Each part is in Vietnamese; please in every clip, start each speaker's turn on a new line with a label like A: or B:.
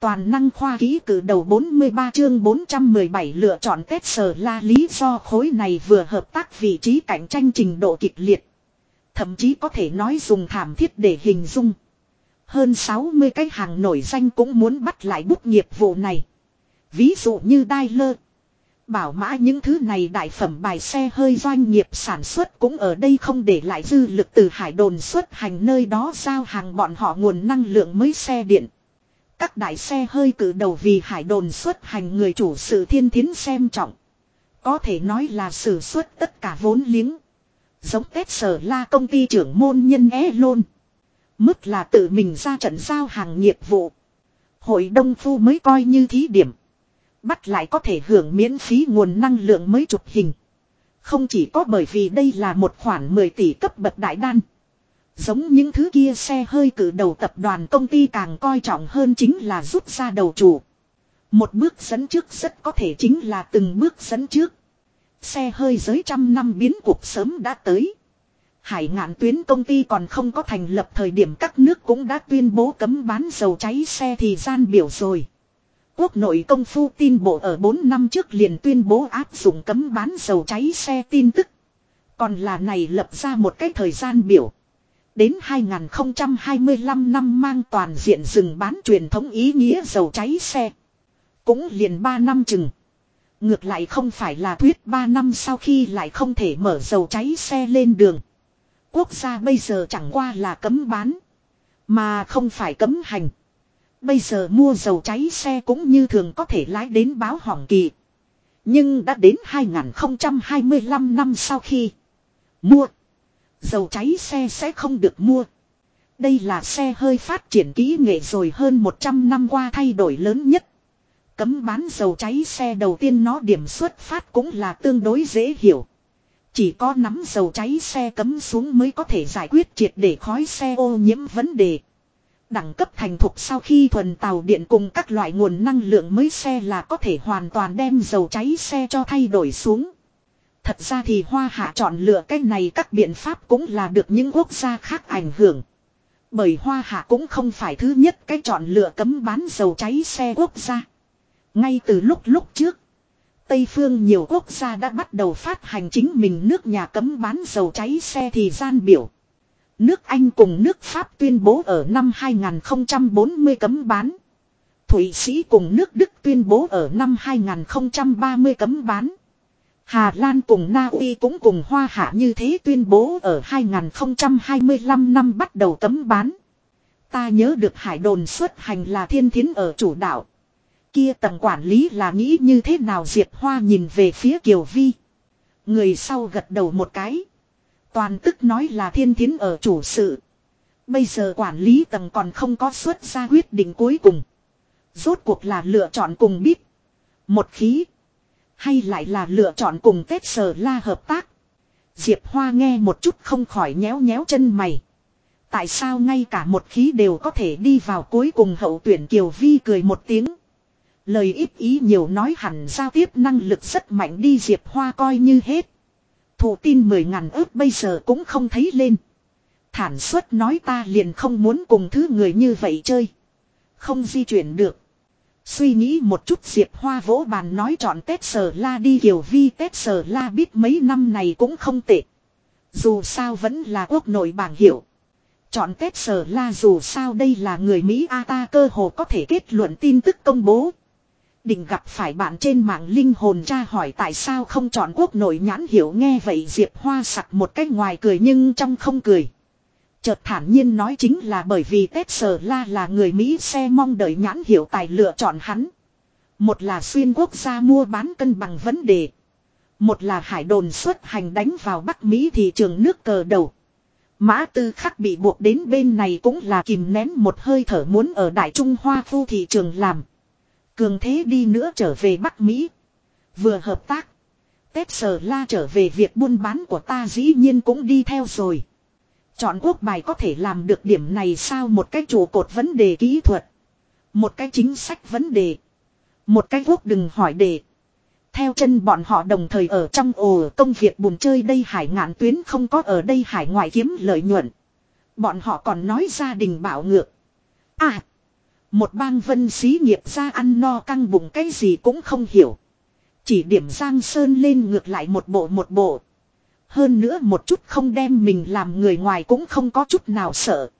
A: Toàn năng khoa ký cử đầu 43 chương 417 lựa chọn Tết sở la lý do khối này vừa hợp tác vị trí cạnh tranh trình độ kịch liệt. Thậm chí có thể nói dùng thảm thiết để hình dung. Hơn 60 cái hàng nổi danh cũng muốn bắt lại bút nghiệp vụ này. Ví dụ như đai lơ Bảo mã những thứ này đại phẩm bài xe hơi doanh nghiệp sản xuất cũng ở đây không để lại dư lực từ hải đồn xuất hành nơi đó giao hàng bọn họ nguồn năng lượng mới xe điện. Các đại xe hơi cử đầu vì hải đồn xuất hành người chủ sự thiên thiến xem trọng. Có thể nói là sử xuất tất cả vốn liếng. Giống Tết sở la công ty trưởng môn nhân é lôn. Mức là tự mình ra trận giao hàng nghiệp vụ. Hội Đông Phu mới coi như thí điểm. Bắt lại có thể hưởng miễn phí nguồn năng lượng mới chụp hình. Không chỉ có bởi vì đây là một khoản 10 tỷ cấp bậc đại đan. Giống những thứ kia xe hơi cử đầu tập đoàn công ty càng coi trọng hơn chính là rút ra đầu chủ. Một bước dẫn trước rất có thể chính là từng bước dẫn trước. Xe hơi giới trăm năm biến cuộc sớm đã tới. Hải ngạn tuyến công ty còn không có thành lập thời điểm các nước cũng đã tuyên bố cấm bán dầu cháy xe thì gian biểu rồi. Quốc nội công phu tin bộ ở 4 năm trước liền tuyên bố áp dụng cấm bán dầu cháy xe tin tức. Còn là này lập ra một cái thời gian biểu. Đến 2025 năm mang toàn diện dừng bán truyền thống ý nghĩa dầu cháy xe. Cũng liền 3 năm chừng. Ngược lại không phải là thuyết 3 năm sau khi lại không thể mở dầu cháy xe lên đường. Quốc gia bây giờ chẳng qua là cấm bán. Mà không phải cấm hành. Bây giờ mua dầu cháy xe cũng như thường có thể lái đến báo hỏng kỳ. Nhưng đã đến 2025 năm sau khi mua. Dầu cháy xe sẽ không được mua. Đây là xe hơi phát triển kỹ nghệ rồi hơn 100 năm qua thay đổi lớn nhất. Cấm bán dầu cháy xe đầu tiên nó điểm xuất phát cũng là tương đối dễ hiểu. Chỉ có nắm dầu cháy xe cấm xuống mới có thể giải quyết triệt để khói xe ô nhiễm vấn đề. Đẳng cấp thành thục sau khi thuần tàu điện cùng các loại nguồn năng lượng mới xe là có thể hoàn toàn đem dầu cháy xe cho thay đổi xuống. Thật ra thì Hoa Hạ chọn lựa cách này các biện pháp cũng là được những quốc gia khác ảnh hưởng. Bởi Hoa Hạ cũng không phải thứ nhất cách chọn lựa cấm bán dầu cháy xe quốc gia. Ngay từ lúc lúc trước, Tây phương nhiều quốc gia đã bắt đầu phát hành chính mình nước nhà cấm bán dầu cháy xe thì gian biểu. Nước Anh cùng nước Pháp tuyên bố ở năm 2040 cấm bán. Thụy Sĩ cùng nước Đức tuyên bố ở năm 2030 cấm bán. Hà Lan cùng Na Uy cũng cùng Hoa Hạ như thế tuyên bố ở 2025 năm bắt đầu cấm bán. Ta nhớ được hải đồn xuất hành là thiên thiến ở chủ đạo. Kia tầng quản lý là nghĩ như thế nào Diệp Hoa nhìn về phía Kiều Vi. Người sau gật đầu một cái. Toàn tức nói là thiên thiến ở chủ sự. Bây giờ quản lý tầng còn không có xuất ra quyết định cuối cùng. Rốt cuộc là lựa chọn cùng biết. Một khí. Hay lại là lựa chọn cùng Tết Sở La hợp tác. Diệp Hoa nghe một chút không khỏi nhéo nhéo chân mày. Tại sao ngay cả một khí đều có thể đi vào cuối cùng hậu tuyển Kiều Vi cười một tiếng. Lời ít ý nhiều nói hẳn giao tiếp năng lực rất mạnh đi Diệp Hoa coi như hết. Thủ tin mười ngàn ước bây giờ cũng không thấy lên. Thản suất nói ta liền không muốn cùng thứ người như vậy chơi. Không di chuyển được. Suy nghĩ một chút Diệp Hoa vỗ bàn nói chọn Tết Sở La đi Kiều Vi Tết Sở La biết mấy năm này cũng không tệ. Dù sao vẫn là quốc nội bảng hiệu. Chọn Tết Sở La dù sao đây là người Mỹ A ta cơ hồ có thể kết luận tin tức công bố. Định gặp phải bạn trên mạng linh hồn tra hỏi tại sao không chọn quốc nội nhãn hiểu nghe vậy Diệp Hoa sặc một cách ngoài cười nhưng trong không cười. Chợt thản nhiên nói chính là bởi vì Tết Sở La là người Mỹ xe mong đợi nhãn hiệu tài lựa chọn hắn. Một là xuyên quốc gia mua bán cân bằng vấn đề. Một là hải đồn xuất hành đánh vào Bắc Mỹ thị trường nước cờ đầu. Mã tư khắc bị buộc đến bên này cũng là kìm nén một hơi thở muốn ở Đại Trung Hoa phu thị trường làm. Cường thế đi nữa trở về Bắc Mỹ. Vừa hợp tác. Tết sở la trở về việc buôn bán của ta dĩ nhiên cũng đi theo rồi. Chọn quốc bài có thể làm được điểm này sao một cái trụ cột vấn đề kỹ thuật. Một cái chính sách vấn đề. Một cái quốc đừng hỏi đề. Theo chân bọn họ đồng thời ở trong ồ công việc bùn chơi đây hải ngạn tuyến không có ở đây hải ngoại kiếm lợi nhuận. Bọn họ còn nói gia đình bảo ngược. À. Một bang vân xí nghiệp ra ăn no căng bụng cái gì cũng không hiểu. Chỉ điểm Giang Sơn lên ngược lại một bộ một bộ. Hơn nữa một chút không đem mình làm người ngoài cũng không có chút nào sợ.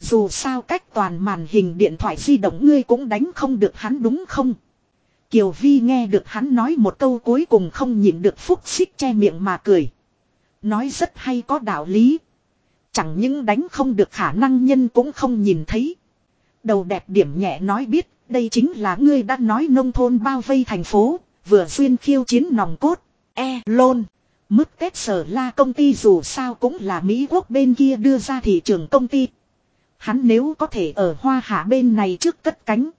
A: Dù sao cách toàn màn hình điện thoại di động ngươi cũng đánh không được hắn đúng không? Kiều Vi nghe được hắn nói một câu cuối cùng không nhịn được phúc xích che miệng mà cười. Nói rất hay có đạo lý. Chẳng những đánh không được khả năng nhân cũng không nhìn thấy. Đầu đẹp điểm nhẹ nói biết, đây chính là ngươi đã nói nông thôn bao vây thành phố, vừa xuyên khiêu chiến nòng cốt. E, lôn. Mức Tết sở la công ty dù sao cũng là Mỹ quốc bên kia đưa ra thị trường công ty. Hắn nếu có thể ở hoa hạ bên này trước cất cánh.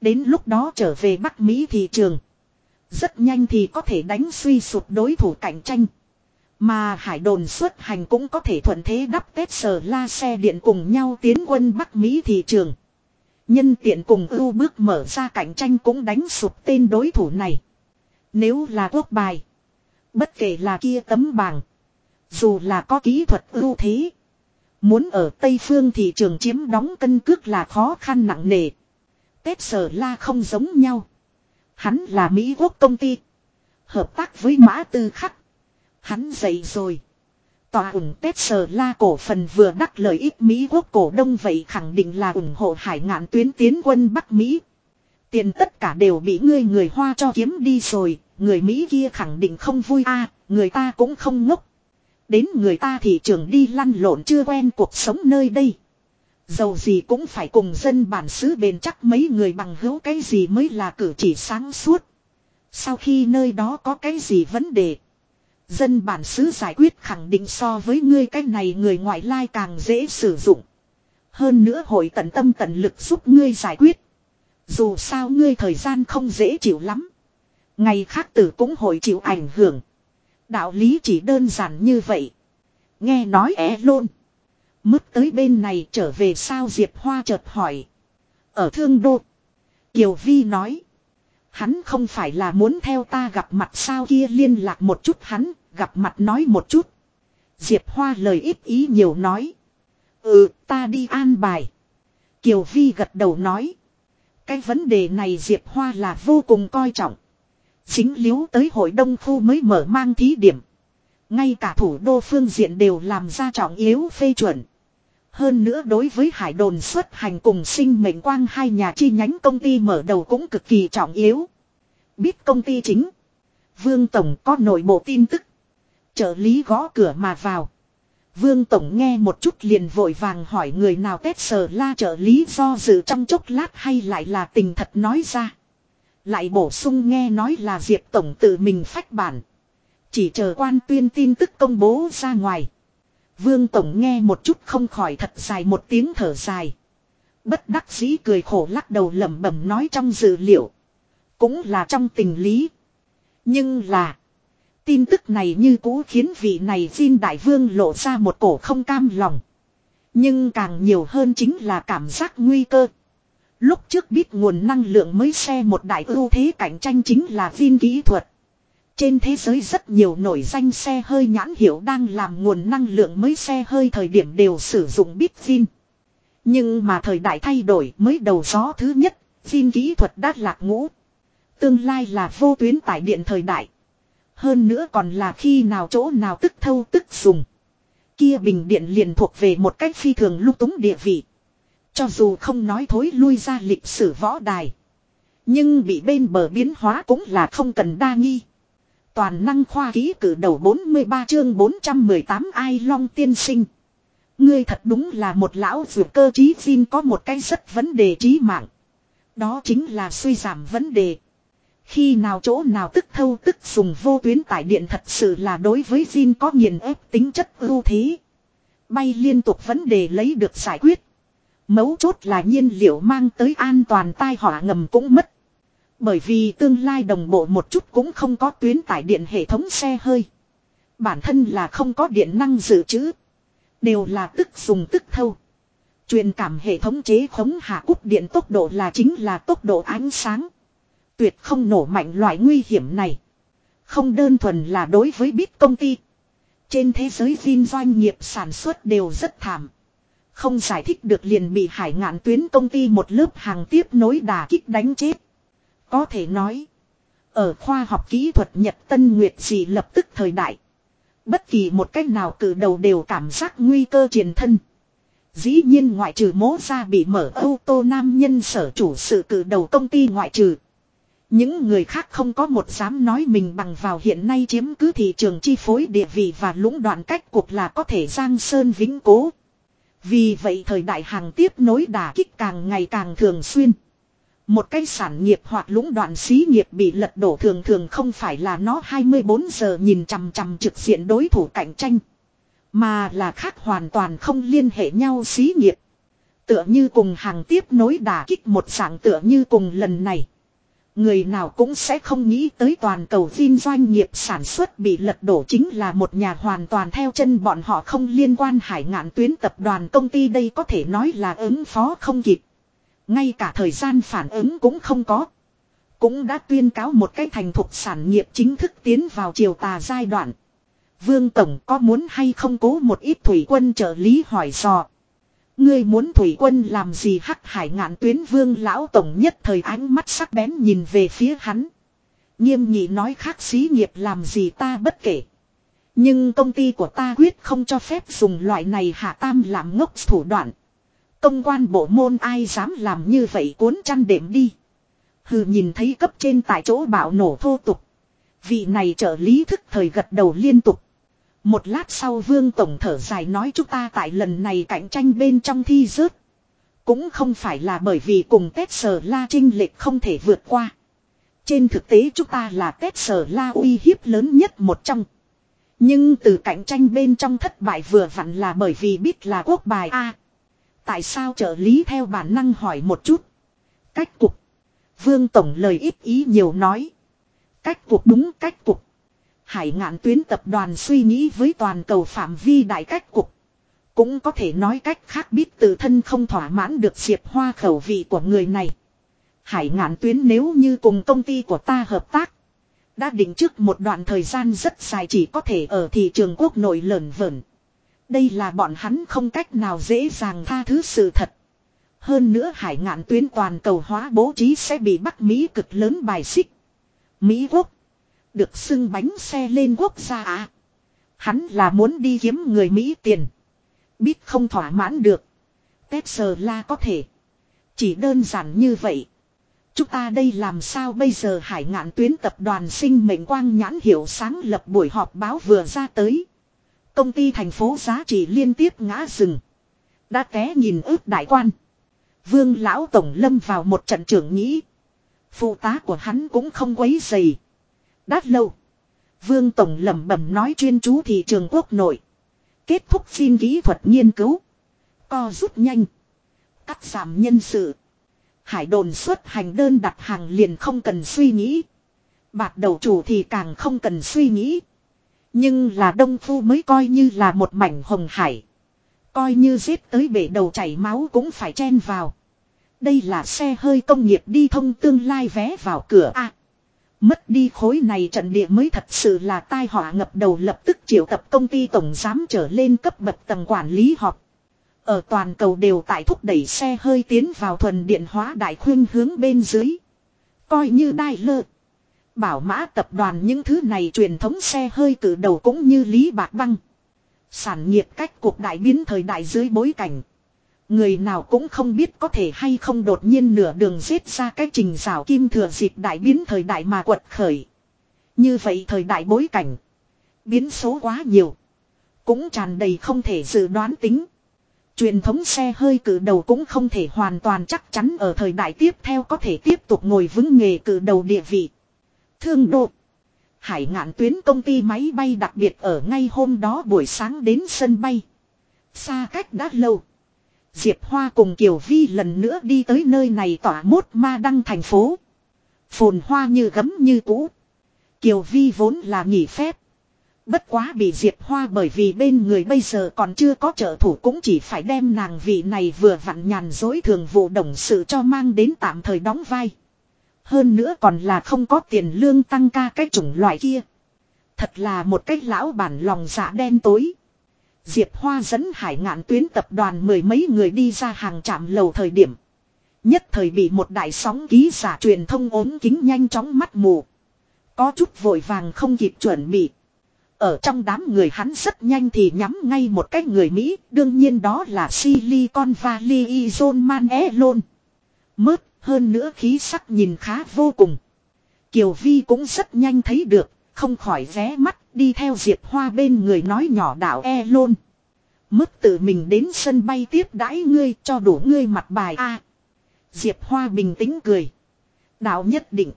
A: Đến lúc đó trở về Bắc Mỹ thị trường. Rất nhanh thì có thể đánh suy sụp đối thủ cạnh tranh. Mà hải đồn xuất hành cũng có thể thuận thế đắp Tết sở la xe điện cùng nhau tiến quân Bắc Mỹ thị trường. Nhân tiện cùng ưu bước mở ra cạnh tranh cũng đánh sụp tên đối thủ này. Nếu là quốc bài. Bất kể là kia tấm bảng. Dù là có kỹ thuật ưu thế. Muốn ở Tây Phương thị trường chiếm đóng cân cước là khó khăn nặng nề. Tết sở la không giống nhau. Hắn là Mỹ quốc công ty. Hợp tác với Mã Tư Khắc. Hắn dậy rồi. Tòa ủng Tết Sở La cổ phần vừa đắc lợi ích Mỹ quốc cổ đông vậy khẳng định là ủng hộ hải ngạn tuyến tiến quân Bắc Mỹ. Tiền tất cả đều bị ngươi người Hoa cho kiếm đi rồi, người Mỹ kia khẳng định không vui a, người ta cũng không ngốc. Đến người ta thị trường đi lăn lộn chưa quen cuộc sống nơi đây. Dầu gì cũng phải cùng dân bản xứ bền chắc mấy người bằng hữu cái gì mới là cử chỉ sáng suốt. Sau khi nơi đó có cái gì vấn đề. Dân bản xứ giải quyết khẳng định so với ngươi cái này người ngoại lai càng dễ sử dụng. Hơn nữa hội tận tâm tận lực giúp ngươi giải quyết. Dù sao ngươi thời gian không dễ chịu lắm. Ngày khác tử cũng hội chịu ảnh hưởng. Đạo lý chỉ đơn giản như vậy. Nghe nói é luôn. Mức tới bên này trở về sao Diệp Hoa chợt hỏi. Ở thương đô. Kiều Vi nói. Hắn không phải là muốn theo ta gặp mặt sao kia liên lạc một chút hắn, gặp mặt nói một chút. Diệp Hoa lời ít ý nhiều nói. Ừ, ta đi an bài. Kiều Vi gật đầu nói. Cái vấn đề này Diệp Hoa là vô cùng coi trọng. Chính liếu tới hội đông khu mới mở mang thí điểm. Ngay cả thủ đô phương diện đều làm ra trọng yếu phê chuẩn. Hơn nữa đối với hải đồn xuất hành cùng sinh mệnh quang hai nhà chi nhánh công ty mở đầu cũng cực kỳ trọng yếu. Biết công ty chính. Vương Tổng có nội bộ tin tức. Trợ lý gõ cửa mà vào. Vương Tổng nghe một chút liền vội vàng hỏi người nào tết sờ la trợ lý do dự trong chốc lát hay lại là tình thật nói ra. Lại bổ sung nghe nói là Diệp Tổng tự mình phách bản. Chỉ chờ quan tuyên tin tức công bố ra ngoài. Vương Tổng nghe một chút không khỏi thật dài một tiếng thở dài. Bất đắc dĩ cười khổ lắc đầu lẩm bẩm nói trong dự liệu. Cũng là trong tình lý. Nhưng là. Tin tức này như cũ khiến vị này Diên Đại Vương lộ ra một cổ không cam lòng. Nhưng càng nhiều hơn chính là cảm giác nguy cơ. Lúc trước biết nguồn năng lượng mới xe một đại ưu thế cạnh tranh chính là viên kỹ thuật. Trên thế giới rất nhiều nổi danh xe hơi nhãn hiệu đang làm nguồn năng lượng mới xe hơi thời điểm đều sử dụng bít Vin. Nhưng mà thời đại thay đổi mới đầu gió thứ nhất, Vin kỹ thuật đã lạc ngũ. Tương lai là vô tuyến tải điện thời đại. Hơn nữa còn là khi nào chỗ nào tức thâu tức dùng. Kia bình điện liền thuộc về một cách phi thường lúc túng địa vị. Cho dù không nói thối lui ra lịch sử võ đài. Nhưng bị bên bờ biến hóa cũng là không cần đa nghi. Toàn năng khoa ký cử đầu 43 chương 418 ai long tiên sinh. Ngươi thật đúng là một lão vượt cơ trí phim có một cái rất vấn đề trí mạng. Đó chính là suy giảm vấn đề. Khi nào chỗ nào tức thâu tức dùng vô tuyến tải điện thật sự là đối với xin có nghiền ép tính chất ưu thế. Bay liên tục vấn đề lấy được giải quyết. Mấu chốt là nhiên liệu mang tới an toàn tai họa ngầm cũng mất. Bởi vì tương lai đồng bộ một chút cũng không có tuyến tải điện hệ thống xe hơi. Bản thân là không có điện năng dự trữ. Đều là tức dùng tức thâu. Truyền cảm hệ thống chế khống hạ cúp điện tốc độ là chính là tốc độ ánh sáng. Tuyệt không nổ mạnh loại nguy hiểm này. Không đơn thuần là đối với biết công ty. Trên thế giới phim doanh nghiệp sản xuất đều rất thảm. Không giải thích được liền bị hải ngạn tuyến công ty một lớp hàng tiếp nối đà kích đánh chết. Có thể nói. Ở khoa học kỹ thuật Nhật Tân Nguyệt gì lập tức thời đại. Bất kỳ một cách nào cử đầu đều cảm giác nguy cơ triền thân. Dĩ nhiên ngoại trừ mố ra bị mở ô tô nam nhân sở chủ sự cử đầu công ty ngoại trừ. Những người khác không có một dám nói mình bằng vào hiện nay chiếm cứ thị trường chi phối địa vị và lũng đoạn cách cuộc là có thể giang sơn vĩnh cố. Vì vậy thời đại hàng tiếp nối đà kích càng ngày càng thường xuyên. Một cái sản nghiệp hoặc lũng đoạn xí nghiệp bị lật đổ thường thường không phải là nó 24 giờ nhìn chằm chằm trực diện đối thủ cạnh tranh. Mà là khác hoàn toàn không liên hệ nhau xí nghiệp. Tựa như cùng hàng tiếp nối đà kích một dạng tựa như cùng lần này. Người nào cũng sẽ không nghĩ tới toàn cầu phim doanh nghiệp sản xuất bị lật đổ chính là một nhà hoàn toàn theo chân bọn họ không liên quan hải ngạn tuyến tập đoàn công ty đây có thể nói là ứng phó không kịp. Ngay cả thời gian phản ứng cũng không có. Cũng đã tuyên cáo một cái thành thục sản nghiệp chính thức tiến vào chiều tà giai đoạn. Vương Tổng có muốn hay không cố một ít thủy quân trợ lý hỏi dò. Ngươi muốn thủy quân làm gì hắc hải ngạn tuyến vương lão tổng nhất thời ánh mắt sắc bén nhìn về phía hắn. Nghiêm nghị nói khác xí nghiệp làm gì ta bất kể. Nhưng công ty của ta quyết không cho phép dùng loại này hạ tam làm ngốc thủ đoạn. Công quan bộ môn ai dám làm như vậy cuốn chăn đệm đi. Hừ nhìn thấy cấp trên tại chỗ bạo nổ thô tục. Vị này trợ lý thức thời gật đầu liên tục. Một lát sau vương tổng thở dài nói chúng ta tại lần này cạnh tranh bên trong thi rớt. Cũng không phải là bởi vì cùng Tết Sở La Trinh lệch không thể vượt qua. Trên thực tế chúng ta là Tết Sở La uy hiếp lớn nhất một trong. Nhưng từ cạnh tranh bên trong thất bại vừa vặn là bởi vì biết là quốc bài A. Tại sao trợ lý theo bản năng hỏi một chút. Cách cục. Vương Tổng lời ít ý nhiều nói. Cách cục đúng cách cục. Hải ngạn tuyến tập đoàn suy nghĩ với toàn cầu phạm vi đại cách cục. Cũng có thể nói cách khác biết tự thân không thỏa mãn được diệp hoa khẩu vị của người này. Hải ngạn tuyến nếu như cùng công ty của ta hợp tác. Đã định trước một đoạn thời gian rất dài chỉ có thể ở thị trường quốc nội lởn vởn. Đây là bọn hắn không cách nào dễ dàng tha thứ sự thật. Hơn nữa hải ngạn tuyến toàn cầu hóa bố trí sẽ bị Bắc Mỹ cực lớn bài xích. Mỹ quốc. Được xưng bánh xe lên quốc gia à. Hắn là muốn đi kiếm người Mỹ tiền. Biết không thỏa mãn được. Tết sờ la có thể. Chỉ đơn giản như vậy. Chúng ta đây làm sao bây giờ hải ngạn tuyến tập đoàn sinh mệnh quang nhãn hiệu sáng lập buổi họp báo vừa ra tới. Công ty thành phố giá trị liên tiếp ngã rừng. Đã té nhìn ước đại quan. Vương lão tổng lâm vào một trận trưởng nghĩ. Phụ tá của hắn cũng không quấy dày. Đát lâu. Vương tổng lẩm bẩm nói chuyên chú thị trường quốc nội. Kết thúc phim kỹ thuật nghiên cứu. Co rút nhanh. Cắt giảm nhân sự. Hải đồn xuất hành đơn đặt hàng liền không cần suy nghĩ. Bạc đầu chủ thì càng không cần suy nghĩ. Nhưng là đông phu mới coi như là một mảnh hồng hải. Coi như giết tới bể đầu chảy máu cũng phải chen vào. Đây là xe hơi công nghiệp đi thông tương lai vé vào cửa A mất đi khối này trận địa mới thật sự là tai họa ngập đầu lập tức triệu tập công ty tổng giám trở lên cấp bậc tầng quản lý họp. Ở toàn cầu đều tại thúc đẩy xe hơi tiến vào thuần điện hóa đại khuyên hướng bên dưới. Coi như đai lơ. Bảo mã tập đoàn những thứ này truyền thống xe hơi cử đầu cũng như Lý Bạc Băng. Sản nghiệp cách cuộc đại biến thời đại dưới bối cảnh. Người nào cũng không biết có thể hay không đột nhiên nửa đường giết ra cái trình rào kim thừa dịp đại biến thời đại mà quật khởi. Như vậy thời đại bối cảnh. Biến số quá nhiều. Cũng tràn đầy không thể dự đoán tính. Truyền thống xe hơi cử đầu cũng không thể hoàn toàn chắc chắn ở thời đại tiếp theo có thể tiếp tục ngồi vững nghề cử đầu địa vị. Thương độ. Hải ngạn tuyến công ty máy bay đặc biệt ở ngay hôm đó buổi sáng đến sân bay. Xa cách đã lâu. Diệp Hoa cùng Kiều Vi lần nữa đi tới nơi này tỏa mốt ma đăng thành phố. Phồn hoa như gấm như cũ. Kiều Vi vốn là nghỉ phép. Bất quá bị Diệp Hoa bởi vì bên người bây giờ còn chưa có trợ thủ cũng chỉ phải đem nàng vị này vừa vặn nhàn dối thường vụ đồng sự cho mang đến tạm thời đóng vai. Hơn nữa còn là không có tiền lương tăng ca cái chủng loại kia. Thật là một cái lão bản lòng dạ đen tối. Diệp Hoa dẫn hải ngạn tuyến tập đoàn mười mấy người đi ra hàng trạm lầu thời điểm. Nhất thời bị một đại sóng ký giả truyền thông ốm kính nhanh chóng mắt mù. Có chút vội vàng không kịp chuẩn bị. Ở trong đám người hắn rất nhanh thì nhắm ngay một cái người Mỹ, đương nhiên đó là Silicon Valley John Manelon. Mớt, hơn nữa khí sắc nhìn khá vô cùng. Kiều Vi cũng rất nhanh thấy được, không khỏi ré mắt, đi theo Diệp Hoa bên người nói nhỏ đảo e luôn. Mức tự mình đến sân bay tiếp đãi ngươi, cho đủ ngươi mặt bài A. Diệp Hoa bình tĩnh cười. Đạo nhất định.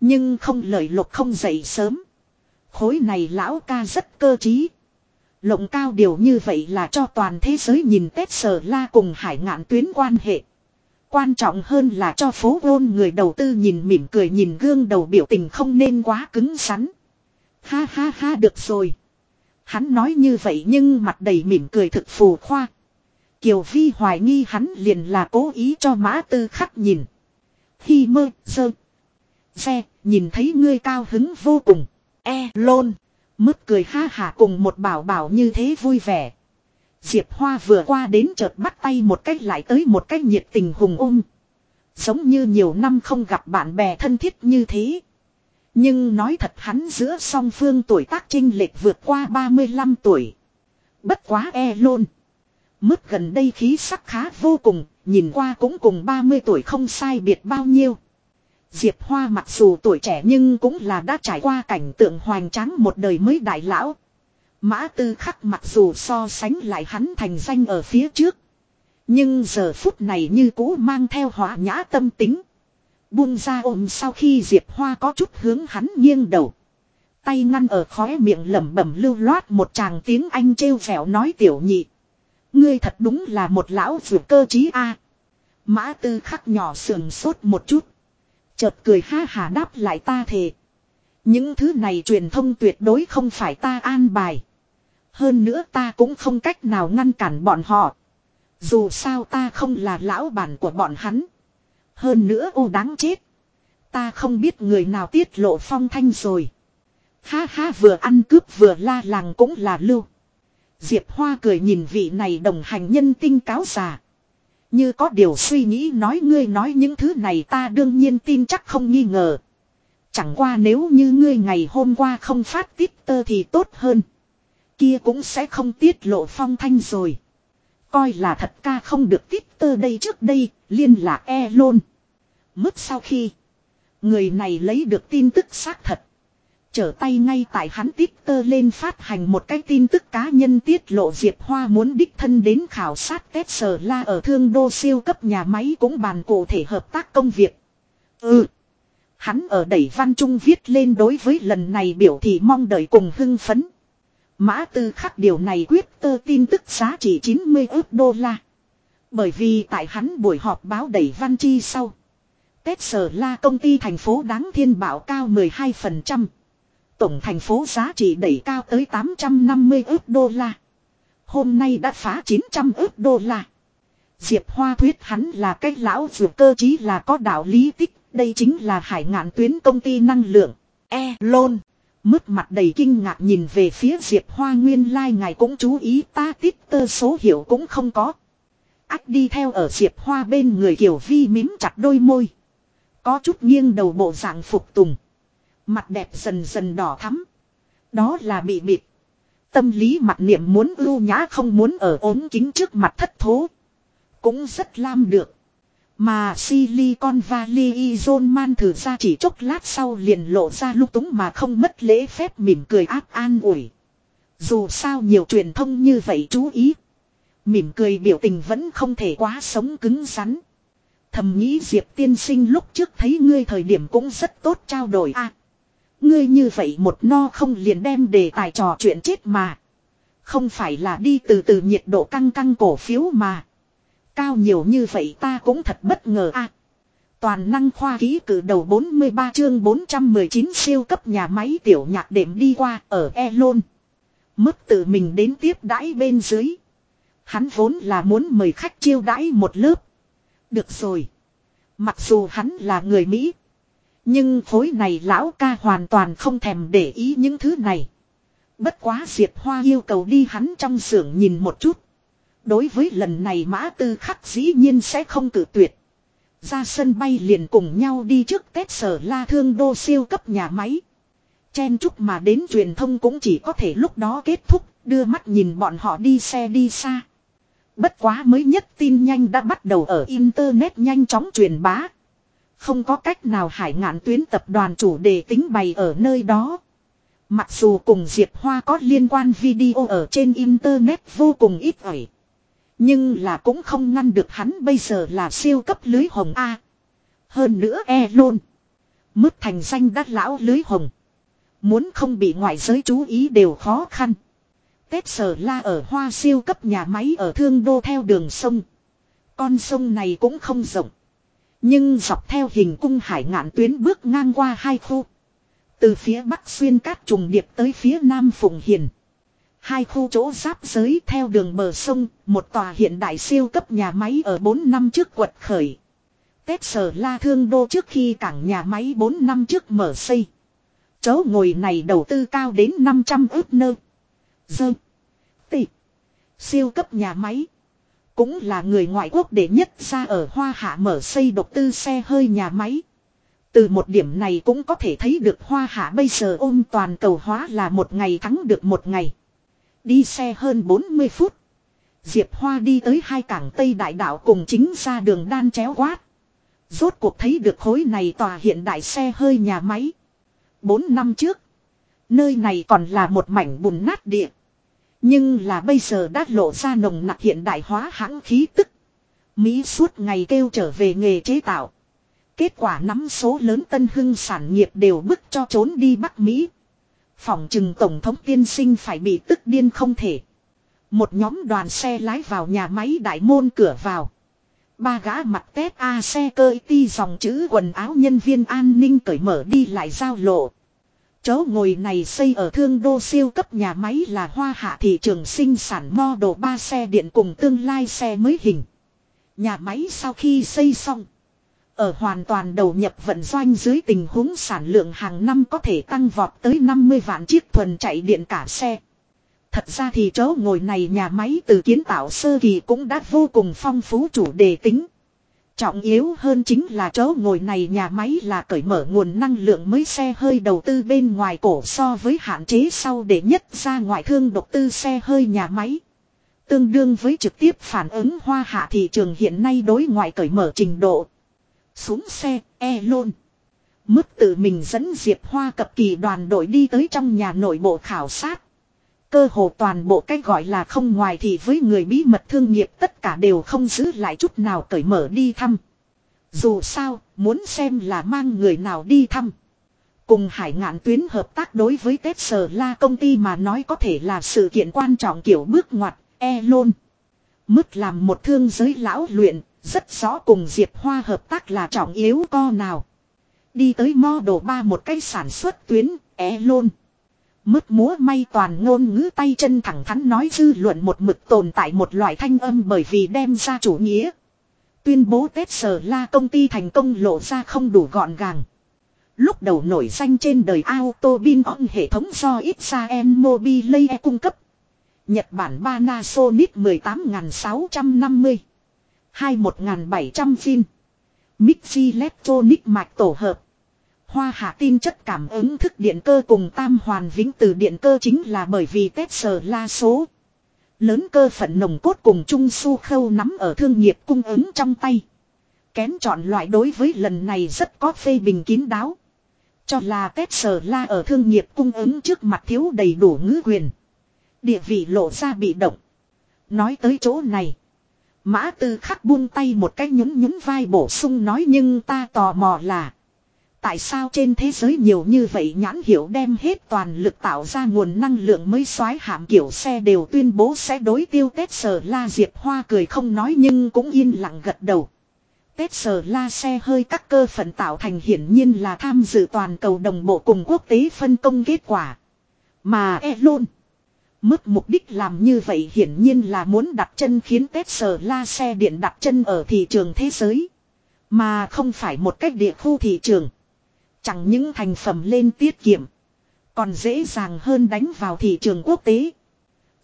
A: Nhưng không lời lục không dậy sớm. Khối này lão ca rất cơ trí. Lộng cao điều như vậy là cho toàn thế giới nhìn Tết Sở La cùng hải ngạn tuyến quan hệ. Quan trọng hơn là cho phố ôn người đầu tư nhìn mỉm cười nhìn gương đầu biểu tình không nên quá cứng rắn. Ha ha ha được rồi. Hắn nói như vậy nhưng mặt đầy mỉm cười thực phù khoa. Kiều Vi hoài nghi hắn liền là cố ý cho mã tư khắc nhìn. Hi mơ, sơ. Xe, nhìn thấy ngươi cao hứng vô cùng. E, lôn. Mức cười ha hả cùng một bảo bảo như thế vui vẻ. Diệp Hoa vừa qua đến chợt bắt tay một cách lại tới một cách nhiệt tình hùng ôm. Giống như nhiều năm không gặp bạn bè thân thiết như thế. Nhưng nói thật hắn giữa song phương tuổi tác trinh lệch vượt qua 35 tuổi. Bất quá e lôn. Mức gần đây khí sắc khá vô cùng, nhìn qua cũng cùng 30 tuổi không sai biệt bao nhiêu. Diệp Hoa mặc dù tuổi trẻ nhưng cũng là đã trải qua cảnh tượng hoành tráng một đời mới đại lão. Mã tư khắc mặc dù so sánh lại hắn thành danh ở phía trước. Nhưng giờ phút này như cũ mang theo hỏa nhã tâm tính. Buông ra ôm sau khi Diệp Hoa có chút hướng hắn nghiêng đầu. Tay ngăn ở khóe miệng lẩm bẩm lưu loát một chàng tiếng Anh trêu vẻo nói tiểu nhị. Ngươi thật đúng là một lão vừa cơ trí a. Mã tư khắc nhỏ sườn sốt một chút. Chợt cười ha hà đáp lại ta thề. Những thứ này truyền thông tuyệt đối không phải ta an bài. Hơn nữa ta cũng không cách nào ngăn cản bọn họ. Dù sao ta không là lão bản của bọn hắn. Hơn nữa ô đáng chết. Ta không biết người nào tiết lộ phong thanh rồi. Ha ha, vừa ăn cướp vừa la làng cũng là lưu. Diệp Hoa cười nhìn vị này đồng hành nhân tinh cáo già. Như có điều suy nghĩ nói ngươi nói những thứ này ta đương nhiên tin chắc không nghi ngờ. Chẳng qua nếu như ngươi ngày hôm qua không phát tiết tơ thì tốt hơn. Kia cũng sẽ không tiết lộ phong thanh rồi. Coi là thật ca không được tiết tơ đây trước đây, liên lạc e lôn. Mất sau khi, người này lấy được tin tức xác thật. Trở tay ngay tại hắn tiết tơ lên phát hành một cái tin tức cá nhân tiết lộ Diệp Hoa muốn đích thân đến khảo sát Tết Sở La ở thương đô siêu cấp nhà máy cũng bàn cụ thể hợp tác công việc. Ừ. Hắn ở đẩy văn trung viết lên đối với lần này biểu thị mong đợi cùng hưng phấn. Mã tư khắc điều này quyết tơ tin tức giá trị 90 ước đô la. Bởi vì tại hắn buổi họp báo đẩy văn chi sau. Tết sở la công ty thành phố đáng thiên bảo cao 12%. Tổng thành phố giá trị đẩy cao tới 850 ước đô la. Hôm nay đã phá 900 ước đô la. Diệp Hoa thuyết hắn là cái lão dược cơ chí là có đạo lý tích. Đây chính là hải ngạn tuyến công ty năng lượng. E. Lôn. Mất mặt đầy kinh ngạc nhìn về phía Diệp Hoa nguyên lai like ngài cũng chú ý ta tít tơ số hiệu cũng không có. Ách đi theo ở Diệp Hoa bên người Kiều Vi mím chặt đôi môi. Có chút nghiêng đầu bộ dạng phục tùng. Mặt đẹp dần dần đỏ thắm. Đó là bị bịt. Tâm lý mặt niệm muốn ưu nhã không muốn ở ốm kính trước mặt thất thố. Cũng rất lam được. Mà Silicon Valley John Man thử ra chỉ chốc lát sau liền lộ ra lúc túng mà không mất lễ phép mỉm cười áp an ủi. Dù sao nhiều truyền thông như vậy chú ý. Mỉm cười biểu tình vẫn không thể quá sống cứng rắn. Thầm nghĩ Diệp tiên sinh lúc trước thấy ngươi thời điểm cũng rất tốt trao đổi a. ngươi như vậy một no không liền đem đề tài trò chuyện chết mà. Không phải là đi từ từ nhiệt độ căng căng cổ phiếu mà. Cao nhiều như vậy ta cũng thật bất ngờ a. Toàn năng khoa ký cử đầu 43 chương 419 siêu cấp nhà máy tiểu nhạc đệm đi qua ở Elon. Mức tự mình đến tiếp đãi bên dưới. Hắn vốn là muốn mời khách chiêu đãi một lớp. Được rồi. Mặc dù hắn là người Mỹ. Nhưng khối này lão ca hoàn toàn không thèm để ý những thứ này. Bất quá Diệp Hoa yêu cầu đi hắn trong xưởng nhìn một chút. Đối với lần này mã tư khắc dĩ nhiên sẽ không cử tuyệt. Ra sân bay liền cùng nhau đi trước Tết sở la thương đô siêu cấp nhà máy. Chen chúc mà đến truyền thông cũng chỉ có thể lúc đó kết thúc, đưa mắt nhìn bọn họ đi xe đi xa. Bất quá mới nhất tin nhanh đã bắt đầu ở Internet nhanh chóng truyền bá. Không có cách nào hải ngạn tuyến tập đoàn chủ đề tính bày ở nơi đó. Mặc dù cùng Diệp Hoa có liên quan video ở trên Internet vô cùng ít ỏi. Nhưng là cũng không ngăn được hắn bây giờ là siêu cấp lưới hồng A. Hơn nữa e luôn. Mức thành danh đắt lão lưới hồng. Muốn không bị ngoại giới chú ý đều khó khăn. Tết sở la ở hoa siêu cấp nhà máy ở thương đô theo đường sông. Con sông này cũng không rộng. Nhưng dọc theo hình cung hải ngạn tuyến bước ngang qua hai khu. Từ phía bắc xuyên cát trùng điệp tới phía nam phụng hiền. Hai khu chỗ giáp giới theo đường bờ sông, một tòa hiện đại siêu cấp nhà máy ở 4 năm trước quật khởi. Tết sở la thương đô trước khi cảng nhà máy 4 năm trước mở xây. Chỗ ngồi này đầu tư cao đến 500 ước nơ. Dơ. Tị. Siêu cấp nhà máy. Cũng là người ngoại quốc để nhất ra ở Hoa Hạ mở xây độc tư xe hơi nhà máy. Từ một điểm này cũng có thể thấy được Hoa Hạ bây giờ ôm toàn cầu hóa là một ngày thắng được một ngày. Đi xe hơn 40 phút. Diệp Hoa đi tới hai cảng Tây Đại Đạo cùng chính ra đường đan chéo quát. Rốt cuộc thấy được khối này tòa hiện đại xe hơi nhà máy. Bốn năm trước. Nơi này còn là một mảnh bùn nát địa. Nhưng là bây giờ đã lộ ra nồng nặc hiện đại hóa hãng khí tức. Mỹ suốt ngày kêu trở về nghề chế tạo. Kết quả nắm số lớn tân hưng sản nghiệp đều bức cho trốn đi Bắc Mỹ. Phòng trừng Tổng thống tiên sinh phải bị tức điên không thể. Một nhóm đoàn xe lái vào nhà máy đại môn cửa vào. Ba gã mặt tép A xe cơ ti dòng chữ quần áo nhân viên an ninh cởi mở đi lại giao lộ. Chỗ ngồi này xây ở thương đô siêu cấp nhà máy là hoa hạ thị trường sinh sản mo đồ ba xe điện cùng tương lai xe mới hình. Nhà máy sau khi xây xong. Ở hoàn toàn đầu nhập vận doanh dưới tình huống sản lượng hàng năm có thể tăng vọt tới 50 vạn chiếc thuần chạy điện cả xe. Thật ra thì chỗ ngồi này nhà máy từ kiến tạo sơ kỳ cũng đã vô cùng phong phú chủ đề tính. Trọng yếu hơn chính là chỗ ngồi này nhà máy là cởi mở nguồn năng lượng mới xe hơi đầu tư bên ngoài cổ so với hạn chế sau để nhất ra ngoại thương độc tư xe hơi nhà máy. Tương đương với trực tiếp phản ứng hoa hạ thị trường hiện nay đối ngoại cởi mở trình độ. Xuống xe, e lôn. Mức tự mình dẫn Diệp Hoa cập kỳ đoàn đội đi tới trong nhà nội bộ khảo sát. Cơ hồ toàn bộ cách gọi là không ngoài thì với người bí mật thương nghiệp tất cả đều không giữ lại chút nào cởi mở đi thăm. Dù sao, muốn xem là mang người nào đi thăm. Cùng hải ngạn tuyến hợp tác đối với Tết sờ La công ty mà nói có thể là sự kiện quan trọng kiểu bước ngoặt, e lôn. Mức làm một thương giới lão luyện, rất rõ cùng Diệp Hoa hợp tác là trọng yếu co nào. Đi tới mo đồ ba một cái sản xuất tuyến, é lôn. mất múa may toàn ngôn ngữ tay chân thẳng thắn nói dư luận một mực tồn tại một loại thanh âm bởi vì đem ra chủ nghĩa. Tuyên bố Tết Sở La công ty thành công lộ ra không đủ gọn gàng. Lúc đầu nổi danh trên đời auto bin on hệ thống do Israel Mobile cung cấp. Nhật Bản Panasonic 18650. 21700 phim. Mixi Electronic mạch tổ hợp. Hoa hạ tin chất cảm ứng thức điện cơ cùng tam hoàn vĩnh từ điện cơ chính là bởi vì Tesla la số. Lớn cơ phận nồng cốt cùng trung su khâu nắm ở thương nghiệp cung ứng trong tay. Kén chọn loại đối với lần này rất có phê bình kín đáo. Cho là Tesla la ở thương nghiệp cung ứng trước mặt thiếu đầy đủ ngữ quyền. Địa vị lộ ra bị động. Nói tới chỗ này. Mã tư khắc buông tay một cái nhún nhún vai bổ sung nói nhưng ta tò mò là. Tại sao trên thế giới nhiều như vậy nhãn hiểu đem hết toàn lực tạo ra nguồn năng lượng mới xoái hạm kiểu xe đều tuyên bố sẽ đối tiêu Tết Sở La Diệp Hoa cười không nói nhưng cũng yên lặng gật đầu. Tết Sở La xe hơi các cơ phận tạo thành hiển nhiên là tham dự toàn cầu đồng bộ cùng quốc tế phân công kết quả. Mà Elon. Mức mục đích làm như vậy hiển nhiên là muốn đặt chân khiến Tết Sở La xe điện đặt chân ở thị trường thế giới. Mà không phải một cách địa khu thị trường. Chẳng những thành phẩm lên tiết kiệm. Còn dễ dàng hơn đánh vào thị trường quốc tế.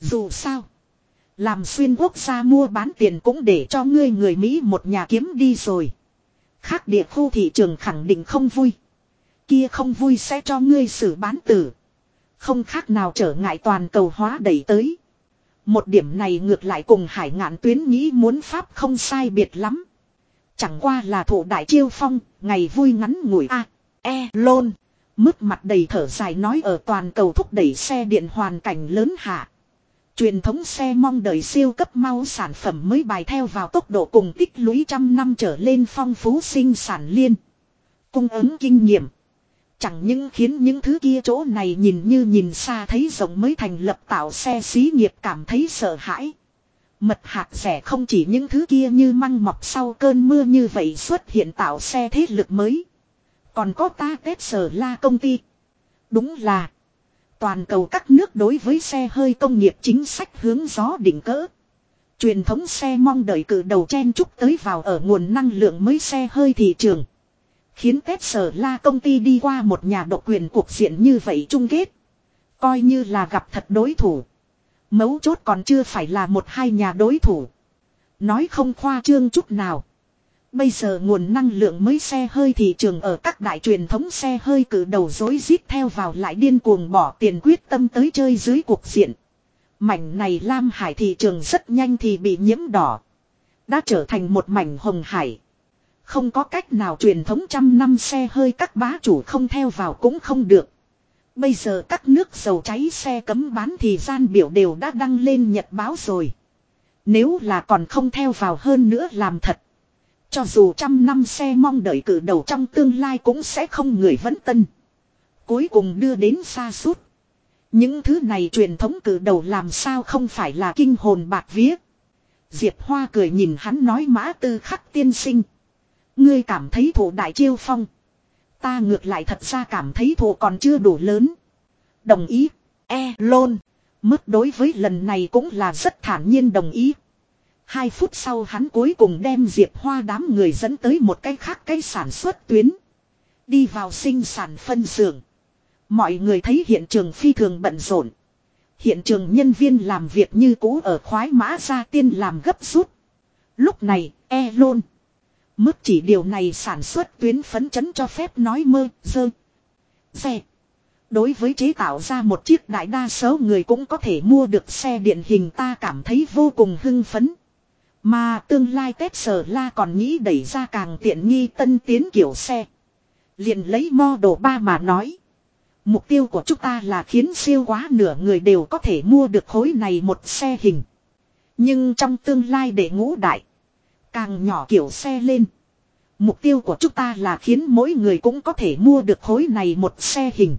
A: Dù sao. Làm xuyên quốc gia mua bán tiền cũng để cho ngươi người Mỹ một nhà kiếm đi rồi. Khác địa khu thị trường khẳng định không vui. Kia không vui sẽ cho ngươi xử bán tử. Không khác nào trở ngại toàn cầu hóa đẩy tới. Một điểm này ngược lại cùng hải ngạn tuyến nghĩ muốn pháp không sai biệt lắm. Chẳng qua là thụ đại chiêu phong, ngày vui ngắn ngủi a e, lôn. Mức mặt đầy thở dài nói ở toàn cầu thúc đẩy xe điện hoàn cảnh lớn hạ. Truyền thống xe mong đợi siêu cấp mau sản phẩm mới bài theo vào tốc độ cùng tích lũy trăm năm trở lên phong phú sinh sản liên. Cung ứng kinh nghiệm. Chẳng những khiến những thứ kia chỗ này nhìn như nhìn xa thấy rộng mới thành lập tạo xe xí nghiệp cảm thấy sợ hãi. Mật hạt rẻ không chỉ những thứ kia như măng mọc sau cơn mưa như vậy xuất hiện tạo xe thế lực mới. Còn có ta tết sở la công ty. Đúng là. Toàn cầu các nước đối với xe hơi công nghiệp chính sách hướng gió đỉnh cỡ. Truyền thống xe mong đợi cử đầu chen chúc tới vào ở nguồn năng lượng mới xe hơi thị trường. Khiến Tết Sở La công ty đi qua một nhà độc quyền cuộc diện như vậy chung kết. Coi như là gặp thật đối thủ. Mấu chốt còn chưa phải là một hai nhà đối thủ. Nói không khoa trương chút nào. Bây giờ nguồn năng lượng mới xe hơi thị trường ở các đại truyền thống xe hơi cử đầu dối rít theo vào lại điên cuồng bỏ tiền quyết tâm tới chơi dưới cuộc diện. Mảnh này Lam Hải thị trường rất nhanh thì bị nhiễm đỏ. Đã trở thành một mảnh hồng hải. Không có cách nào truyền thống trăm năm xe hơi các bá chủ không theo vào cũng không được. Bây giờ các nước dầu cháy xe cấm bán thì gian biểu đều đã đăng lên nhật báo rồi. Nếu là còn không theo vào hơn nữa làm thật. Cho dù trăm năm xe mong đợi cử đầu trong tương lai cũng sẽ không người vẫn tân. Cuối cùng đưa đến xa suốt. Những thứ này truyền thống cử đầu làm sao không phải là kinh hồn bạc vía. Diệp Hoa cười nhìn hắn nói mã tư khắc tiên sinh. Ngươi cảm thấy thủ đại chiêu phong. Ta ngược lại thật ra cảm thấy thủ còn chưa đủ lớn. Đồng ý. E lôn. Mức đối với lần này cũng là rất thản nhiên đồng ý. Hai phút sau hắn cuối cùng đem Diệp Hoa đám người dẫn tới một cái khác cái sản xuất tuyến. Đi vào sinh sản phân xưởng. Mọi người thấy hiện trường phi thường bận rộn. Hiện trường nhân viên làm việc như cũ ở khoái mã ra tiên làm gấp rút. Lúc này, e lôn. Mức chỉ điều này sản xuất tuyến phấn chấn cho phép nói mơ, dơ. Xe. Đối với chế tạo ra một chiếc đại đa số người cũng có thể mua được xe điện hình ta cảm thấy vô cùng hưng phấn. Mà tương lai Tết Sở La còn nghĩ đẩy ra càng tiện nghi tân tiến kiểu xe. liền lấy model 3 mà nói. Mục tiêu của chúng ta là khiến siêu quá nửa người đều có thể mua được khối này một xe hình. Nhưng trong tương lai để ngũ đại. Càng nhỏ kiểu xe lên. Mục tiêu của chúng ta là khiến mỗi người cũng có thể mua được khối này một xe hình.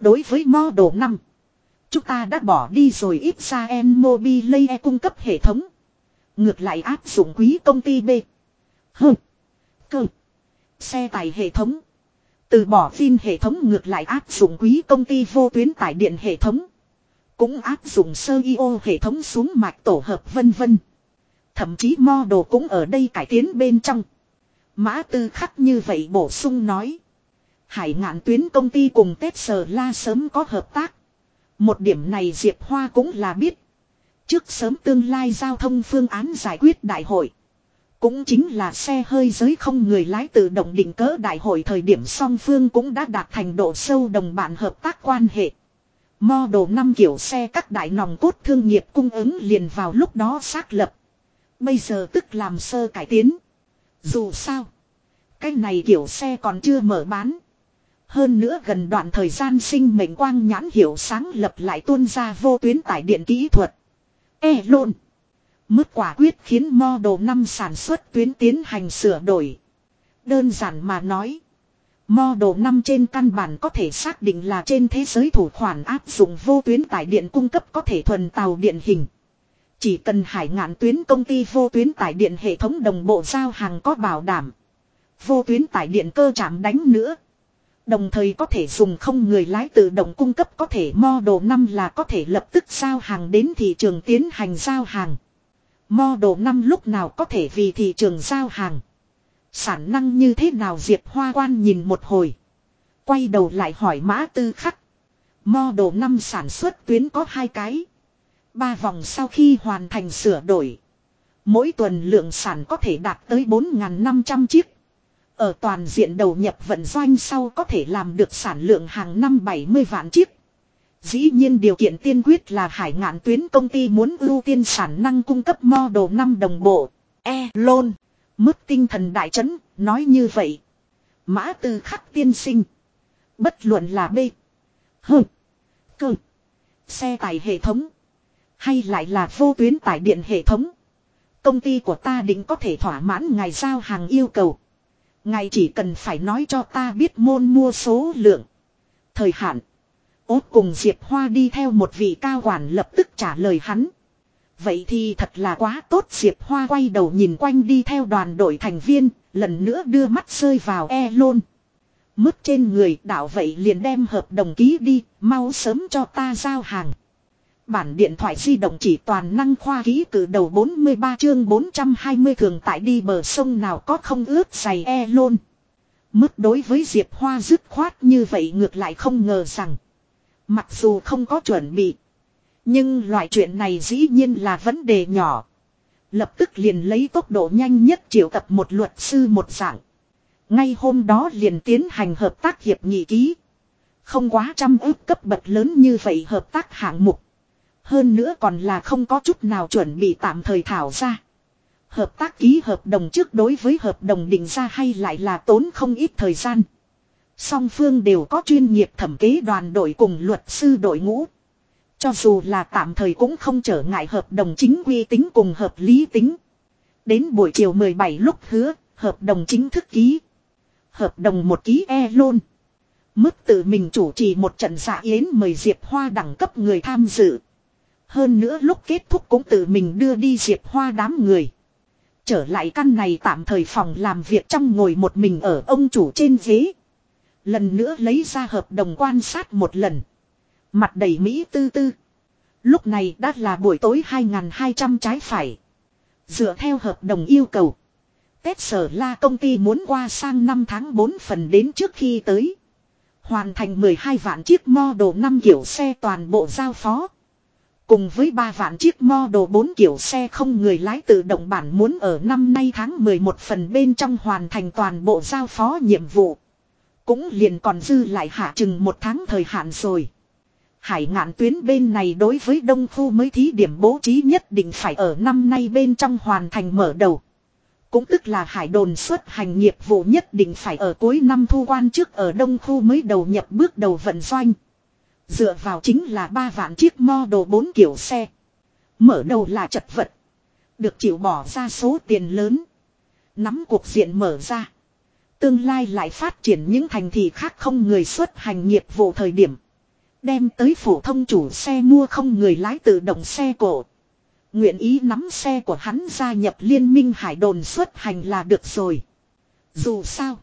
A: Đối với model 5. Chúng ta đã bỏ đi rồi ít ra em mobile cung cấp hệ thống. Ngược lại áp dụng quý công ty B. H. Cơ. Xe tải hệ thống. Từ bỏ phim hệ thống ngược lại áp dụng quý công ty vô tuyến tải điện hệ thống. Cũng áp dụng sơ IO hệ thống xuống mạch tổ hợp vân vân. Thậm chí mo đồ cũng ở đây cải tiến bên trong. Mã tư khắc như vậy bổ sung nói. Hải ngạn tuyến công ty cùng Tết Sờ La sớm có hợp tác. Một điểm này Diệp Hoa cũng là biết. Trước sớm tương lai giao thông phương án giải quyết đại hội. Cũng chính là xe hơi giới không người lái tự động định cỡ đại hội thời điểm song phương cũng đã đạt thành độ sâu đồng bạn hợp tác quan hệ. Model 5 kiểu xe các đại nòng cốt thương nghiệp cung ứng liền vào lúc đó xác lập. Bây giờ tức làm sơ cải tiến. Dù sao. Cái này kiểu xe còn chưa mở bán. Hơn nữa gần đoạn thời gian sinh mệnh quang nhãn hiểu sáng lập lại tuôn ra vô tuyến tải điện kỹ thuật. E lộn. Mức quả quyết khiến model 5 sản xuất tuyến tiến hành sửa đổi. Đơn giản mà nói. Model 5 trên căn bản có thể xác định là trên thế giới thủ khoản áp dụng vô tuyến tải điện cung cấp có thể thuần tàu điện hình. Chỉ cần hải ngạn tuyến công ty vô tuyến tải điện hệ thống đồng bộ giao hàng có bảo đảm. Vô tuyến tải điện cơ chạm đánh nữa. Đồng thời có thể dùng không người lái tự động cung cấp có thể model 5 là có thể lập tức giao hàng đến thị trường tiến hành giao hàng. Model 5 lúc nào có thể vì thị trường giao hàng. Sản năng như thế nào Diệp Hoa Quan nhìn một hồi. Quay đầu lại hỏi Mã Tư Khắc. đồ 5 sản xuất tuyến có hai cái. Ba vòng sau khi hoàn thành sửa đổi. Mỗi tuần lượng sản có thể đạt tới 4.500 chiếc. Ở toàn diện đầu nhập vận doanh sau có thể làm được sản lượng hàng năm 70 vạn chiếc. Dĩ nhiên điều kiện tiên quyết là hải ngạn tuyến công ty muốn ưu tiên sản năng cung cấp đồ 5 đồng bộ. E lôn. Mức tinh thần đại chấn, nói như vậy. Mã tư khắc tiên sinh. Bất luận là B. H. Cơ. Xe tải hệ thống. Hay lại là vô tuyến tải điện hệ thống. Công ty của ta định có thể thỏa mãn ngài giao hàng yêu cầu. Ngài chỉ cần phải nói cho ta biết môn mua số lượng. Thời hạn. Ốt cùng Diệp Hoa đi theo một vị cao quản lập tức trả lời hắn. Vậy thì thật là quá tốt Diệp Hoa quay đầu nhìn quanh đi theo đoàn đội thành viên, lần nữa đưa mắt rơi vào e lôn. Mức trên người đảo vậy liền đem hợp đồng ký đi, mau sớm cho ta giao hàng. Bản điện thoại di động chỉ toàn năng khoa ký từ đầu 43 chương 420 thường tại đi bờ sông nào có không ướt giày e lôn. Mức đối với Diệp Hoa dứt khoát như vậy ngược lại không ngờ rằng. Mặc dù không có chuẩn bị. Nhưng loại chuyện này dĩ nhiên là vấn đề nhỏ. Lập tức liền lấy tốc độ nhanh nhất triệu tập một luật sư một dạng. Ngay hôm đó liền tiến hành hợp tác hiệp nghị ký. Không quá trăm ước cấp bậc lớn như vậy hợp tác hạng mục. Hơn nữa còn là không có chút nào chuẩn bị tạm thời thảo ra. Hợp tác ký hợp đồng trước đối với hợp đồng định ra hay lại là tốn không ít thời gian. Song phương đều có chuyên nghiệp thẩm kế đoàn đội cùng luật sư đội ngũ. Cho dù là tạm thời cũng không trở ngại hợp đồng chính quy tính cùng hợp lý tính. Đến buổi chiều 17 lúc hứa, hợp đồng chính thức ký. Hợp đồng một ký e luôn. Mức tự mình chủ trì một trận dạ yến mời Diệp Hoa đẳng cấp người tham dự. Hơn nữa lúc kết thúc cũng tự mình đưa đi Diệp Hoa đám người. Trở lại căn này tạm thời phòng làm việc trong ngồi một mình ở ông chủ trên ghế. Lần nữa lấy ra hợp đồng quan sát một lần. Mặt đầy Mỹ tư tư. Lúc này đã là buổi tối 2.200 trái phải. Dựa theo hợp đồng yêu cầu. Tết sở la công ty muốn qua sang năm tháng 4 phần đến trước khi tới. Hoàn thành 12 vạn chiếc model 5 kiểu xe toàn bộ giao phó. Cùng với 3 vạn chiếc đồ 4 kiểu xe không người lái tự động bản muốn ở năm nay tháng 11 phần bên trong hoàn thành toàn bộ giao phó nhiệm vụ. Cũng liền còn dư lại hạ chừng một tháng thời hạn rồi. Hải ngạn tuyến bên này đối với đông khu mới thí điểm bố trí nhất định phải ở năm nay bên trong hoàn thành mở đầu. Cũng tức là hải đồn xuất hành nghiệp vụ nhất định phải ở cuối năm thu quan trước ở đông khu mới đầu nhập bước đầu vận doanh. Dựa vào chính là ba vạn chiếc model 4 kiểu xe. Mở đầu là chật vật. Được chịu bỏ ra số tiền lớn. Nắm cuộc diện mở ra. Tương lai lại phát triển những thành thị khác không người xuất hành nghiệp vụ thời điểm. Đem tới phổ thông chủ xe mua không người lái tự động xe cổ. Nguyện ý nắm xe của hắn gia nhập liên minh hải đồn xuất hành là được rồi. Dù sao.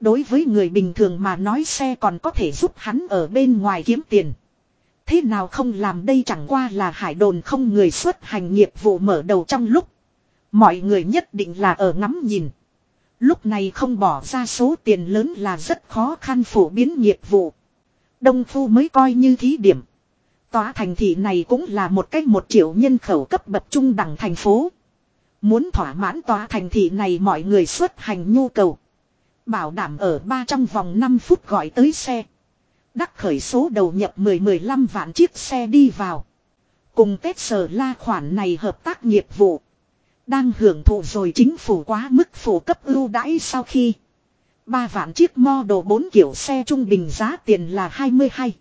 A: Đối với người bình thường mà nói xe còn có thể giúp hắn ở bên ngoài kiếm tiền. Thế nào không làm đây chẳng qua là hải đồn không người xuất hành nghiệp vụ mở đầu trong lúc. Mọi người nhất định là ở ngắm nhìn. Lúc này không bỏ ra số tiền lớn là rất khó khăn phổ biến nghiệp vụ. Đông Phu mới coi như thí điểm. Tòa thành thị này cũng là một cách một triệu nhân khẩu cấp bậc trung đẳng thành phố. Muốn thỏa mãn tòa thành thị này mọi người xuất hành nhu cầu. Bảo đảm ở ba trong vòng 5 phút gọi tới xe. Đắc khởi số đầu nhập 10-15 vạn chiếc xe đi vào. Cùng Tết Sở La khoản này hợp tác nghiệp vụ. Đang hưởng thụ rồi chính phủ quá mức phổ cấp ưu đãi sau khi. ba vạn chiếc mo đồ 4 kiểu xe trung bình giá tiền là 22.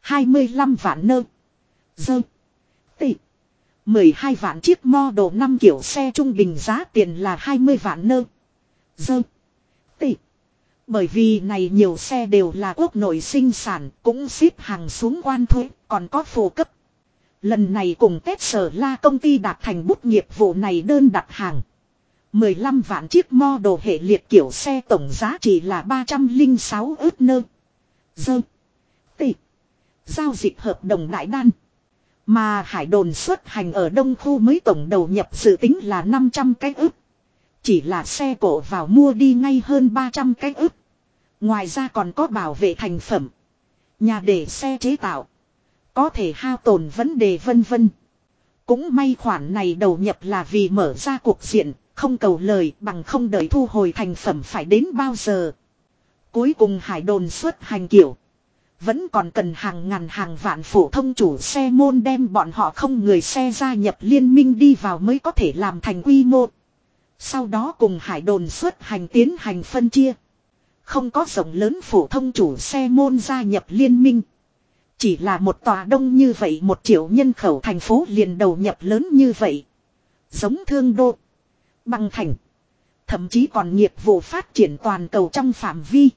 A: 25 vạn nơ. Dơ. Tị. 12 vạn chiếc mo đồ 5 kiểu xe trung bình giá tiền là 20 vạn nơ. Dơ. Bởi vì này nhiều xe đều là quốc nội sinh sản, cũng xếp hàng xuống quan thuế, còn có phổ cấp. Lần này cùng Tết Sở La công ty đạt thành bút nghiệp vụ này đơn đặt hàng. 15 vạn chiếc model hệ liệt kiểu xe tổng giá trị là 306 ước nơ. Dơ. Tị. Giao dịch hợp đồng đại đan. Mà hải đồn xuất hành ở đông khu mới tổng đầu nhập dự tính là 500 cái ước chỉ là xe cổ vào mua đi ngay hơn 300 cái ức. Ngoài ra còn có bảo vệ thành phẩm. Nhà để xe chế tạo. Có thể hao tổn vấn đề vân vân. Cũng may khoản này đầu nhập là vì mở ra cuộc diện, không cầu lời bằng không đợi thu hồi thành phẩm phải đến bao giờ. Cuối cùng hải đồn xuất hành kiểu. Vẫn còn cần hàng ngàn hàng vạn phổ thông chủ xe môn đem bọn họ không người xe gia nhập liên minh đi vào mới có thể làm thành quy mô. Sau đó cùng hải đồn xuất hành tiến hành phân chia. Không có rộng lớn phổ thông chủ xe môn gia nhập liên minh. Chỉ là một tòa đông như vậy, một triệu nhân khẩu thành phố liền đầu nhập lớn như vậy. Giống thương đô. Bằng thành. Thậm chí còn nghiệp vụ phát triển toàn cầu trong phạm vi.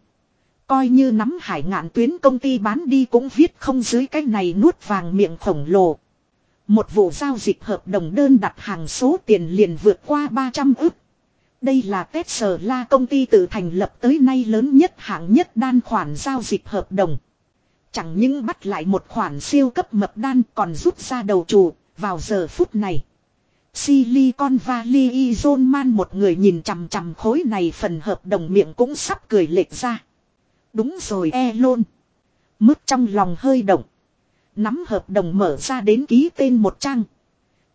A: Coi như nắm hải ngạn tuyến công ty bán đi cũng viết không dưới cái này nuốt vàng miệng khổng lồ. Một vụ giao dịch hợp đồng đơn đặt hàng số tiền liền vượt qua 300 ức. Đây là tesla công ty tự thành lập tới nay lớn nhất hạng nhất đan khoản giao dịch hợp đồng. Chẳng những bắt lại một khoản siêu cấp mập đan còn rút ra đầu chủ, vào giờ phút này. Silicon Valley Zone Man một người nhìn chằm chằm khối này phần hợp đồng miệng cũng sắp cười lệch ra. Đúng rồi Elon. Mức trong lòng hơi động. Nắm hợp đồng mở ra đến ký tên một trang.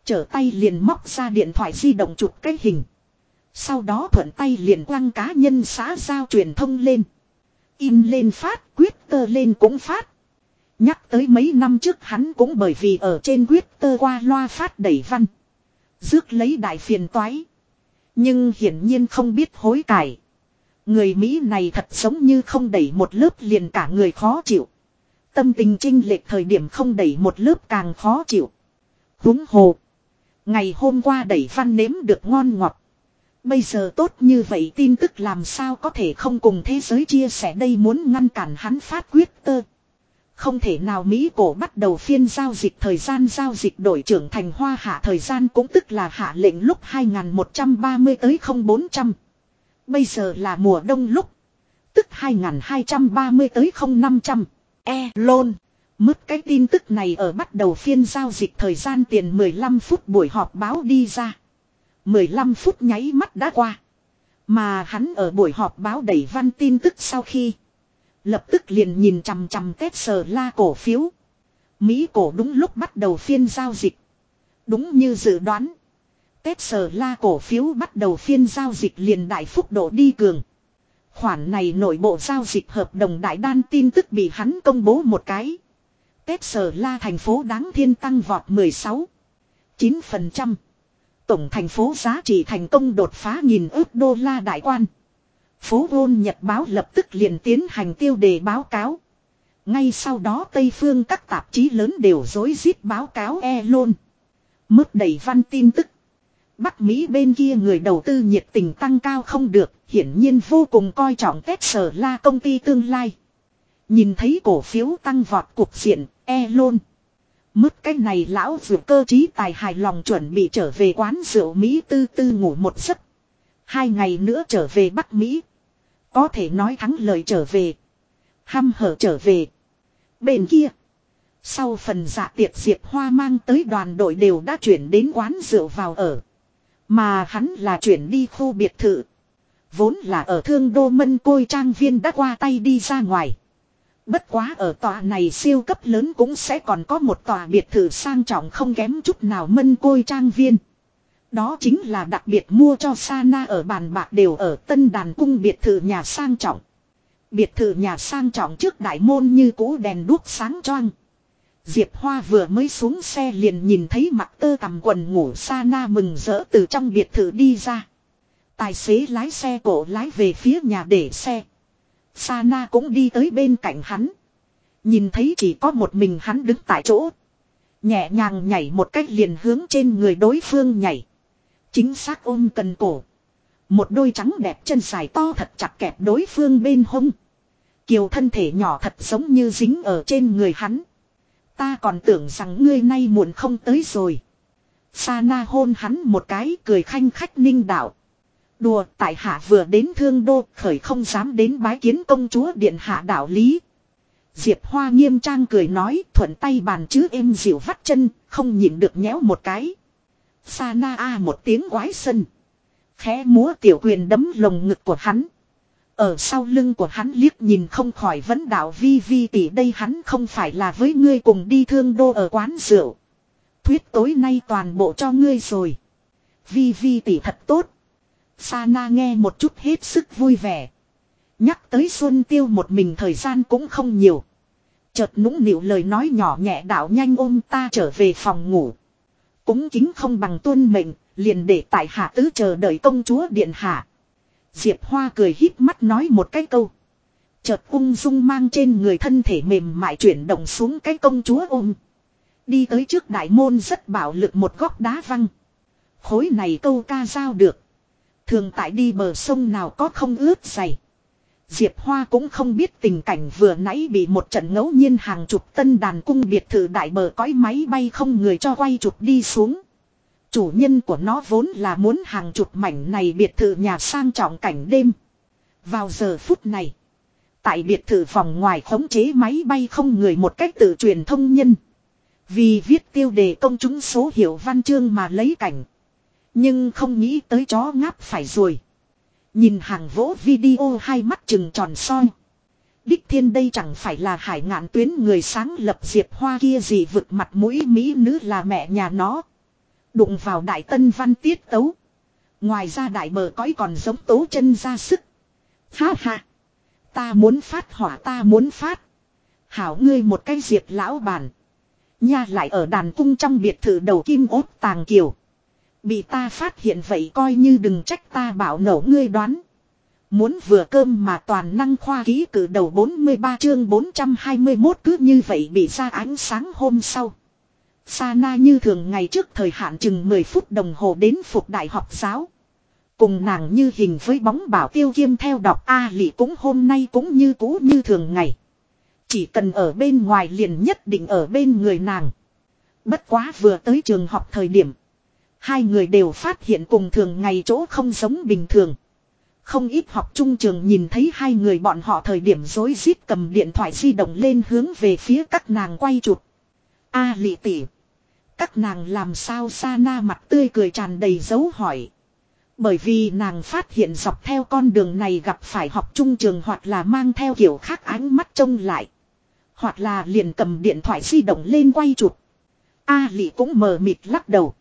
A: Trở tay liền móc ra điện thoại di động chụp cái hình. Sau đó thuận tay liền quăng cá nhân xã giao truyền thông lên. In lên phát, quyết tơ lên cũng phát. Nhắc tới mấy năm trước hắn cũng bởi vì ở trên quyết tơ qua loa phát đẩy văn. Dước lấy đại phiền toái. Nhưng hiển nhiên không biết hối cải. Người Mỹ này thật giống như không đẩy một lớp liền cả người khó chịu. Tâm tình trinh lệch thời điểm không đẩy một lớp càng khó chịu. Húng hồ. Ngày hôm qua đẩy văn nếm được ngon ngọt. Bây giờ tốt như vậy tin tức làm sao có thể không cùng thế giới chia sẻ đây muốn ngăn cản hắn phát quyết tơ. Không thể nào Mỹ cổ bắt đầu phiên giao dịch thời gian giao dịch đổi trưởng thành hoa hạ thời gian cũng tức là hạ lệnh lúc 2130 tới 0400. Bây giờ là mùa đông lúc. Tức 2230 tới 0500. E lôn. Mất cái tin tức này ở bắt đầu phiên giao dịch thời gian tiền 15 phút buổi họp báo đi ra. 15 phút nháy mắt đã qua. Mà hắn ở buổi họp báo đẩy văn tin tức sau khi. Lập tức liền nhìn chằm chằm tết sờ la cổ phiếu. Mỹ cổ đúng lúc bắt đầu phiên giao dịch. Đúng như dự đoán. Tết sờ la cổ phiếu bắt đầu phiên giao dịch liền đại phúc độ đi cường. Khoản này nội bộ giao dịch hợp đồng đại đan tin tức bị hắn công bố một cái. Tết sở la thành phố đáng thiên tăng vọt 16. 9%. Tổng thành phố giá trị thành công đột phá nghìn ước đô la đại quan. Phố Gôn Nhật báo lập tức liền tiến hành tiêu đề báo cáo. Ngay sau đó Tây phương các tạp chí lớn đều dối rít báo cáo e luôn. Mức đẩy văn tin tức. Bắc Mỹ bên kia người đầu tư nhiệt tình tăng cao không được, hiển nhiên vô cùng coi trọng Tesla la công ty tương lai. Nhìn thấy cổ phiếu tăng vọt cục diện, e. Mức cái này lão vượt cơ trí tài hài lòng chuẩn bị trở về quán rượu Mỹ tư tư ngủ một giấc. Hai ngày nữa trở về Bắc Mỹ. Có thể nói thắng lời trở về. Hăm hở trở về. Bên kia. Sau phần dạ tiệc diệp hoa mang tới đoàn đội đều đã chuyển đến quán rượu vào ở. Mà hắn là chuyển đi khu biệt thự. Vốn là ở thương đô mân côi trang viên đã qua tay đi ra ngoài. Bất quá ở tòa này siêu cấp lớn cũng sẽ còn có một tòa biệt thự sang trọng không kém chút nào mân côi trang viên. Đó chính là đặc biệt mua cho Sana ở bàn bạc đều ở tân đàn cung biệt thự nhà sang trọng. Biệt thự nhà sang trọng trước đại môn như cũ đèn đuốc sáng choang. Diệp Hoa vừa mới xuống xe liền nhìn thấy mặt tơ tầm quần ngủ Sana mừng rỡ từ trong biệt thự đi ra. Tài xế lái xe cổ lái về phía nhà để xe. Sana cũng đi tới bên cạnh hắn. Nhìn thấy chỉ có một mình hắn đứng tại chỗ. Nhẹ nhàng nhảy một cách liền hướng trên người đối phương nhảy. Chính xác ôm cần cổ. Một đôi trắng đẹp chân dài to thật chặt kẹp đối phương bên hông. Kiều thân thể nhỏ thật giống như dính ở trên người hắn. Ta còn tưởng rằng ngươi nay muộn không tới rồi. Sana hôn hắn một cái, cười khanh khách ninh đạo. Đùa tại hạ vừa đến thương đô, khởi không dám đến bái kiến công chúa điện hạ đạo lý. Diệp Hoa nghiêm trang cười nói, thuận tay bàn chứ êm dịu vắt chân, không nhịn được nhéo một cái. Sa na a một tiếng quái sân. Khẽ múa tiểu quyền đấm lồng ngực của hắn. Ở sau lưng của hắn liếc nhìn không khỏi vấn đạo vi vi tỷ đây hắn không phải là với ngươi cùng đi thương đô ở quán rượu. Thuyết tối nay toàn bộ cho ngươi rồi. Vi vi tỷ thật tốt. Sana nghe một chút hết sức vui vẻ. Nhắc tới Xuân Tiêu một mình thời gian cũng không nhiều. Chợt nũng nịu lời nói nhỏ nhẹ đạo nhanh ôm ta trở về phòng ngủ. Cũng chính không bằng tuân mệnh, liền để tại hạ tứ chờ đợi công chúa điện hạ. Diệp Hoa cười híp mắt nói một cái câu. Chợt ung dung mang trên người thân thể mềm mại chuyển động xuống cái công chúa ôm. Đi tới trước đại môn rất bảo lực một góc đá văng. Khối này câu ca giao được. Thường tại đi bờ sông nào có không ướt dày. Diệp Hoa cũng không biết tình cảnh vừa nãy bị một trận ngẫu nhiên hàng chục tân đàn cung biệt thự đại bờ cõi máy bay không người cho quay chụp đi xuống. Chủ nhân của nó vốn là muốn hàng chục mảnh này biệt thự nhà sang trọng cảnh đêm. Vào giờ phút này, tại biệt thự phòng ngoài khống chế máy bay không người một cách tự truyền thông nhân. Vì viết tiêu đề công chúng số hiệu văn chương mà lấy cảnh. Nhưng không nghĩ tới chó ngáp phải rồi. Nhìn hàng vỗ video hai mắt chừng tròn soi. Đích thiên đây chẳng phải là hải ngạn tuyến người sáng lập diệp hoa kia gì vực mặt mũi mỹ nữ là mẹ nhà nó. Đụng vào đại tân văn tiết tấu. Ngoài ra đại bờ cõi còn giống tố chân ra sức. Ha ha. Ta muốn phát hỏa ta muốn phát. Hảo ngươi một cái diệp lão bản. Nha lại ở đàn cung trong biệt thự đầu kim ốt tàng kiều. Bị ta phát hiện vậy coi như đừng trách ta bảo nổ ngươi đoán. Muốn vừa cơm mà toàn năng khoa ký cử đầu 43 chương 421 cứ như vậy bị ra ánh sáng hôm sau. Sana như thường ngày trước thời hạn chừng 10 phút đồng hồ đến phục đại học giáo. Cùng nàng như hình với bóng bảo tiêu kiêm theo đọc A à, lị cũng hôm nay cũng như cũ như thường ngày. Chỉ cần ở bên ngoài liền nhất định ở bên người nàng. Bất quá vừa tới trường học thời điểm. Hai người đều phát hiện cùng thường ngày chỗ không giống bình thường. Không ít học trung trường nhìn thấy hai người bọn họ thời điểm dối rít cầm điện thoại di động lên hướng về phía các nàng quay chụp. A à, lị tỉ. Các nàng làm sao sa na mặt tươi cười tràn đầy dấu hỏi. Bởi vì nàng phát hiện dọc theo con đường này gặp phải học trung trường hoặc là mang theo kiểu khác ánh mắt trông lại. Hoặc là liền cầm điện thoại di động lên quay chụp. A à, lị cũng mờ mịt lắc đầu.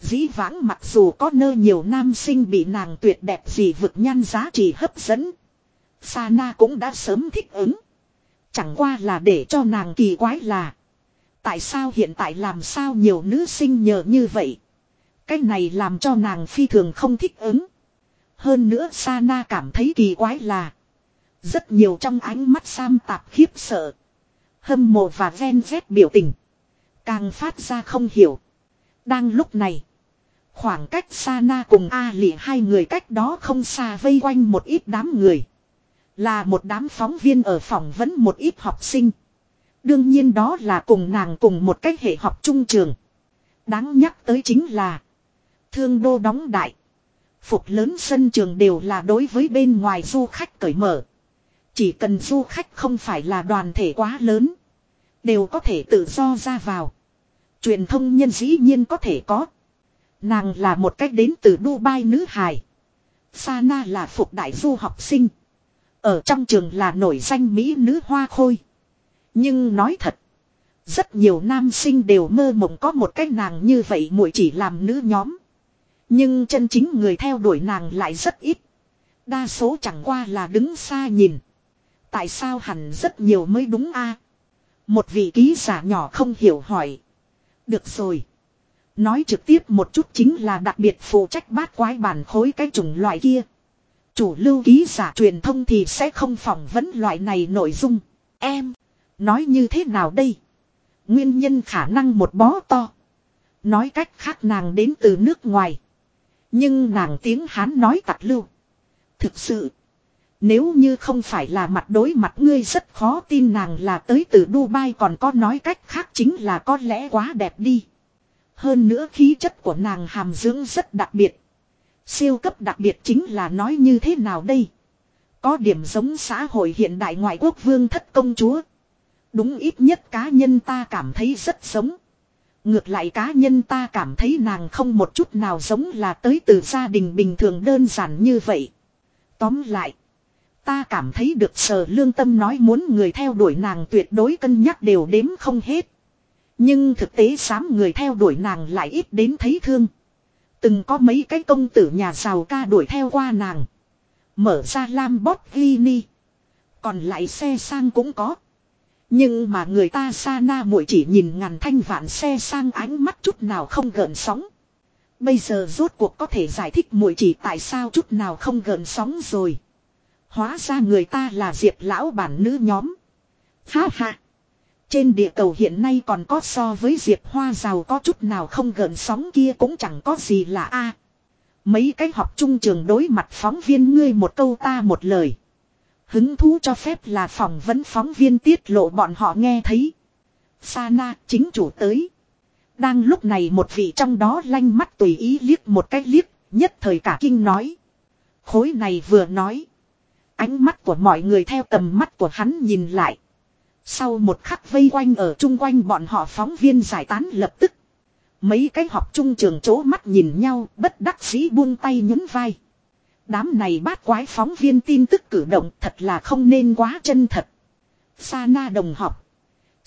A: Dĩ vãng mặc dù có nơi nhiều nam sinh bị nàng tuyệt đẹp gì vực nhan giá trị hấp dẫn. Sana cũng đã sớm thích ứng. Chẳng qua là để cho nàng kỳ quái là. Tại sao hiện tại làm sao nhiều nữ sinh nhờ như vậy. Cái này làm cho nàng phi thường không thích ứng. Hơn nữa Sana cảm thấy kỳ quái là. Rất nhiều trong ánh mắt Sam tạp khiếp sợ. Hâm mộ và ven vét biểu tình. Càng phát ra không hiểu. Đang lúc này. Khoảng cách Sana cùng A lị hai người cách đó không xa vây quanh một ít đám người. Là một đám phóng viên ở phòng vẫn một ít học sinh. Đương nhiên đó là cùng nàng cùng một cách hệ học trung trường. Đáng nhắc tới chính là. Thương đô đóng đại. Phục lớn sân trường đều là đối với bên ngoài du khách cởi mở. Chỉ cần du khách không phải là đoàn thể quá lớn. Đều có thể tự do ra vào. Truyền thông nhân dĩ nhiên có thể có. Nàng là một cách đến từ Dubai nữ hài. Sana là phục đại du học sinh. Ở trong trường là nổi danh Mỹ nữ hoa khôi. Nhưng nói thật. Rất nhiều nam sinh đều mơ mộng có một cách nàng như vậy muội chỉ làm nữ nhóm. Nhưng chân chính người theo đuổi nàng lại rất ít. Đa số chẳng qua là đứng xa nhìn. Tại sao hẳn rất nhiều mới đúng a? Một vị ký giả nhỏ không hiểu hỏi. Được rồi. Nói trực tiếp một chút chính là đặc biệt phụ trách bát quái bản khối cái chủng loại kia. Chủ lưu ký giả truyền thông thì sẽ không phỏng vấn loại này nội dung. Em, nói như thế nào đây? Nguyên nhân khả năng một bó to. Nói cách khác nàng đến từ nước ngoài. Nhưng nàng tiếng Hán nói tặc lưu. Thực sự. Nếu như không phải là mặt đối mặt ngươi rất khó tin nàng là tới từ Dubai còn có nói cách khác chính là có lẽ quá đẹp đi. Hơn nữa khí chất của nàng hàm dưỡng rất đặc biệt. Siêu cấp đặc biệt chính là nói như thế nào đây? Có điểm giống xã hội hiện đại ngoại quốc vương thất công chúa. Đúng ít nhất cá nhân ta cảm thấy rất giống. Ngược lại cá nhân ta cảm thấy nàng không một chút nào giống là tới từ gia đình bình thường đơn giản như vậy. Tóm lại. Ta cảm thấy được sở lương tâm nói muốn người theo đuổi nàng tuyệt đối cân nhắc đều đếm không hết. Nhưng thực tế dám người theo đuổi nàng lại ít đến thấy thương. Từng có mấy cái công tử nhà giàu ca đuổi theo qua nàng. Mở ra lam botini. Còn lại xe sang cũng có. Nhưng mà người ta xa na muội chỉ nhìn ngàn thanh vạn xe sang ánh mắt chút nào không gợn sóng. Bây giờ rốt cuộc có thể giải thích muội chỉ tại sao chút nào không gợn sóng rồi. Hóa ra người ta là diệp lão bản nữ nhóm. Ha ha. Trên địa cầu hiện nay còn có so với diệp hoa giàu có chút nào không gợn sóng kia cũng chẳng có gì là a. Mấy cái học trung trường đối mặt phóng viên ngươi một câu ta một lời. Hứng thú cho phép là phỏng vấn phóng viên tiết lộ bọn họ nghe thấy. Sana chính chủ tới. Đang lúc này một vị trong đó lanh mắt tùy ý liếc một cách liếc, nhất thời cả kinh nói. Khối này vừa nói. Ánh mắt của mọi người theo tầm mắt của hắn nhìn lại. Sau một khắc vây quanh ở chung quanh bọn họ phóng viên giải tán lập tức. Mấy cái học trung trường chố mắt nhìn nhau, bất đắc dĩ buông tay nhún vai. Đám này bát quái phóng viên tin tức cử động thật là không nên quá chân thật. Sa na đồng học.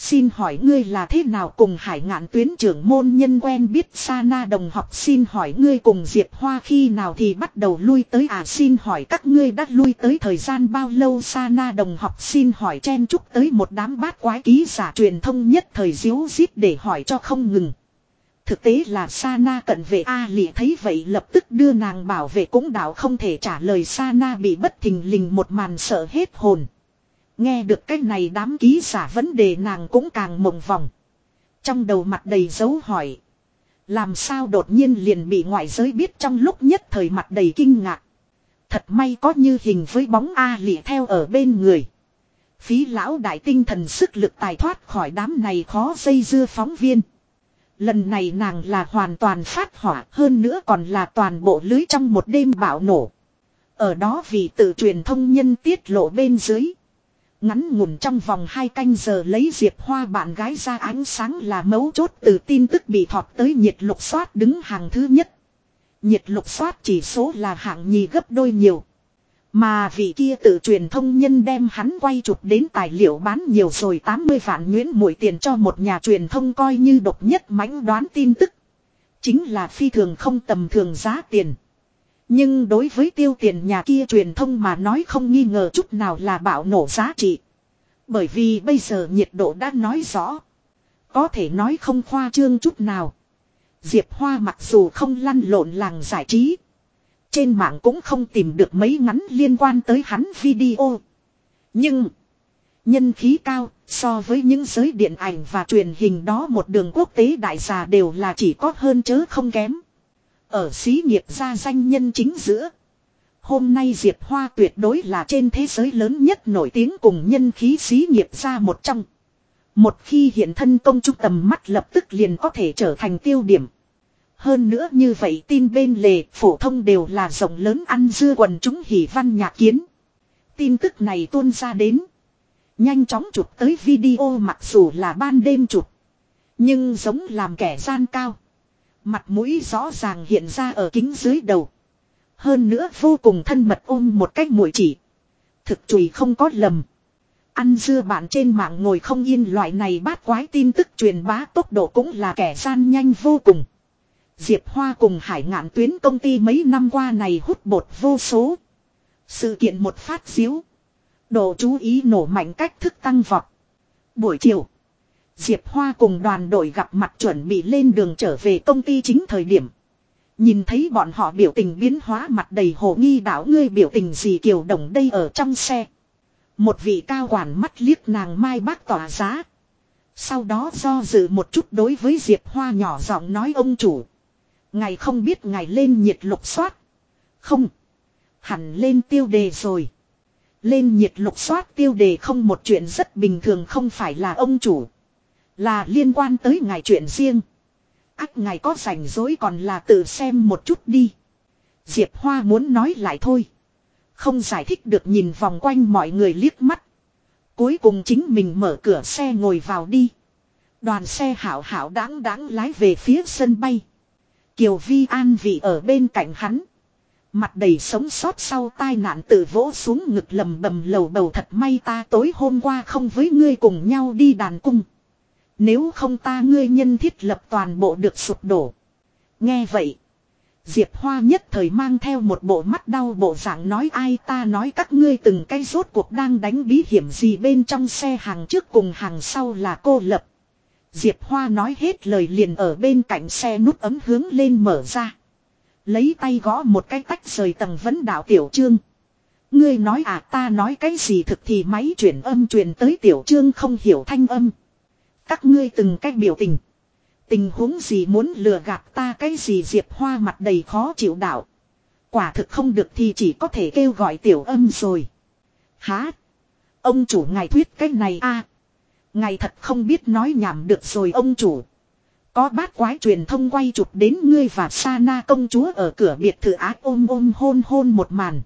A: Xin hỏi ngươi là thế nào cùng hải ngạn tuyến trưởng môn nhân quen biết Sa na đồng học xin hỏi ngươi cùng Diệp Hoa khi nào thì bắt đầu lui tới à xin hỏi các ngươi đã lui tới thời gian bao lâu Sa na đồng học, xin hỏi chen chúc tới một đám bát quái ký giả truyền thông nhất thời diếu giết để hỏi cho không ngừng. Thực tế là Sana cận vệ A lì thấy vậy lập tức đưa nàng bảo vệ cũng đảo không thể trả lời Sana bị bất thình lình một màn sợ hết hồn. Nghe được cái này đám ký giả vấn đề nàng cũng càng mộng vòng. Trong đầu mặt đầy dấu hỏi. Làm sao đột nhiên liền bị ngoại giới biết trong lúc nhất thời mặt đầy kinh ngạc. Thật may có như hình với bóng A lì theo ở bên người. Phí lão đại tinh thần sức lực tài thoát khỏi đám này khó dây dưa phóng viên. Lần này nàng là hoàn toàn phát hỏa, hơn nữa còn là toàn bộ lưới trong một đêm bạo nổ. Ở đó vì tự truyền thông nhân tiết lộ bên dưới. Ngắn ngủn trong vòng hai canh giờ lấy Diệp Hoa bạn gái ra ánh sáng là mấu chốt từ tin tức bị thọt tới nhiệt lục xoát đứng hàng thứ nhất. Nhiệt lục xoát chỉ số là hạng nhì gấp đôi nhiều. Mà vị kia tự truyền thông nhân đem hắn quay chụp đến tài liệu bán nhiều rồi 80 vạn nguyễn mũi tiền cho một nhà truyền thông coi như độc nhất mãnh đoán tin tức. Chính là phi thường không tầm thường giá tiền. Nhưng đối với tiêu tiền nhà kia truyền thông mà nói không nghi ngờ chút nào là bạo nổ giá trị. Bởi vì bây giờ nhiệt độ đã nói rõ. Có thể nói không khoa trương chút nào. Diệp Hoa mặc dù không lăn lộn làng giải trí. Trên mạng cũng không tìm được mấy ngắn liên quan tới hắn video. Nhưng. Nhân khí cao, so với những giới điện ảnh và truyền hình đó một đường quốc tế đại gia đều là chỉ có hơn chớ không kém. Ở xí nghiệp gia danh nhân chính giữa. Hôm nay Diệp Hoa tuyệt đối là trên thế giới lớn nhất nổi tiếng cùng nhân khí xí nghiệp gia một trong. Một khi hiện thân công chúng tầm mắt lập tức liền có thể trở thành tiêu điểm. Hơn nữa như vậy tin bên lề, phổ thông đều là rộng lớn ăn dưa quần chúng hỉ văn nhạc kiến. Tin tức này tuôn ra đến. Nhanh chóng chụp tới video mặc dù là ban đêm chụp. Nhưng giống làm kẻ gian cao. Mặt mũi rõ ràng hiện ra ở kính dưới đầu. Hơn nữa vô cùng thân mật ôm một cách mũi chỉ. Thực chùi không có lầm. Ăn dưa bạn trên mạng ngồi không yên loại này bát quái tin tức truyền bá tốc độ cũng là kẻ gian nhanh vô cùng. Diệp Hoa cùng hải ngạn tuyến công ty mấy năm qua này hút bột vô số. Sự kiện một phát diếu. Độ chú ý nổ mạnh cách thức tăng vọt. Buổi chiều. Diệp Hoa cùng đoàn đội gặp mặt chuẩn bị lên đường trở về công ty chính thời điểm. Nhìn thấy bọn họ biểu tình biến hóa mặt đầy hồ nghi đảo ngươi biểu tình gì kiều đồng đây ở trong xe. Một vị cao quản mắt liếc nàng mai bác tỏa giá. Sau đó do dự một chút đối với Diệp Hoa nhỏ giọng nói ông chủ. Ngài không biết ngài lên nhiệt lục soát. Không. Hẳn lên tiêu đề rồi. Lên nhiệt lục soát tiêu đề không một chuyện rất bình thường không phải là ông chủ. Là liên quan tới ngài chuyện riêng. Ác ngài có rảnh rỗi còn là tự xem một chút đi. Diệp Hoa muốn nói lại thôi. Không giải thích được nhìn vòng quanh mọi người liếc mắt. Cuối cùng chính mình mở cửa xe ngồi vào đi. Đoàn xe hảo hảo đáng đáng lái về phía sân bay. Kiều Vi an vị ở bên cạnh hắn. Mặt đầy sống sót sau tai nạn tự vỗ xuống ngực lầm bầm lầu bầu thật may ta tối hôm qua không với ngươi cùng nhau đi đàn cung. Nếu không ta ngươi nhân thiết lập toàn bộ được sụp đổ. Nghe vậy. Diệp Hoa nhất thời mang theo một bộ mắt đau bộ dạng nói ai ta nói các ngươi từng cái rốt cuộc đang đánh bí hiểm gì bên trong xe hàng trước cùng hàng sau là cô lập. Diệp Hoa nói hết lời liền ở bên cạnh xe nút ấm hướng lên mở ra. Lấy tay gõ một cái tách rời tầng vấn đạo tiểu trương. Ngươi nói à ta nói cái gì thực thì máy chuyển âm truyền tới tiểu trương không hiểu thanh âm. Các ngươi từng cách biểu tình. Tình huống gì muốn lừa gạt ta cái gì Diệp Hoa mặt đầy khó chịu đạo. Quả thực không được thì chỉ có thể kêu gọi tiểu âm rồi. Há? Ông chủ ngài thuyết cái này a Ngài thật không biết nói nhảm được rồi ông chủ. Có bát quái truyền thông quay chụp đến ngươi và Sana công chúa ở cửa biệt thự ác ôm ôm hôn hôn một màn.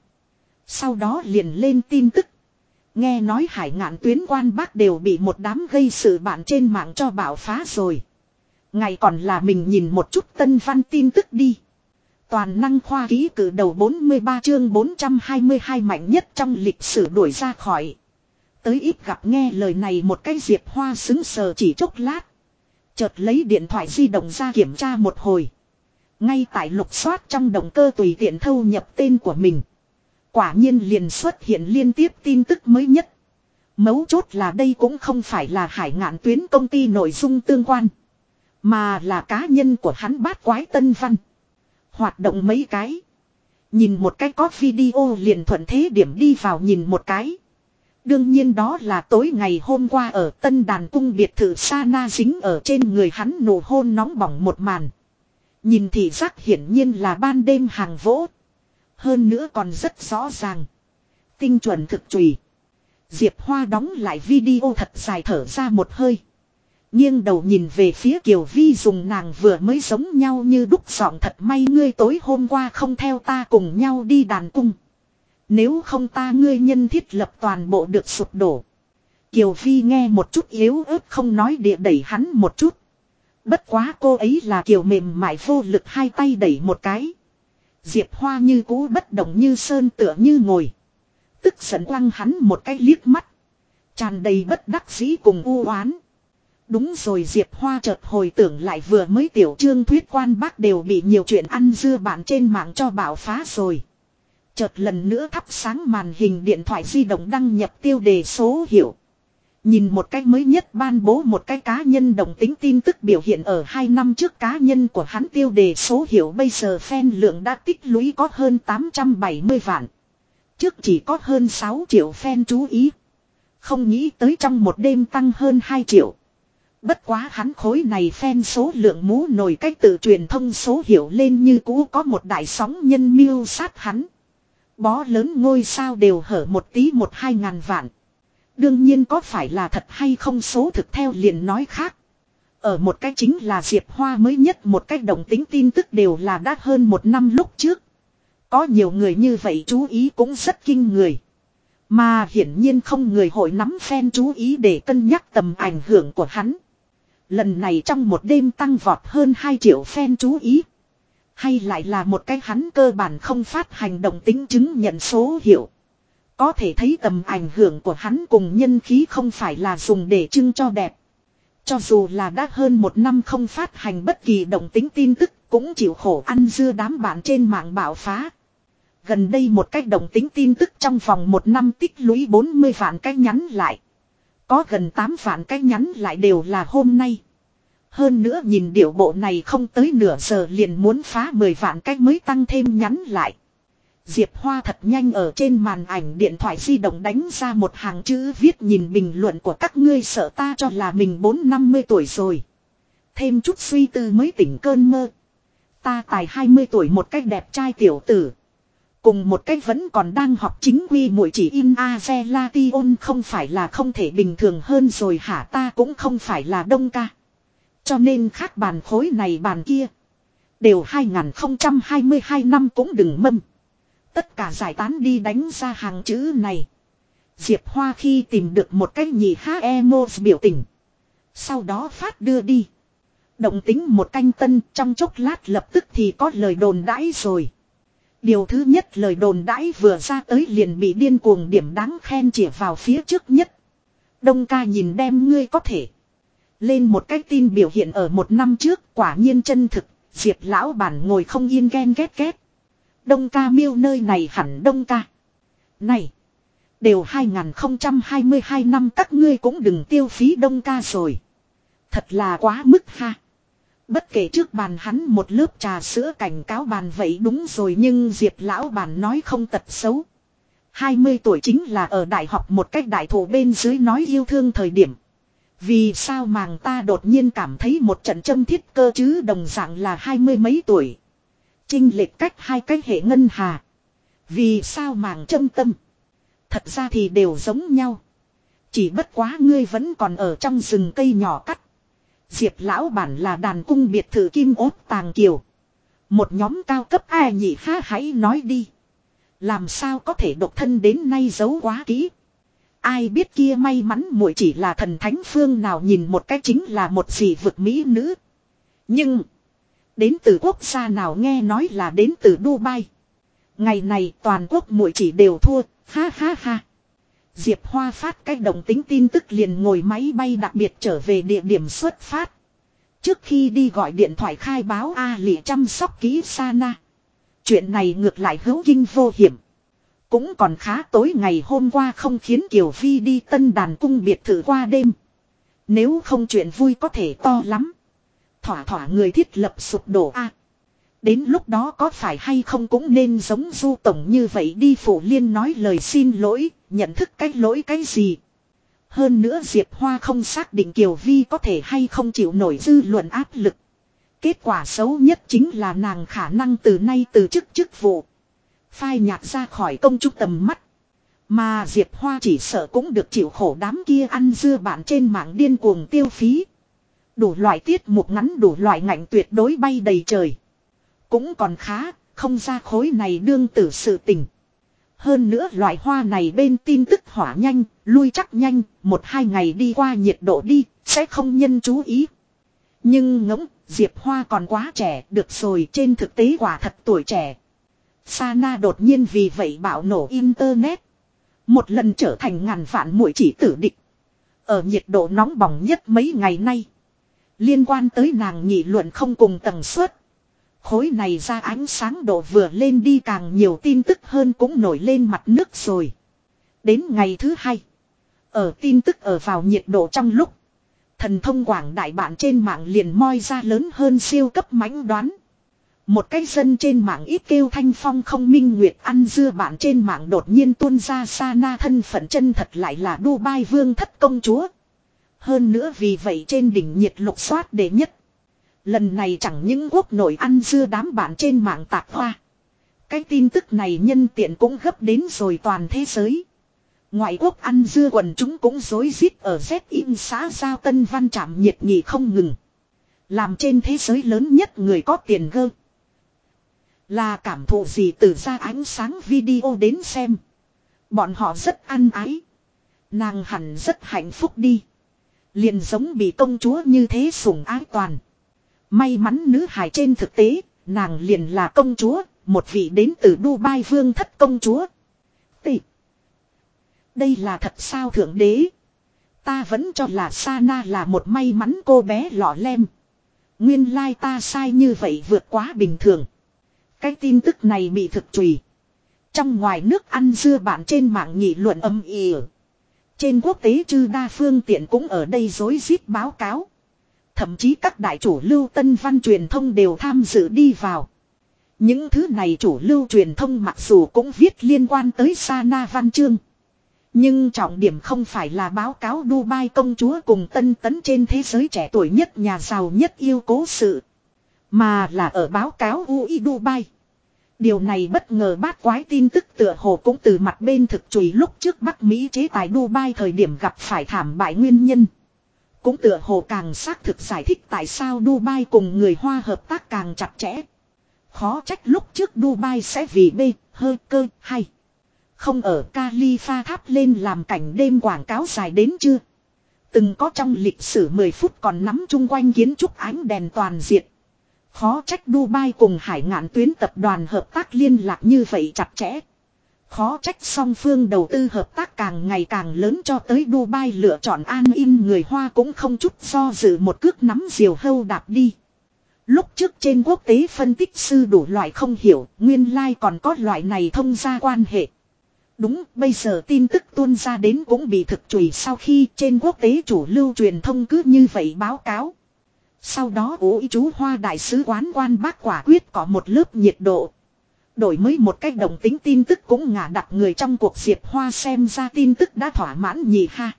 A: Sau đó liền lên tin tức. Nghe nói hải ngạn tuyến quan bác đều bị một đám gây sự bạn trên mạng cho bảo phá rồi. Ngày còn là mình nhìn một chút tân văn tin tức đi. Toàn năng khoa ký cử đầu 43 chương 422 mạnh nhất trong lịch sử đuổi ra khỏi. Tới ít gặp nghe lời này một cái diệp hoa xứng sờ chỉ chốc lát. Chợt lấy điện thoại di động ra kiểm tra một hồi. Ngay tại lục soát trong động cơ tùy tiện thâu nhập tên của mình. Quả nhiên liền xuất hiện liên tiếp tin tức mới nhất. Mấu chốt là đây cũng không phải là hải ngạn tuyến công ty nội dung tương quan. Mà là cá nhân của hắn bát quái tân văn. Hoạt động mấy cái. Nhìn một cái có video liền thuận thế điểm đi vào nhìn một cái. Đương nhiên đó là tối ngày hôm qua ở tân đàn cung biệt thự Sana dính ở trên người hắn nổ hôn nóng bỏng một màn. Nhìn thì giác hiển nhiên là ban đêm hàng vỗ. Hơn nữa còn rất rõ ràng. Tinh chuẩn thực trùy. Diệp Hoa đóng lại video thật dài thở ra một hơi. nghiêng đầu nhìn về phía Kiều Vi dùng nàng vừa mới giống nhau như đúc giọng thật may ngươi tối hôm qua không theo ta cùng nhau đi đàn cung. Nếu không ta ngươi nhân thiết lập toàn bộ được sụp đổ. Kiều Vi nghe một chút yếu ớt không nói địa đẩy hắn một chút. Bất quá cô ấy là kiều mềm mại vô lực hai tay đẩy một cái. Diệp Hoa như cũ bất động như sơn tựa như ngồi. Tức giận quăng hắn một cái liếc mắt. Tràn đầy bất đắc dĩ cùng u oán. Đúng rồi Diệp Hoa chợt hồi tưởng lại vừa mới tiểu trương thuyết quan bác đều bị nhiều chuyện ăn dưa bạn trên mạng cho bảo phá rồi. Chợt lần nữa thắp sáng màn hình điện thoại di động đăng nhập tiêu đề số hiệu. Nhìn một cách mới nhất ban bố một cái cá nhân đồng tính tin tức biểu hiện ở hai năm trước cá nhân của hắn tiêu đề số hiệu bây giờ fan lượng đã tích lũy có hơn 870 vạn. Trước chỉ có hơn 6 triệu fan chú ý. Không nghĩ tới trong một đêm tăng hơn 2 triệu. Bất quá hắn khối này fan số lượng mũ nổi cách tự truyền thông số hiệu lên như cũ có một đại sóng nhân miêu sát hắn. Bó lớn ngôi sao đều hở một tí một hai ngàn vạn. Đương nhiên có phải là thật hay không số thực theo liền nói khác. Ở một cách chính là Diệp Hoa mới nhất một cách động tính tin tức đều là đã hơn một năm lúc trước. Có nhiều người như vậy chú ý cũng rất kinh người. Mà hiển nhiên không người hội nắm phen chú ý để cân nhắc tầm ảnh hưởng của hắn. Lần này trong một đêm tăng vọt hơn 2 triệu fan chú ý. Hay lại là một cái hắn cơ bản không phát hành động tính chứng nhận số hiệu. Có thể thấy tầm ảnh hưởng của hắn cùng nhân khí không phải là dùng để trưng cho đẹp. Cho dù là đã hơn một năm không phát hành bất kỳ động tính tin tức, cũng chịu khổ ăn dưa đám bạn trên mạng bạo phá. Gần đây một cách động tính tin tức trong vòng một năm tích lũy 40 vạn cái nhắn lại. Có gần 8 vạn cái nhắn lại đều là hôm nay. Hơn nữa nhìn điệu bộ này không tới nửa giờ liền muốn phá 10 vạn cách mới tăng thêm nhắn lại. Diệp Hoa thật nhanh ở trên màn ảnh điện thoại di động đánh ra một hàng chữ viết nhìn bình luận của các ngươi sợ ta cho là mình 4-50 tuổi rồi. Thêm chút suy tư mới tỉnh cơn mơ. Ta tài 20 tuổi một cách đẹp trai tiểu tử. Cùng một cách vẫn còn đang học chính quy mũi chỉ in a Lation không phải là không thể bình thường hơn rồi hả ta cũng không phải là đông ca. Cho nên khác bàn khối này bàn kia. Đều 2022 năm cũng đừng mâm. Tất cả giải tán đi đánh ra hàng chữ này. Diệp Hoa khi tìm được một cái nhị ha emo biểu tình. Sau đó phát đưa đi. Động tính một canh tân trong chốc lát lập tức thì có lời đồn đãi rồi. Điều thứ nhất lời đồn đãi vừa ra tới liền bị điên cuồng điểm đáng khen chỉ vào phía trước nhất. Đông ca nhìn đem ngươi có thể. Lên một cái tin biểu hiện ở một năm trước quả nhiên chân thực, diệp lão bản ngồi không yên ghen ghét ghét. Đông ca miêu nơi này hẳn đông ca. Này! Đều 2022 năm các ngươi cũng đừng tiêu phí đông ca rồi. Thật là quá mức ha. Bất kể trước bàn hắn một lớp trà sữa cảnh cáo bàn vậy đúng rồi nhưng Diệp lão bàn nói không tật xấu. 20 tuổi chính là ở đại học một cách đại thủ bên dưới nói yêu thương thời điểm. Vì sao màng ta đột nhiên cảm thấy một trận châm thiết cơ chứ đồng dạng là hai mươi mấy tuổi. Trinh lệch cách hai cái hệ ngân hà. Vì sao màng châm tâm. Thật ra thì đều giống nhau. Chỉ bất quá ngươi vẫn còn ở trong rừng cây nhỏ cắt. Diệp lão bản là đàn cung biệt thự kim ốt tàng kiều. Một nhóm cao cấp ai nhị ha, hãy nói đi. Làm sao có thể độc thân đến nay giấu quá kỹ. Ai biết kia may mắn muội chỉ là thần thánh phương nào nhìn một cái chính là một gì vực mỹ nữ. Nhưng. Đến từ quốc gia nào nghe nói là đến từ Dubai. Ngày này toàn quốc muội chỉ đều thua. Ha ha ha. Diệp Hoa phát cách đồng tính tin tức liền ngồi máy bay đặc biệt trở về địa điểm xuất phát. Trước khi đi gọi điện thoại khai báo A lị chăm sóc kỹ Sana. Chuyện này ngược lại hữu kinh vô hiểm. Cũng còn khá tối ngày hôm qua không khiến Kiều Vi đi tân đàn cung biệt thự qua đêm. Nếu không chuyện vui có thể to lắm. Thỏa thỏa người thiết lập sụp đổ A. Đến lúc đó có phải hay không cũng nên giống du tổng như vậy đi phủ liên nói lời xin lỗi, nhận thức cái lỗi cái gì. Hơn nữa Diệp Hoa không xác định Kiều Vi có thể hay không chịu nổi dư luận áp lực. Kết quả xấu nhất chính là nàng khả năng từ nay từ chức chức vụ. Phai nhạt ra khỏi công chúng tầm mắt. Mà Diệp Hoa chỉ sợ cũng được chịu khổ đám kia ăn dưa bạn trên mạng điên cuồng tiêu phí. Đủ loại tiết mục ngắn đủ loại ngạnh tuyệt đối bay đầy trời. Cũng còn khá, không ra khối này đương tử sự tình. Hơn nữa loại hoa này bên tin tức hỏa nhanh, lui chắc nhanh, một hai ngày đi qua nhiệt độ đi, sẽ không nhân chú ý. Nhưng ngỗng, Diệp Hoa còn quá trẻ, được rồi trên thực tế quả thật tuổi trẻ. Sana đột nhiên vì vậy bạo nổ Internet. Một lần trở thành ngàn vạn mũi chỉ tử địch. Ở nhiệt độ nóng bỏng nhất mấy ngày nay. Liên quan tới nàng nghị luận không cùng tầng suất. Khối này ra ánh sáng độ vừa lên đi càng nhiều tin tức hơn cũng nổi lên mặt nước rồi. Đến ngày thứ hai. Ở tin tức ở vào nhiệt độ trong lúc. Thần thông quảng đại bạn trên mạng liền moi ra lớn hơn siêu cấp mãnh đoán. Một cái dân trên mạng ít kêu thanh phong không minh nguyệt ăn dưa bạn trên mạng đột nhiên tuôn ra sa na thân phận chân thật lại là Dubai vương thất công chúa. Hơn nữa vì vậy trên đỉnh nhiệt lục soát đệ nhất. Lần này chẳng những quốc nội ăn dưa đám bạn trên mạng tạc hoa. Cái tin tức này nhân tiện cũng gấp đến rồi toàn thế giới. Ngoại quốc ăn dưa quần chúng cũng dối rít ở Z in xã giao tân văn trạm nhiệt nhị không ngừng. Làm trên thế giới lớn nhất người có tiền gơ. Là cảm thụ gì từ ra ánh sáng video đến xem. Bọn họ rất ăn ái. Nàng hẳn rất hạnh phúc đi. Liền giống bị công chúa như thế sủng ái toàn. May mắn nữ hài trên thực tế, nàng liền là công chúa, một vị đến từ Dubai vương thất công chúa. Tị. Đây là thật sao thượng đế? Ta vẫn cho là Sana là một may mắn cô bé lọ lem. Nguyên lai ta sai như vậy vượt quá bình thường. Cái tin tức này bị thực trùy. Trong ngoài nước ăn dưa bạn trên mạng nghị luận âm ỉ. Trên quốc tế chư đa phương tiện cũng ở đây dối rít báo cáo. Thậm chí các đại chủ lưu tân văn truyền thông đều tham dự đi vào. Những thứ này chủ lưu truyền thông mặc dù cũng viết liên quan tới Sana văn chương. Nhưng trọng điểm không phải là báo cáo Dubai công chúa cùng tân tấn trên thế giới trẻ tuổi nhất, nhà giàu nhất, yêu cố sự. Mà là ở báo cáo UI Dubai. Điều này bất ngờ bát quái tin tức tựa hồ cũng từ mặt bên thực chùy lúc trước Bắc Mỹ chế tài Dubai thời điểm gặp phải thảm bại nguyên nhân. Cũng tựa hồ càng xác thực giải thích tại sao Dubai cùng người Hoa hợp tác càng chặt chẽ. Khó trách lúc trước Dubai sẽ vì B, hơi cơ, hay. Không ở Califa tháp lên làm cảnh đêm quảng cáo dài đến chưa. Từng có trong lịch sử 10 phút còn nắm chung quanh kiến trúc ánh đèn toàn diệt. Khó trách Dubai cùng hải ngạn tuyến tập đoàn hợp tác liên lạc như vậy chặt chẽ. Khó trách song phương đầu tư hợp tác càng ngày càng lớn cho tới Dubai lựa chọn an in người Hoa cũng không chút do dự một cước nắm diều hâu đạp đi. Lúc trước trên quốc tế phân tích sư đủ loại không hiểu, nguyên lai like còn có loại này thông gia quan hệ. Đúng, bây giờ tin tức tuôn ra đến cũng bị thực chùy sau khi trên quốc tế chủ lưu truyền thông cứ như vậy báo cáo. Sau đó ủ chú hoa đại sứ quán quan bác quả quyết có một lớp nhiệt độ. Đổi mới một cách đồng tính tin tức cũng ngả đặt người trong cuộc diệp hoa xem ra tin tức đã thỏa mãn nhỉ ha.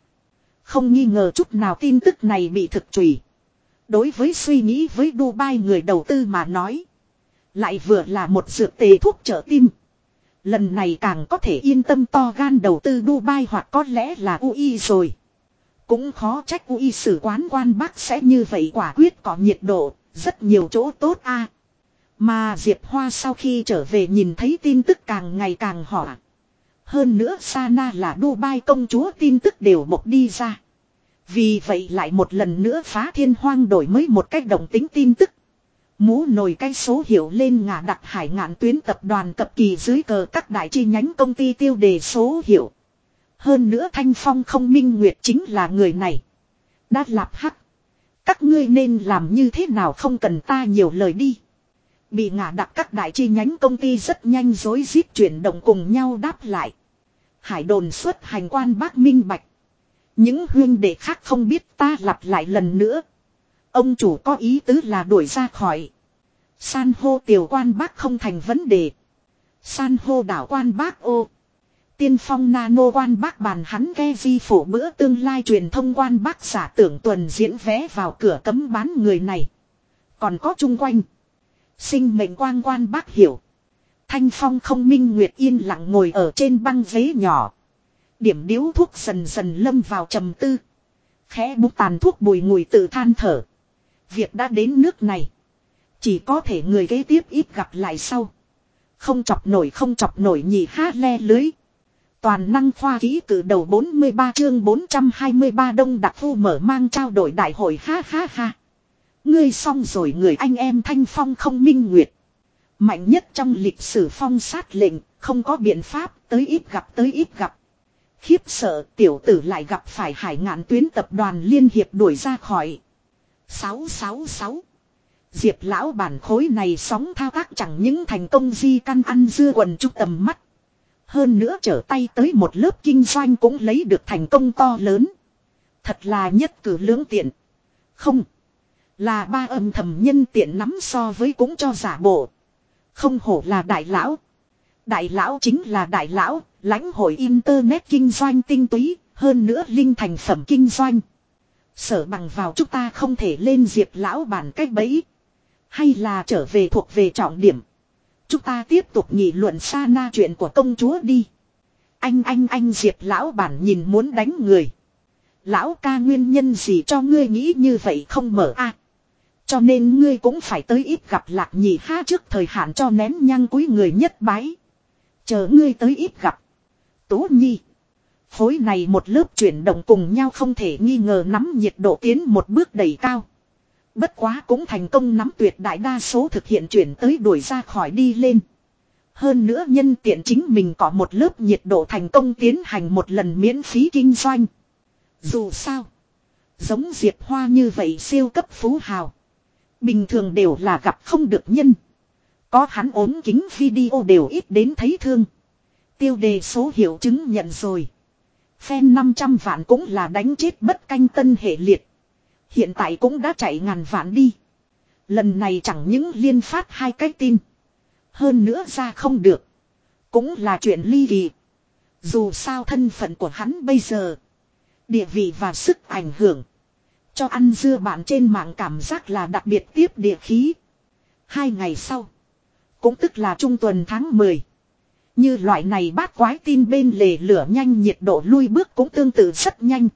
A: Không nghi ngờ chút nào tin tức này bị thực trùy. Đối với suy nghĩ với Dubai người đầu tư mà nói. Lại vừa là một dược tề thuốc trợ tim. Lần này càng có thể yên tâm to gan đầu tư Dubai hoặc có lẽ là UI rồi. Cũng khó trách uy sử quán quan bác sẽ như vậy quả quyết có nhiệt độ, rất nhiều chỗ tốt a. Mà Diệp Hoa sau khi trở về nhìn thấy tin tức càng ngày càng hỏa. Hơn nữa Sana là Dubai công chúa tin tức đều bộc đi ra. Vì vậy lại một lần nữa phá thiên hoang đổi mới một cách đồng tính tin tức. Mũ nồi cái số hiệu lên ngả đặt hải ngạn tuyến tập đoàn cập kỳ dưới cờ các đại chi nhánh công ty tiêu đề số hiệu. Hơn nữa Thanh Phong không minh nguyệt chính là người này. Đã lạp hắc. Các ngươi nên làm như thế nào không cần ta nhiều lời đi. Bị ngả đặt các đại chi nhánh công ty rất nhanh dối rít chuyển động cùng nhau đáp lại. Hải đồn xuất hành quan bác minh bạch. Những huyên đệ khác không biết ta lặp lại lần nữa. Ông chủ có ý tứ là đuổi ra khỏi. San hô tiểu quan bác không thành vấn đề. San hô đảo quan bác ô. Tiên phong nano quan bác bàn hắn ghe di phổ bữa tương lai truyền thông quan bác giả tưởng tuần diễn vé vào cửa cấm bán người này. Còn có chung quanh. Sinh mệnh quang quan bác hiểu. Thanh phong không minh nguyệt yên lặng ngồi ở trên băng ghế nhỏ. Điểm điếu thuốc dần dần lâm vào trầm tư. Khẽ bút tàn thuốc bùi ngùi tự than thở. Việc đã đến nước này. Chỉ có thể người kế tiếp ít gặp lại sau. Không chọc nổi, không chọc nổi nhỉ hát le lưới. Toàn năng khoa ký cử đầu 43 chương 423 đông đặc phu mở mang trao đổi đại hội ha ha ha. Ngươi xong rồi người anh em thanh phong không minh nguyệt. Mạnh nhất trong lịch sử phong sát lệnh, không có biện pháp, tới ít gặp tới ít gặp. Khiếp sợ tiểu tử lại gặp phải hải ngạn tuyến tập đoàn liên hiệp đuổi ra khỏi. 666 Diệp lão bản khối này sóng thao tác chẳng những thành công di căn ăn dưa quần trúc tầm mắt. Hơn nữa trở tay tới một lớp kinh doanh cũng lấy được thành công to lớn. Thật là nhất cử lưỡng tiện. Không. Là ba âm thầm nhân tiện nắm so với cũng cho giả bộ. Không hổ là đại lão. Đại lão chính là đại lão, lãnh hội internet kinh doanh tinh túy, hơn nữa linh thành phẩm kinh doanh. Sở bằng vào chúng ta không thể lên diệp lão bản cách bẫy. Hay là trở về thuộc về trọng điểm. Chúng ta tiếp tục nghị luận xa na chuyện của công chúa đi. Anh anh anh diệp lão bản nhìn muốn đánh người. Lão ca nguyên nhân gì cho ngươi nghĩ như vậy không mở a Cho nên ngươi cũng phải tới ít gặp lạc nhị ha trước thời hạn cho nén nhăng cuối người nhất bái. Chờ ngươi tới ít gặp. Tố nhi. Phối này một lớp chuyển động cùng nhau không thể nghi ngờ nắm nhiệt độ tiến một bước đầy cao. Bất quá cũng thành công nắm tuyệt đại đa số thực hiện chuyển tới đuổi ra khỏi đi lên. Hơn nữa nhân tiện chính mình có một lớp nhiệt độ thành công tiến hành một lần miễn phí kinh doanh. Dù sao. Giống Diệp Hoa như vậy siêu cấp phú hào. Bình thường đều là gặp không được nhân. Có hắn ốm kính video đều ít đến thấy thương. Tiêu đề số hiệu chứng nhận rồi. Fan 500 vạn cũng là đánh chết bất canh tân hệ liệt. Hiện tại cũng đã chạy ngàn vạn đi. Lần này chẳng những liên phát hai cái tin. Hơn nữa ra không được. Cũng là chuyện ly kỳ. Dù sao thân phận của hắn bây giờ. Địa vị và sức ảnh hưởng. Cho ăn dưa bạn trên mạng cảm giác là đặc biệt tiếp địa khí. Hai ngày sau. Cũng tức là trung tuần tháng 10. Như loại này bát quái tin bên lề lửa nhanh nhiệt độ lui bước cũng tương tự rất nhanh.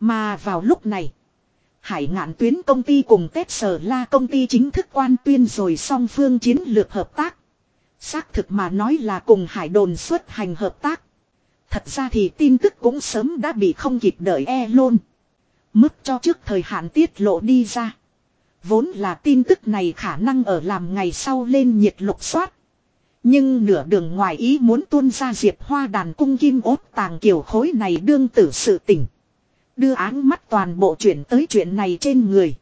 A: Mà vào lúc này. Hải ngạn tuyến công ty cùng Tết Sở La công ty chính thức quan tuyên rồi song phương chiến lược hợp tác. Xác thực mà nói là cùng hải đồn xuất hành hợp tác. Thật ra thì tin tức cũng sớm đã bị không kịp đợi e luôn. Mức cho trước thời hạn tiết lộ đi ra. Vốn là tin tức này khả năng ở làm ngày sau lên nhiệt lục soát. Nhưng nửa đường ngoài ý muốn tuôn ra diệp hoa đàn cung kim ốt tàng kiểu khối này đương tử sự tỉnh. Đưa áng mắt toàn bộ chuyện tới chuyện này trên người.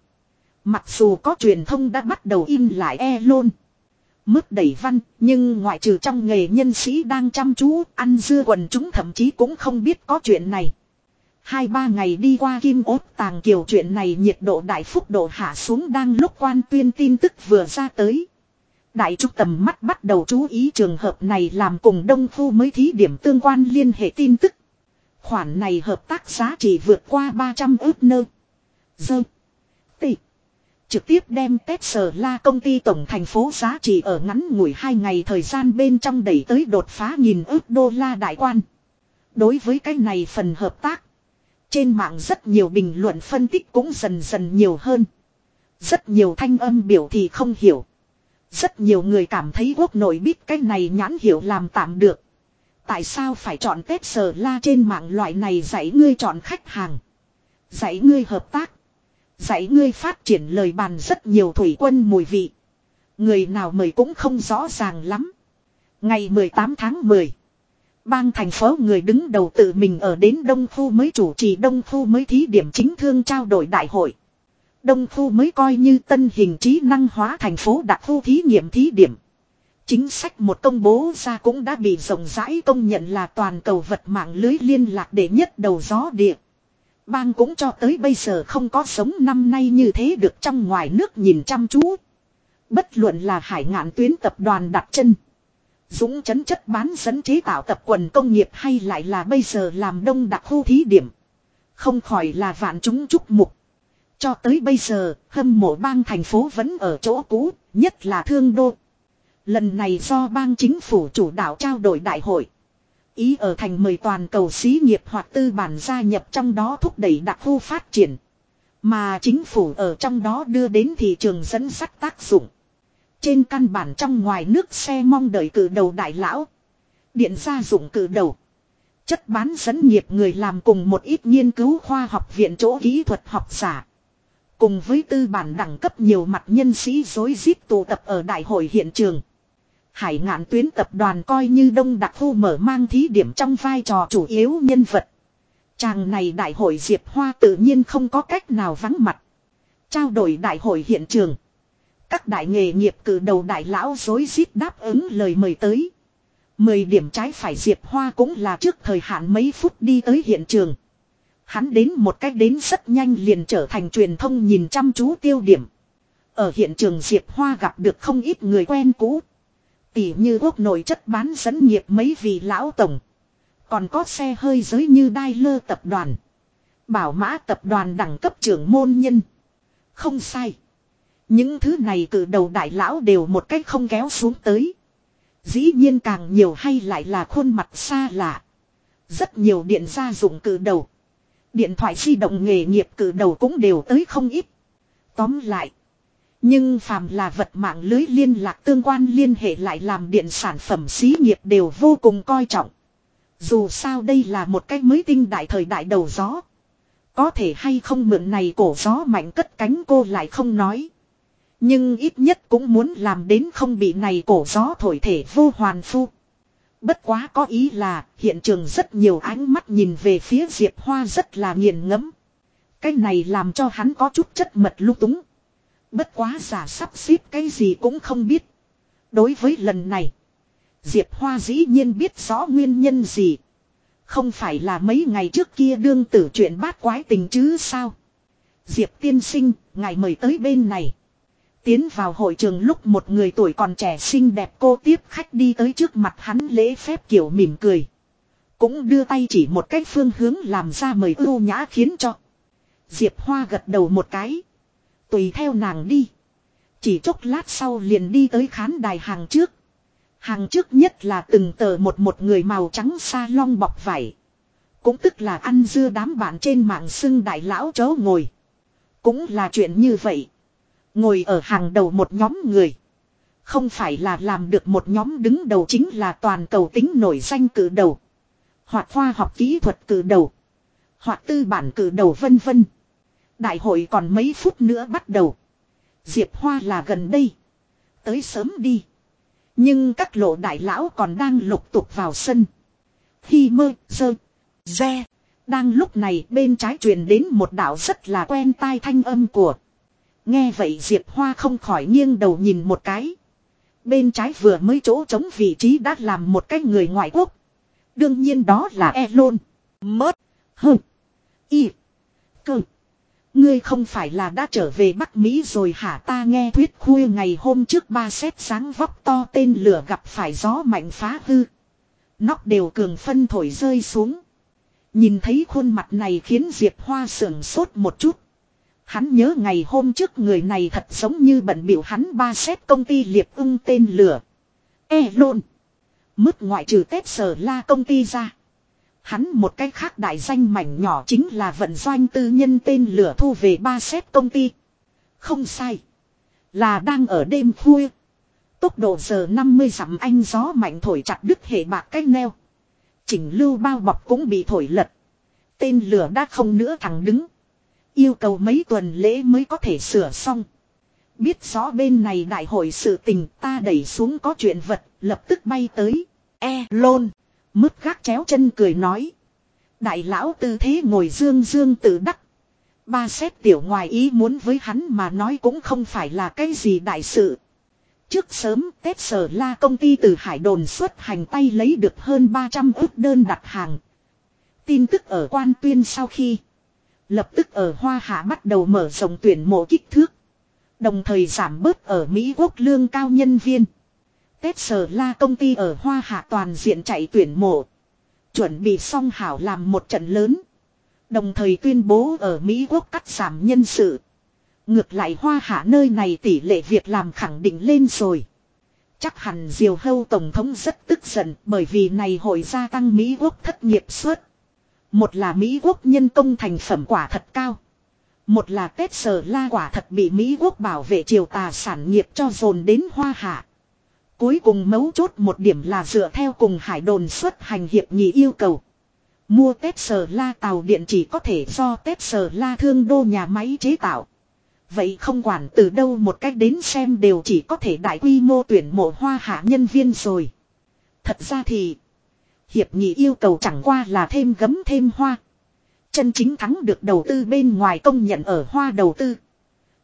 A: Mặc dù có truyền thông đã bắt đầu in lại e lôn. Mức đẩy văn, nhưng ngoại trừ trong nghề nhân sĩ đang chăm chú, ăn dưa quần chúng thậm chí cũng không biết có chuyện này. Hai ba ngày đi qua kim ốt tàng kiều chuyện này nhiệt độ đại phúc độ hạ xuống đang lúc quan tuyên tin tức vừa ra tới. Đại trúc tầm mắt bắt đầu chú ý trường hợp này làm cùng đông phu mới thí điểm tương quan liên hệ tin tức. Khoản này hợp tác giá trị vượt qua 300 ước nơ. Dơ. Tị. Trực tiếp đem Tesla la công ty tổng thành phố giá trị ở ngắn ngủi hai ngày thời gian bên trong đẩy tới đột phá nghìn ước đô la đại quan. Đối với cái này phần hợp tác. Trên mạng rất nhiều bình luận phân tích cũng dần dần nhiều hơn. Rất nhiều thanh âm biểu thì không hiểu. Rất nhiều người cảm thấy quốc nội biết cái này nhãn hiểu làm tạm được. Tại sao phải chọn Tết sờ la trên mạng loại này dạy ngươi chọn khách hàng. Dạy ngươi hợp tác. Dạy ngươi phát triển lời bàn rất nhiều thủy quân mùi vị. Người nào mời cũng không rõ ràng lắm. Ngày 18 tháng 10. Bang thành phố người đứng đầu tự mình ở đến Đông Khu mới chủ trì Đông Khu mới thí điểm chính thương trao đổi đại hội. Đông Khu mới coi như tân hình trí năng hóa thành phố đặc khu thí nghiệm thí điểm. Chính sách một công bố ra cũng đã bị rộng rãi công nhận là toàn cầu vật mạng lưới liên lạc để nhất đầu gió địa. Bang cũng cho tới bây giờ không có sống năm nay như thế được trong ngoài nước nhìn chăm chú. Bất luận là hải ngạn tuyến tập đoàn đặt chân. Dũng chấn chất bán dẫn chế tạo tập quần công nghiệp hay lại là bây giờ làm đông đặc khu thí điểm. Không khỏi là vạn chúng chúc mục. Cho tới bây giờ, hâm mộ bang thành phố vẫn ở chỗ cũ, nhất là thương đô. Lần này do bang chính phủ chủ đạo trao đổi đại hội. Ý ở thành mời toàn cầu xí nghiệp hoặc tư bản gia nhập trong đó thúc đẩy đặc khu phát triển. Mà chính phủ ở trong đó đưa đến thị trường dẫn sắt tác dụng. Trên căn bản trong ngoài nước xe mong đợi cử đầu đại lão. Điện gia dụng cử đầu. Chất bán dẫn nghiệp người làm cùng một ít nghiên cứu khoa học viện chỗ kỹ thuật học giả. Cùng với tư bản đẳng cấp nhiều mặt nhân sĩ dối rít tụ tập ở đại hội hiện trường. Hải ngạn tuyến tập đoàn coi như đông đặc khu mở mang thí điểm trong vai trò chủ yếu nhân vật. Chàng này đại hội Diệp Hoa tự nhiên không có cách nào vắng mặt. Trao đổi đại hội hiện trường. Các đại nghề nghiệp cử đầu đại lão dối rít đáp ứng lời mời tới. Mười điểm trái phải Diệp Hoa cũng là trước thời hạn mấy phút đi tới hiện trường. Hắn đến một cách đến rất nhanh liền trở thành truyền thông nhìn chăm chú tiêu điểm. Ở hiện trường Diệp Hoa gặp được không ít người quen cũ. Tỉ như quốc nội chất bán dẫn nghiệp mấy vị lão tổng. Còn có xe hơi giới như Đai Lơ tập đoàn. Bảo mã tập đoàn đẳng cấp trưởng môn nhân. Không sai. Những thứ này từ đầu đại lão đều một cách không kéo xuống tới. Dĩ nhiên càng nhiều hay lại là khuôn mặt xa lạ. Rất nhiều điện gia dụng cử đầu. Điện thoại di động nghề nghiệp cử đầu cũng đều tới không ít. Tóm lại. Nhưng phàm là vật mạng lưới liên lạc tương quan liên hệ lại làm điện sản phẩm xí nghiệp đều vô cùng coi trọng. Dù sao đây là một cách mới tinh đại thời đại đầu gió. Có thể hay không mượn này cổ gió mạnh cất cánh cô lại không nói. Nhưng ít nhất cũng muốn làm đến không bị này cổ gió thổi thể vô hoàn phu. Bất quá có ý là hiện trường rất nhiều ánh mắt nhìn về phía Diệp Hoa rất là nghiền ngẫm. Cái này làm cho hắn có chút chất mật lúc túng. Bất quá giả sắp xếp cái gì cũng không biết. Đối với lần này. Diệp Hoa dĩ nhiên biết rõ nguyên nhân gì. Không phải là mấy ngày trước kia đương tử chuyện bát quái tình chứ sao. Diệp tiên sinh, ngài mời tới bên này. Tiến vào hội trường lúc một người tuổi còn trẻ xinh đẹp cô tiếp khách đi tới trước mặt hắn lễ phép kiểu mỉm cười. Cũng đưa tay chỉ một cách phương hướng làm ra mời ưu nhã khiến cho. Diệp Hoa gật đầu một cái. Tùy theo nàng đi. Chỉ chốc lát sau liền đi tới khán đài hàng trước. Hàng trước nhất là từng tờ một một người màu trắng sa long bọc vải. Cũng tức là ăn dưa đám bạn trên mạng xưng đại lão chó ngồi. Cũng là chuyện như vậy. Ngồi ở hàng đầu một nhóm người. Không phải là làm được một nhóm đứng đầu chính là toàn cầu tính nổi danh cử đầu. Hoặc khoa học kỹ thuật cử đầu. Hoặc tư bản cử đầu vân vân. Đại hội còn mấy phút nữa bắt đầu. Diệp Hoa là gần đây. Tới sớm đi. Nhưng các lộ đại lão còn đang lục tục vào sân. Khi mơ, dơ, re. Đang lúc này bên trái truyền đến một đạo rất là quen tai thanh âm của. Nghe vậy Diệp Hoa không khỏi nghiêng đầu nhìn một cái. Bên trái vừa mới chỗ trống vị trí đã làm một cái người ngoại quốc. Đương nhiên đó là Elon. Mớt. Hừ. Y. Cơ. Ngươi không phải là đã trở về Bắc Mỹ rồi hả ta nghe thuyết khuya ngày hôm trước ba xét sáng vóc to tên lửa gặp phải gió mạnh phá hư. Nóc đều cường phân thổi rơi xuống. Nhìn thấy khuôn mặt này khiến Diệp Hoa sưởng sốt một chút. Hắn nhớ ngày hôm trước người này thật giống như bận biểu hắn ba xét công ty liệp ưng tên lửa. E lộn. Mức ngoại trừ Tết sở la công ty ra. Hắn một cách khác đại danh mảnh nhỏ chính là vận doanh tư nhân tên lửa thu về ba xếp công ty. Không sai. Là đang ở đêm khuya. Tốc độ giờ 50 dặm anh gió mạnh thổi chặt đứt hệ bạc cách neo. Chỉnh lưu bao bọc cũng bị thổi lật. Tên lửa đã không nữa thẳng đứng. Yêu cầu mấy tuần lễ mới có thể sửa xong. Biết rõ bên này đại hội sự tình ta đẩy xuống có chuyện vật, lập tức bay tới. E, lôn. Mứt gác chéo chân cười nói. Đại lão tư thế ngồi dương dương tự đắc. Ba xét tiểu ngoài ý muốn với hắn mà nói cũng không phải là cái gì đại sự. Trước sớm, Tết Sở La công ty từ Hải Đồn xuất hành tay lấy được hơn 300 ước đơn đặt hàng. Tin tức ở quan tuyên sau khi Lập tức ở Hoa Hạ bắt đầu mở rộng tuyển mộ kích thước. Đồng thời giảm bớt ở Mỹ quốc lương cao nhân viên. Tết Sở La công ty ở Hoa Hạ toàn diện chạy tuyển mộ. Chuẩn bị xong hảo làm một trận lớn. Đồng thời tuyên bố ở Mỹ quốc cắt giảm nhân sự. Ngược lại Hoa Hạ nơi này tỷ lệ việc làm khẳng định lên rồi. Chắc hẳn Diều Hâu Tổng thống rất tức giận bởi vì này hội gia tăng Mỹ quốc thất nghiệp suất. Một là Mỹ quốc nhân công thành phẩm quả thật cao. Một là Tết Sở La quả thật bị Mỹ quốc bảo vệ triều tà sản nghiệp cho dồn đến hoa hạ. Cuối cùng mấu chốt một điểm là dựa theo cùng hải đồn xuất hành hiệp nghị yêu cầu. Mua Tết Sở La tàu điện chỉ có thể do Tết Sở La thương đô nhà máy chế tạo. Vậy không quản từ đâu một cách đến xem đều chỉ có thể đại quy mô tuyển mộ hoa hạ nhân viên rồi. Thật ra thì, Hiệp nghị yêu cầu chẳng qua là thêm gấm thêm hoa. Chân chính thắng được đầu tư bên ngoài công nhận ở hoa đầu tư.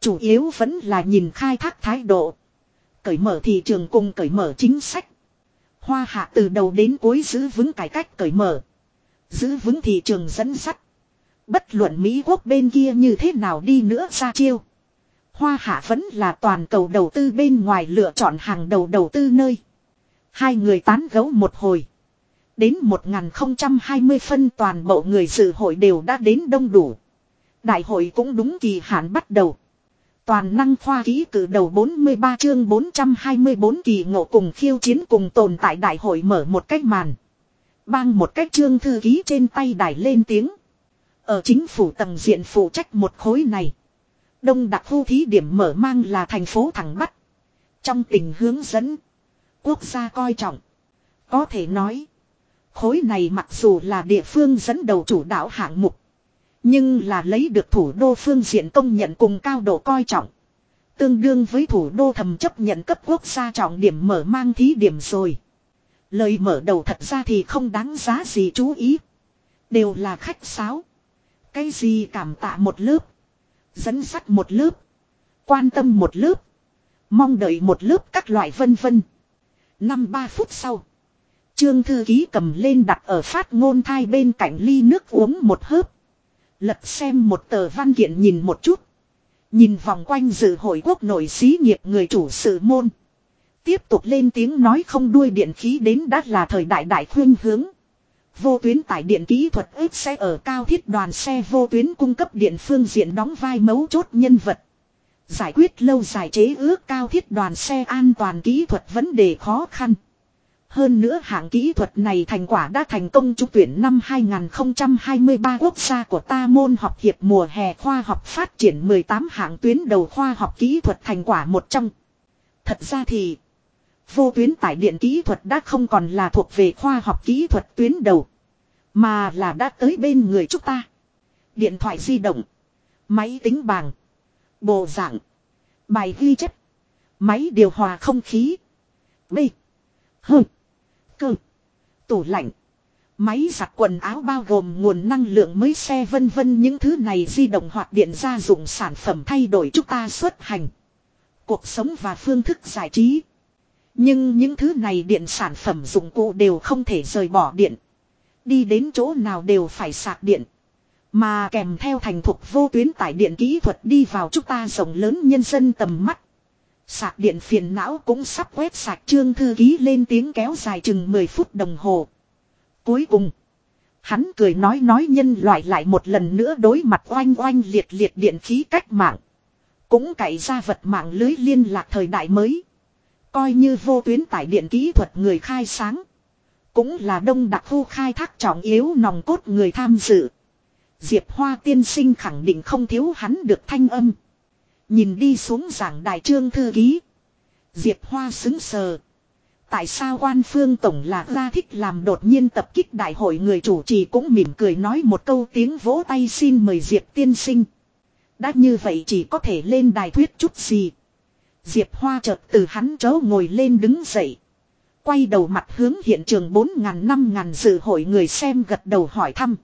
A: Chủ yếu vẫn là nhìn khai thác thái độ. Cởi mở thị trường cùng cởi mở chính sách. Hoa hạ từ đầu đến cuối giữ vững cải cách cởi mở. Giữ vững thị trường dẫn sắt. Bất luận Mỹ quốc bên kia như thế nào đi nữa ra chiêu. Hoa hạ vẫn là toàn cầu đầu tư bên ngoài lựa chọn hàng đầu đầu tư nơi. Hai người tán gấu một hồi. Đến 1020 phân toàn bộ người dự hội đều đã đến đông đủ. Đại hội cũng đúng kỳ hạn bắt đầu. Toàn năng khoa ký cử đầu 43 chương 424 kỳ ngộ cùng khiêu chiến cùng tồn tại đại hội mở một cách màn. Bang một cách chương thư ký trên tay đài lên tiếng. Ở chính phủ tầng diện phụ trách một khối này. Đông đặc khu thí điểm mở mang là thành phố Thẳng bắt Trong tình hướng dẫn. Quốc gia coi trọng. Có thể nói. Khối này mặc dù là địa phương dẫn đầu chủ đạo hạng mục. Nhưng là lấy được thủ đô phương diện công nhận cùng cao độ coi trọng. Tương đương với thủ đô thầm chấp nhận cấp quốc gia trọng điểm mở mang thí điểm rồi. Lời mở đầu thật ra thì không đáng giá gì chú ý. Đều là khách sáo. Cái gì cảm tạ một lớp. Dẫn sắt một lớp. Quan tâm một lớp. Mong đợi một lớp các loại vân vân. Năm ba phút sau. Trương thư ký cầm lên đặt ở phát ngôn thai bên cạnh ly nước uống một hớp. Lật xem một tờ văn kiện nhìn một chút. Nhìn vòng quanh dự hội quốc nội xí nghiệp người chủ sự môn. Tiếp tục lên tiếng nói không đuôi điện khí đến đã là thời đại đại khuyên hướng. Vô tuyến tải điện kỹ thuật ước sẽ ở cao thiết đoàn xe vô tuyến cung cấp điện phương diện đóng vai mấu chốt nhân vật. Giải quyết lâu dài chế ước cao thiết đoàn xe an toàn kỹ thuật vấn đề khó khăn. Hơn nữa hạng kỹ thuật này thành quả đã thành công trúng tuyển năm 2023 quốc gia của ta môn học hiệp mùa hè khoa học phát triển 18 hạng tuyến đầu khoa học kỹ thuật thành quả một trong. Thật ra thì, vô tuyến tải điện kỹ thuật đã không còn là thuộc về khoa học kỹ thuật tuyến đầu. Mà là đã tới bên người chúng ta. Điện thoại di động. Máy tính bảng. Bộ dạng. Bài ghi chép. Máy điều hòa không khí. B. H. Cơ. Tủ lạnh. Máy giặt quần áo bao gồm nguồn năng lượng mới xe vân vân những thứ này di động hoặc điện gia dụng sản phẩm thay đổi chúng ta xuất hành. Cuộc sống và phương thức giải trí. Nhưng những thứ này điện sản phẩm dụng cụ đều không thể rời bỏ điện. Đi đến chỗ nào đều phải sạc điện. Mà kèm theo thành thục vô tuyến tải điện kỹ thuật đi vào chúng ta rộng lớn nhân dân tầm mắt. Sạc điện phiền não cũng sắp quét sạc trương thư ký lên tiếng kéo dài chừng 10 phút đồng hồ. Cuối cùng, hắn cười nói nói nhân loại lại một lần nữa đối mặt oanh oanh liệt liệt điện khí cách mạng. Cũng cậy ra vật mạng lưới liên lạc thời đại mới. Coi như vô tuyến tải điện kỹ thuật người khai sáng. Cũng là đông đặc khu khai thác trọng yếu nòng cốt người tham dự. Diệp Hoa tiên sinh khẳng định không thiếu hắn được thanh âm. Nhìn đi xuống giảng đại trương thư ký. Diệp Hoa xứng sờ. Tại sao quan phương tổng là ra thích làm đột nhiên tập kích đại hội người chủ trì cũng mỉm cười nói một câu tiếng vỗ tay xin mời Diệp tiên sinh. Đã như vậy chỉ có thể lên đài thuyết chút gì. Diệp Hoa chợt từ hắn chỗ ngồi lên đứng dậy. Quay đầu mặt hướng hiện trường 4.000 năm ngàn dự hội người xem gật đầu hỏi thăm.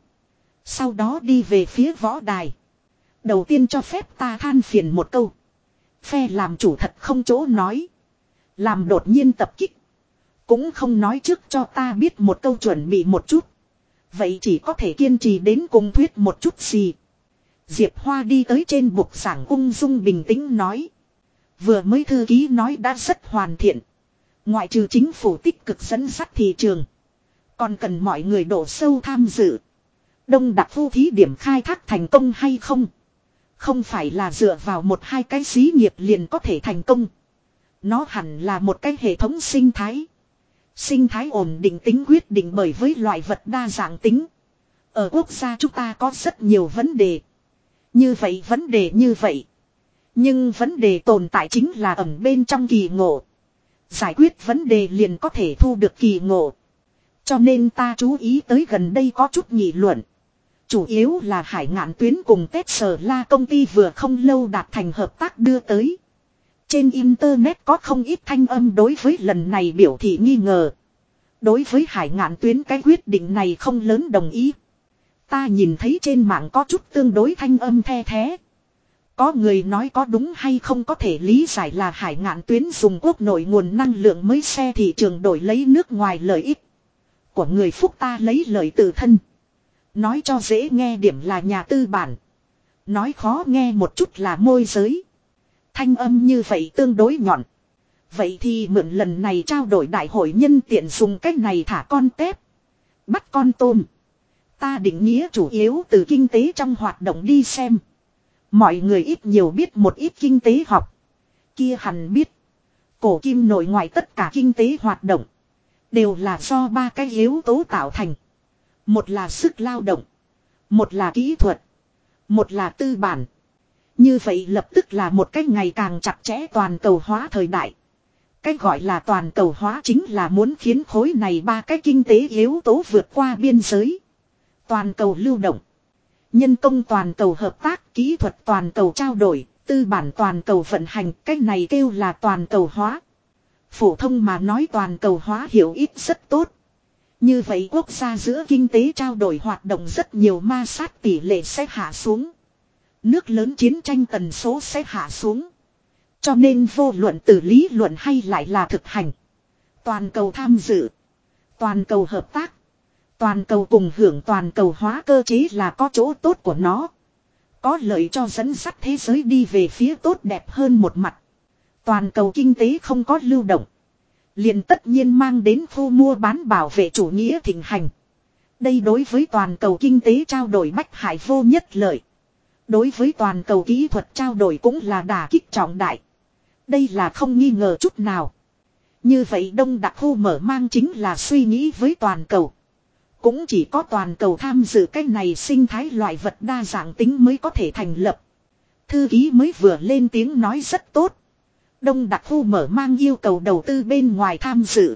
A: Sau đó đi về phía võ đài. Đầu tiên cho phép ta than phiền một câu. Phe làm chủ thật không chỗ nói. Làm đột nhiên tập kích. Cũng không nói trước cho ta biết một câu chuẩn bị một chút. Vậy chỉ có thể kiên trì đến cùng thuyết một chút gì. Diệp Hoa đi tới trên bục giảng ung dung bình tĩnh nói. Vừa mới thư ký nói đã rất hoàn thiện. Ngoại trừ chính phủ tích cực dẫn dắt thị trường. Còn cần mọi người đổ sâu tham dự. Đông đặc phu thí điểm khai thác thành công hay không? Không phải là dựa vào một hai cái xí nghiệp liền có thể thành công. Nó hẳn là một cái hệ thống sinh thái. Sinh thái ổn định tính quyết định bởi với loại vật đa dạng tính. Ở quốc gia chúng ta có rất nhiều vấn đề. Như vậy vấn đề như vậy. Nhưng vấn đề tồn tại chính là ẩn bên trong kỳ ngộ. Giải quyết vấn đề liền có thể thu được kỳ ngộ. Cho nên ta chú ý tới gần đây có chút nghị luận. Chủ yếu là hải ngạn tuyến cùng Tết Sở La công ty vừa không lâu đạt thành hợp tác đưa tới. Trên Internet có không ít thanh âm đối với lần này biểu thị nghi ngờ. Đối với hải ngạn tuyến, cái quyết định này không lớn đồng ý. Ta nhìn thấy trên mạng có chút tương đối thanh âm the thế. Có người nói có đúng hay không có thể lý giải là hải ngạn tuyến dùng quốc nội nguồn năng lượng mới xe thị trường đổi lấy nước ngoài lợi ích. Của người phúc ta lấy lợi tự thân. Nói cho dễ nghe điểm là nhà tư bản. Nói khó nghe một chút là môi giới. Thanh âm như vậy tương đối nhọn. Vậy thì mượn lần này trao đổi đại hội nhân tiện dùng cách này thả con tép. Bắt con tôm. Ta định nghĩa chủ yếu từ kinh tế trong hoạt động đi xem. Mọi người ít nhiều biết một ít kinh tế học. Kia hẳn biết. Cổ kim nội ngoại tất cả kinh tế hoạt động. Đều là do ba cái yếu tố tạo thành. Một là sức lao động. Một là kỹ thuật. Một là tư bản. Như vậy lập tức là một cách ngày càng chặt chẽ toàn cầu hóa thời đại. Cách gọi là toàn cầu hóa chính là muốn khiến khối này ba cái kinh tế yếu tố vượt qua biên giới. Toàn cầu lưu động. Nhân công toàn cầu hợp tác, kỹ thuật toàn cầu trao đổi, tư bản toàn cầu vận hành, cách này kêu là toàn cầu hóa. Phổ thông mà nói toàn cầu hóa hiểu ít rất tốt. Như vậy quốc gia giữa kinh tế trao đổi hoạt động rất nhiều ma sát tỷ lệ sẽ hạ xuống. Nước lớn chiến tranh tần số sẽ hạ xuống. Cho nên vô luận từ lý luận hay lại là thực hành. Toàn cầu tham dự. Toàn cầu hợp tác. Toàn cầu cùng hưởng toàn cầu hóa cơ chế là có chỗ tốt của nó. Có lợi cho dẫn dắt thế giới đi về phía tốt đẹp hơn một mặt. Toàn cầu kinh tế không có lưu động liền tất nhiên mang đến khu mua bán bảo vệ chủ nghĩa thịnh hành. Đây đối với toàn cầu kinh tế trao đổi bách hải vô nhất lợi. Đối với toàn cầu kỹ thuật trao đổi cũng là đả kích trọng đại. Đây là không nghi ngờ chút nào. Như vậy đông đặc khu mở mang chính là suy nghĩ với toàn cầu. Cũng chỉ có toàn cầu tham dự cái này sinh thái loại vật đa dạng tính mới có thể thành lập. Thư ký mới vừa lên tiếng nói rất tốt. Đông đặc khu mở mang yêu cầu đầu tư bên ngoài tham dự.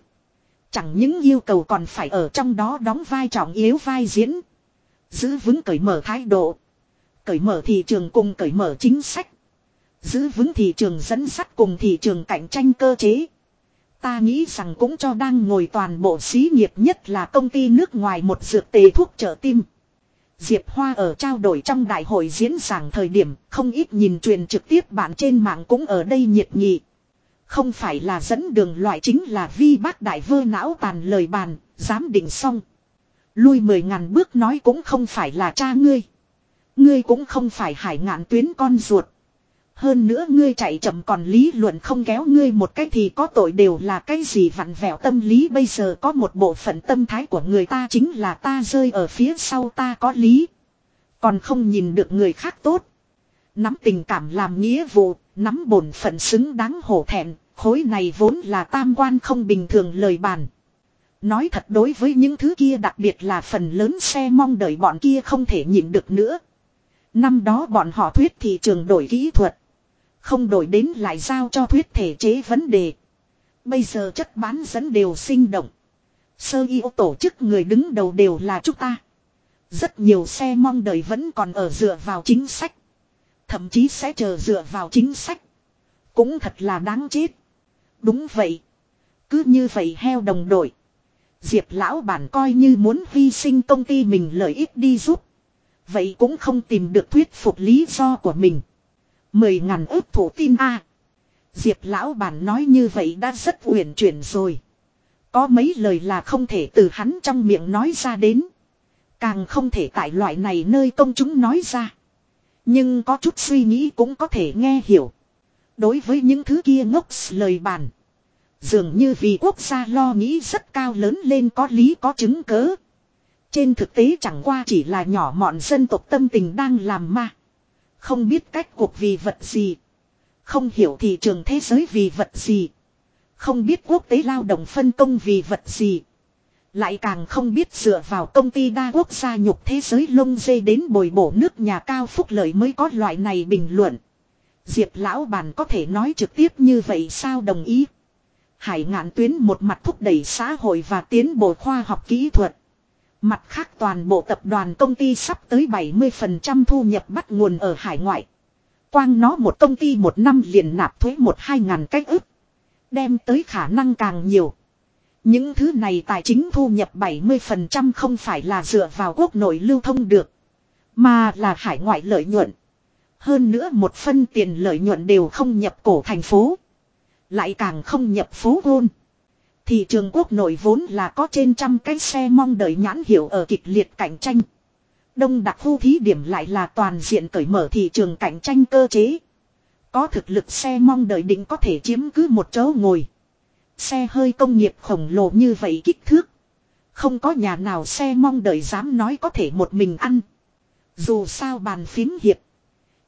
A: Chẳng những yêu cầu còn phải ở trong đó đóng vai trọng yếu vai diễn. Giữ vững cởi mở thái độ. Cởi mở thị trường cùng cởi mở chính sách. Giữ vững thị trường dẫn sắt cùng thị trường cạnh tranh cơ chế. Ta nghĩ rằng cũng cho đang ngồi toàn bộ xí nghiệp nhất là công ty nước ngoài một dược tề thuốc trợ tim. Diệp Hoa ở trao đổi trong đại hội diễn giảng thời điểm không ít nhìn truyền trực tiếp bạn trên mạng cũng ở đây nhiệt nghị. Không phải là dẫn đường loại chính là vi bác đại vơ não tàn lời bàn, dám định xong. Lui mười ngàn bước nói cũng không phải là cha ngươi. Ngươi cũng không phải hải ngạn tuyến con ruột. Hơn nữa ngươi chạy chậm còn lý luận không kéo ngươi một cách thì có tội đều là cái gì vặn vẹo tâm lý bây giờ có một bộ phận tâm thái của người ta chính là ta rơi ở phía sau ta có lý. Còn không nhìn được người khác tốt. Nắm tình cảm làm nghĩa vụ, nắm bổn phận xứng đáng hổ thẹn, khối này vốn là tam quan không bình thường lời bàn. Nói thật đối với những thứ kia đặc biệt là phần lớn xe mong đợi bọn kia không thể nhịn được nữa. Năm đó bọn họ thuyết thị trường đổi kỹ thuật. Không đổi đến lại giao cho thuyết thể chế vấn đề. Bây giờ chất bán dẫn đều sinh động. Sơ yêu tổ chức người đứng đầu đều là chúng ta. Rất nhiều xe mong đợi vẫn còn ở dựa vào chính sách. Thậm chí sẽ chờ dựa vào chính sách. Cũng thật là đáng chết. Đúng vậy. Cứ như vậy heo đồng đội. Diệp lão bản coi như muốn hy sinh công ty mình lợi ích đi giúp. Vậy cũng không tìm được thuyết phục lý do của mình. Mười ngàn ước thủ tin a Diệp lão bản nói như vậy đã rất uyển chuyển rồi. Có mấy lời là không thể từ hắn trong miệng nói ra đến. Càng không thể tại loại này nơi công chúng nói ra. Nhưng có chút suy nghĩ cũng có thể nghe hiểu. Đối với những thứ kia ngốc lời bàn. Dường như vì quốc gia lo nghĩ rất cao lớn lên có lý có chứng cớ. Trên thực tế chẳng qua chỉ là nhỏ mọn dân tộc tâm tình đang làm ma. Không biết cách cuộc vì vật gì. Không hiểu thị trường thế giới vì vật gì. Không biết quốc tế lao động phân công vì vật gì. Lại càng không biết dựa vào công ty đa quốc gia nhục thế giới lông dê đến bồi bổ nước nhà cao phúc lợi mới có loại này bình luận. Diệp lão bàn có thể nói trực tiếp như vậy sao đồng ý. Hải ngạn tuyến một mặt thúc đẩy xã hội và tiến bộ khoa học kỹ thuật. Mặt khác toàn bộ tập đoàn công ty sắp tới 70% thu nhập bắt nguồn ở hải ngoại. Quang nó một công ty một năm liền nạp thuế một hai ngàn cách ức. Đem tới khả năng càng nhiều. Những thứ này tài chính thu nhập 70% không phải là dựa vào quốc nội lưu thông được. Mà là hải ngoại lợi nhuận. Hơn nữa một phân tiền lợi nhuận đều không nhập cổ thành phố. Lại càng không nhập phố gôn. Thị trường quốc nội vốn là có trên trăm cái xe mong đợi nhãn hiệu ở kịch liệt cạnh tranh. Đông đặc khu thí điểm lại là toàn diện cởi mở thị trường cạnh tranh cơ chế. Có thực lực xe mong đợi định có thể chiếm cứ một chỗ ngồi. Xe hơi công nghiệp khổng lồ như vậy kích thước. Không có nhà nào xe mong đợi dám nói có thể một mình ăn. Dù sao bàn phím hiệp.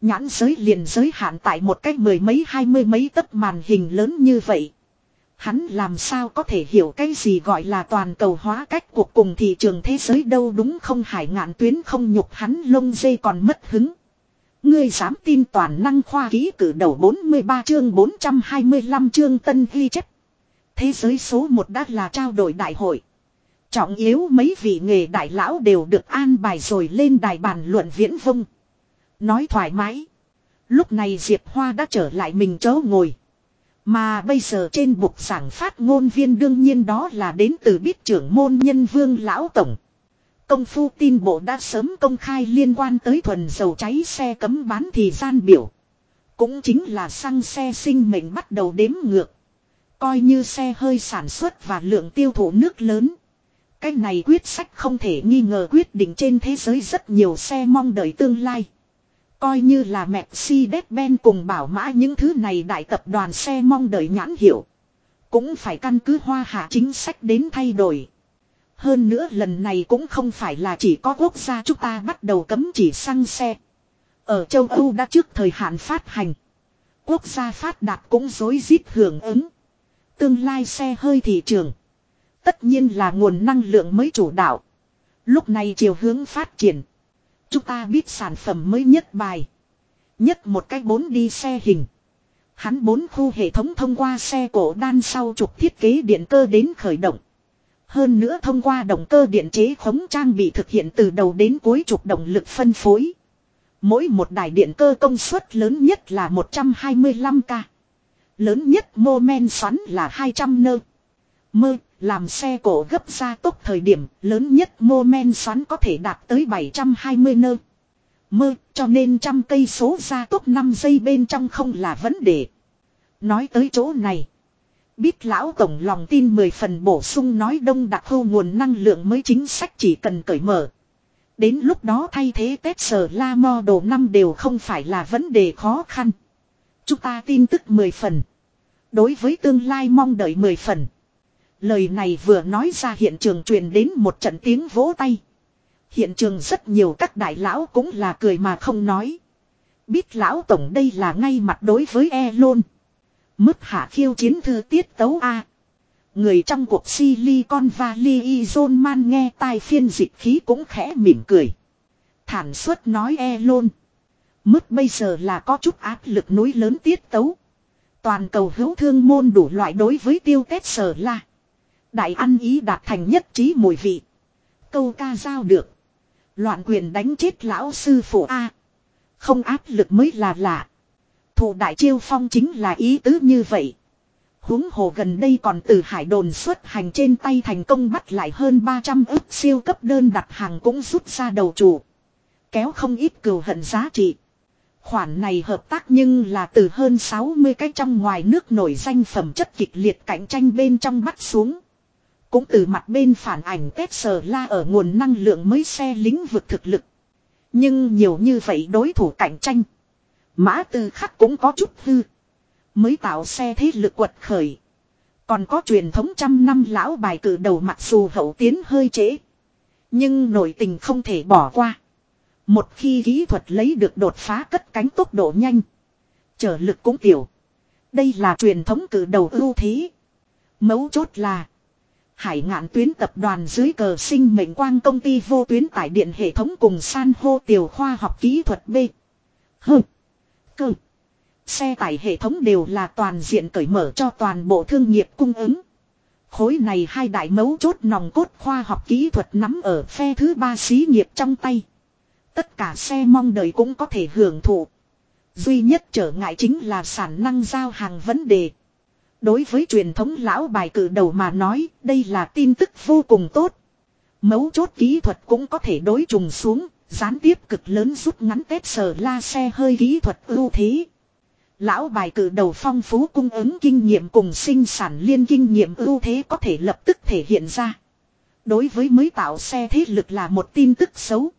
A: Nhãn giới liền giới hạn tại một cách mười mấy hai mươi mấy tấc màn hình lớn như vậy. Hắn làm sao có thể hiểu cái gì gọi là toàn cầu hóa cách cuộc cùng thị trường thế giới đâu đúng không hải ngạn tuyến không nhục hắn lông dây còn mất hứng. Ngươi dám tin toàn năng khoa ký cử đầu 43 chương 425 chương tân ghi chất. Thế giới số 1 đã là trao đổi đại hội. Trọng yếu mấy vị nghề đại lão đều được an bài rồi lên đài bàn luận viễn vông. Nói thoải mái. Lúc này Diệp Hoa đã trở lại mình chỗ ngồi. Mà bây giờ trên bục giảng phát ngôn viên đương nhiên đó là đến từ biết trưởng môn nhân vương lão tổng. Công phu tin bộ đã sớm công khai liên quan tới thuần dầu cháy xe cấm bán thì gian biểu. Cũng chính là xăng xe sinh mệnh bắt đầu đếm ngược. Coi như xe hơi sản xuất và lượng tiêu thụ nước lớn. cách này quyết sách không thể nghi ngờ quyết định trên thế giới rất nhiều xe mong đợi tương lai. Coi như là Mercedes-Benz cùng bảo mã những thứ này đại tập đoàn xe mong đợi nhãn hiệu. Cũng phải căn cứ hoa hạ chính sách đến thay đổi. Hơn nữa lần này cũng không phải là chỉ có quốc gia chúng ta bắt đầu cấm chỉ xăng xe. Ở châu Âu đã trước thời hạn phát hành. Quốc gia phát đạt cũng dối rít hưởng ứng. Tương lai xe hơi thị trường. Tất nhiên là nguồn năng lượng mới chủ đạo. Lúc này chiều hướng phát triển. Chúng ta biết sản phẩm mới nhất bài. Nhất một cái bốn đi xe hình. Hắn bốn khu hệ thống thông qua xe cổ đan sau trục thiết kế điện cơ đến khởi động. Hơn nữa thông qua động cơ điện chế khống trang bị thực hiện từ đầu đến cuối trục động lực phân phối. Mỗi một đài điện cơ công suất lớn nhất là 125k. Lớn nhất mô men xoắn là 200 nơ. Mơ, làm xe cổ gấp ra tốc thời điểm lớn nhất mô men xoắn có thể đạt tới 720 nơ. Mơ, cho nên trăm cây số ra tốc 5 giây bên trong không là vấn đề. Nói tới chỗ này. Biết lão tổng lòng tin 10 phần bổ sung nói đông đặc hô nguồn năng lượng mới chính sách chỉ cần cởi mở. Đến lúc đó thay thế Tesla Model 5 đều không phải là vấn đề khó khăn. Chúng ta tin tức 10 phần. Đối với tương lai mong đợi 10 phần. Lời này vừa nói ra hiện trường truyền đến một trận tiếng vỗ tay. Hiện trường rất nhiều các đại lão cũng là cười mà không nói. Biết lão tổng đây là ngay mặt đối với Elon. Mức hạ khiêu chiến thư tiết tấu A. Người trong cuộc Silicon Valley John Man nghe tai phiên dịch khí cũng khẽ mỉm cười. Thản suất nói Elon. Mức bây giờ là có chút áp lực núi lớn tiết tấu. Toàn cầu hữu thương môn đủ loại đối với tiêu tết sở la. Đại ăn ý đạt thành nhất trí mùi vị. Câu ca giao được. Loạn quyền đánh chết lão sư phụ A. Không áp lực mới là lạ. Thủ đại chiêu phong chính là ý tứ như vậy. huống hồ gần đây còn từ hải đồn xuất hành trên tay thành công bắt lại hơn 300 ức siêu cấp đơn đặt hàng cũng rút ra đầu chủ. Kéo không ít cừu hận giá trị. Khoản này hợp tác nhưng là từ hơn 60 cái trong ngoài nước nổi danh phẩm chất kịch liệt cạnh tranh bên trong bắt xuống. Cũng từ mặt bên phản ảnh Tesla ở nguồn năng lượng mới xe lĩnh vực thực lực. Nhưng nhiều như vậy đối thủ cạnh tranh. Mã tư khắc cũng có chút hư. Mới tạo xe thế lực quật khởi. Còn có truyền thống trăm năm lão bài cử đầu mặc dù hậu tiến hơi trễ. Nhưng nội tình không thể bỏ qua. Một khi kỹ thuật lấy được đột phá cất cánh tốc độ nhanh. Trở lực cũng tiểu. Đây là truyền thống cử đầu ưu thế. Mấu chốt là. Hải ngạn tuyến tập đoàn dưới cờ sinh mệnh quang công ty vô tuyến tải điện hệ thống cùng san hô tiểu khoa học kỹ thuật B. H. Cơ. Xe tải hệ thống đều là toàn diện cởi mở cho toàn bộ thương nghiệp cung ứng. Khối này hai đại mấu chốt nòng cốt khoa học kỹ thuật nắm ở phe thứ ba xí nghiệp trong tay. Tất cả xe mong đợi cũng có thể hưởng thụ. Duy nhất trở ngại chính là sản năng giao hàng vấn đề. Đối với truyền thống lão bài cử đầu mà nói, đây là tin tức vô cùng tốt. Mấu chốt kỹ thuật cũng có thể đối trùng xuống, gián tiếp cực lớn rút ngắn tết sờ la xe hơi kỹ thuật ưu thế. Lão bài cử đầu phong phú cung ứng kinh nghiệm cùng sinh sản liên kinh nghiệm ưu thế có thể lập tức thể hiện ra. Đối với mới tạo xe thế lực là một tin tức xấu.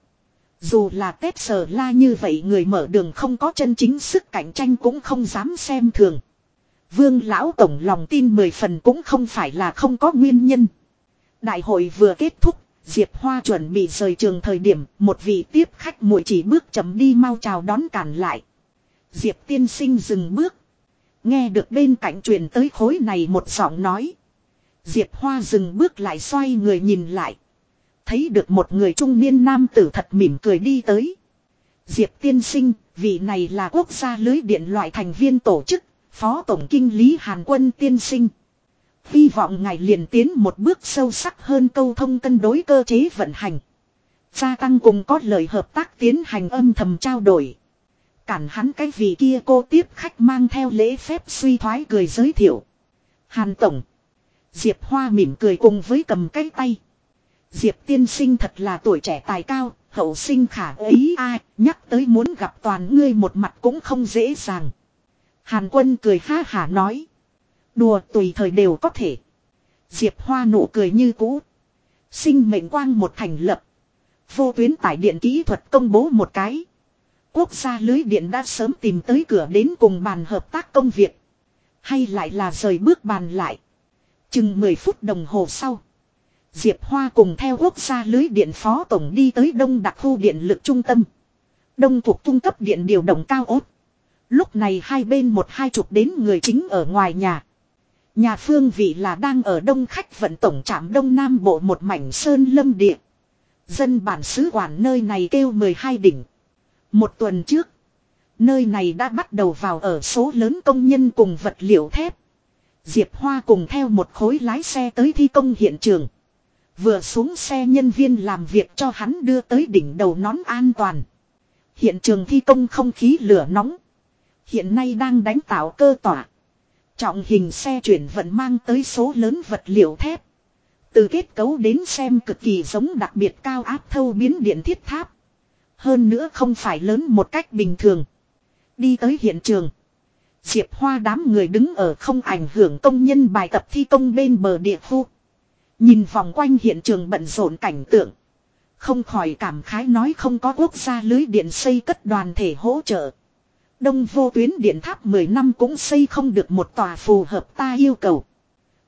A: Dù là Tết Sở La như vậy người mở đường không có chân chính sức cạnh tranh cũng không dám xem thường. Vương lão tổng lòng tin mười phần cũng không phải là không có nguyên nhân. Đại hội vừa kết thúc, Diệp Hoa chuẩn bị rời trường thời điểm, một vị tiếp khách muội chỉ bước chậm đi mau chào đón cản lại. Diệp tiên sinh dừng bước. Nghe được bên cạnh truyền tới khối này một giọng nói. Diệp Hoa dừng bước lại xoay người nhìn lại. Thấy được một người trung niên nam tử thật mỉm cười đi tới. Diệp tiên sinh, vị này là quốc gia lưới điện loại thành viên tổ chức, Phó Tổng Kinh lý Hàn Quân tiên sinh. Hy vọng ngài liền tiến một bước sâu sắc hơn câu thông cân đối cơ chế vận hành. Gia tăng cùng có lời hợp tác tiến hành âm thầm trao đổi. Cản hắn cái vị kia cô tiếp khách mang theo lễ phép suy thoái cười giới thiệu. Hàn Tổng. Diệp Hoa mỉm cười cùng với cầm cái tay. Diệp tiên sinh thật là tuổi trẻ tài cao, hậu sinh khả ấy ai, nhắc tới muốn gặp toàn ngươi một mặt cũng không dễ dàng. Hàn quân cười ha hả nói. Đùa tùy thời đều có thể. Diệp Hoa nụ cười như cũ. Sinh mệnh quang một thành lập. Vô tuyến tải điện kỹ thuật công bố một cái. Quốc gia lưới điện đã sớm tìm tới cửa đến cùng bàn hợp tác công việc. Hay lại là rời bước bàn lại. Chừng 10 phút đồng hồ sau. Diệp Hoa cùng theo quốc gia lưới điện phó tổng đi tới đông đặc khu điện lực trung tâm. Đông thuộc cung cấp điện điều động cao ốt. Lúc này hai bên một hai chục đến người chính ở ngoài nhà. Nhà phương vị là đang ở đông khách vận tổng trạm đông nam bộ một mảnh sơn lâm địa. Dân bản xứ quản nơi này kêu 12 đỉnh. Một tuần trước, nơi này đã bắt đầu vào ở số lớn công nhân cùng vật liệu thép. Diệp Hoa cùng theo một khối lái xe tới thi công hiện trường. Vừa xuống xe nhân viên làm việc cho hắn đưa tới đỉnh đầu nón an toàn. Hiện trường thi công không khí lửa nóng. Hiện nay đang đánh tạo cơ tỏa. Trọng hình xe chuyển vận mang tới số lớn vật liệu thép. Từ kết cấu đến xem cực kỳ giống đặc biệt cao áp thâu biến điện thiết tháp. Hơn nữa không phải lớn một cách bình thường. Đi tới hiện trường. Diệp Hoa đám người đứng ở không ảnh hưởng công nhân bài tập thi công bên bờ địa khu. Nhìn vòng quanh hiện trường bận rộn cảnh tượng. Không khỏi cảm khái nói không có quốc gia lưới điện xây cất đoàn thể hỗ trợ. Đông vô tuyến điện tháp 10 năm cũng xây không được một tòa phù hợp ta yêu cầu.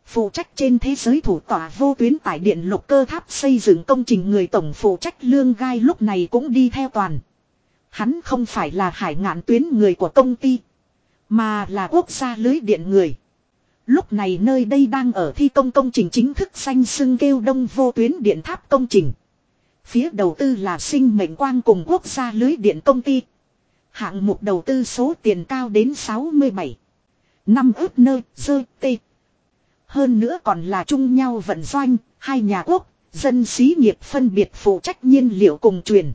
A: Phụ trách trên thế giới thủ tòa vô tuyến tại điện lục cơ tháp xây dựng công trình người tổng phụ trách lương gai lúc này cũng đi theo toàn. Hắn không phải là hải ngạn tuyến người của công ty. Mà là quốc gia lưới điện người. Lúc này nơi đây đang ở thi công công trình chính thức xanh xưng kêu đông vô tuyến điện tháp công trình. Phía đầu tư là sinh mệnh quang cùng quốc gia lưới điện công ty. Hạng mục đầu tư số tiền cao đến 67. Năm ước nơi dơ tê. Hơn nữa còn là chung nhau vận doanh, hai nhà quốc, dân xí nghiệp phân biệt phụ trách nhiên liệu cùng truyền.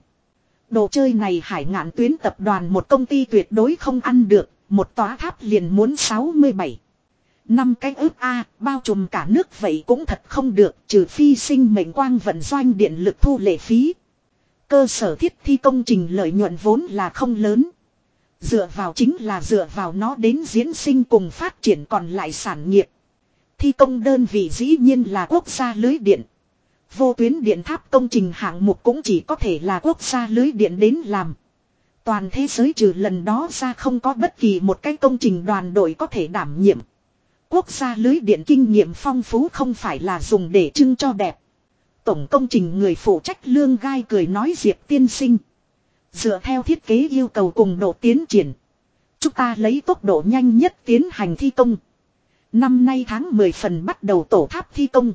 A: Đồ chơi này hải ngạn tuyến tập đoàn một công ty tuyệt đối không ăn được, một tòa tháp liền muốn 67. Năm cái ước A, bao trùm cả nước vậy cũng thật không được, trừ phi sinh mệnh quang vận doanh điện lực thu lệ phí. Cơ sở thiết thi công trình lợi nhuận vốn là không lớn. Dựa vào chính là dựa vào nó đến diễn sinh cùng phát triển còn lại sản nghiệp. Thi công đơn vị dĩ nhiên là quốc gia lưới điện. Vô tuyến điện tháp công trình hạng mục cũng chỉ có thể là quốc gia lưới điện đến làm. Toàn thế giới trừ lần đó ra không có bất kỳ một cái công trình đoàn đội có thể đảm nhiệm. Quốc gia lưới điện kinh nghiệm phong phú không phải là dùng để trưng cho đẹp. Tổng công trình người phụ trách lương gai cười nói Diệp tiên sinh. Dựa theo thiết kế yêu cầu cùng độ tiến triển. Chúng ta lấy tốc độ nhanh nhất tiến hành thi công. Năm nay tháng 10 phần bắt đầu tổ tháp thi công.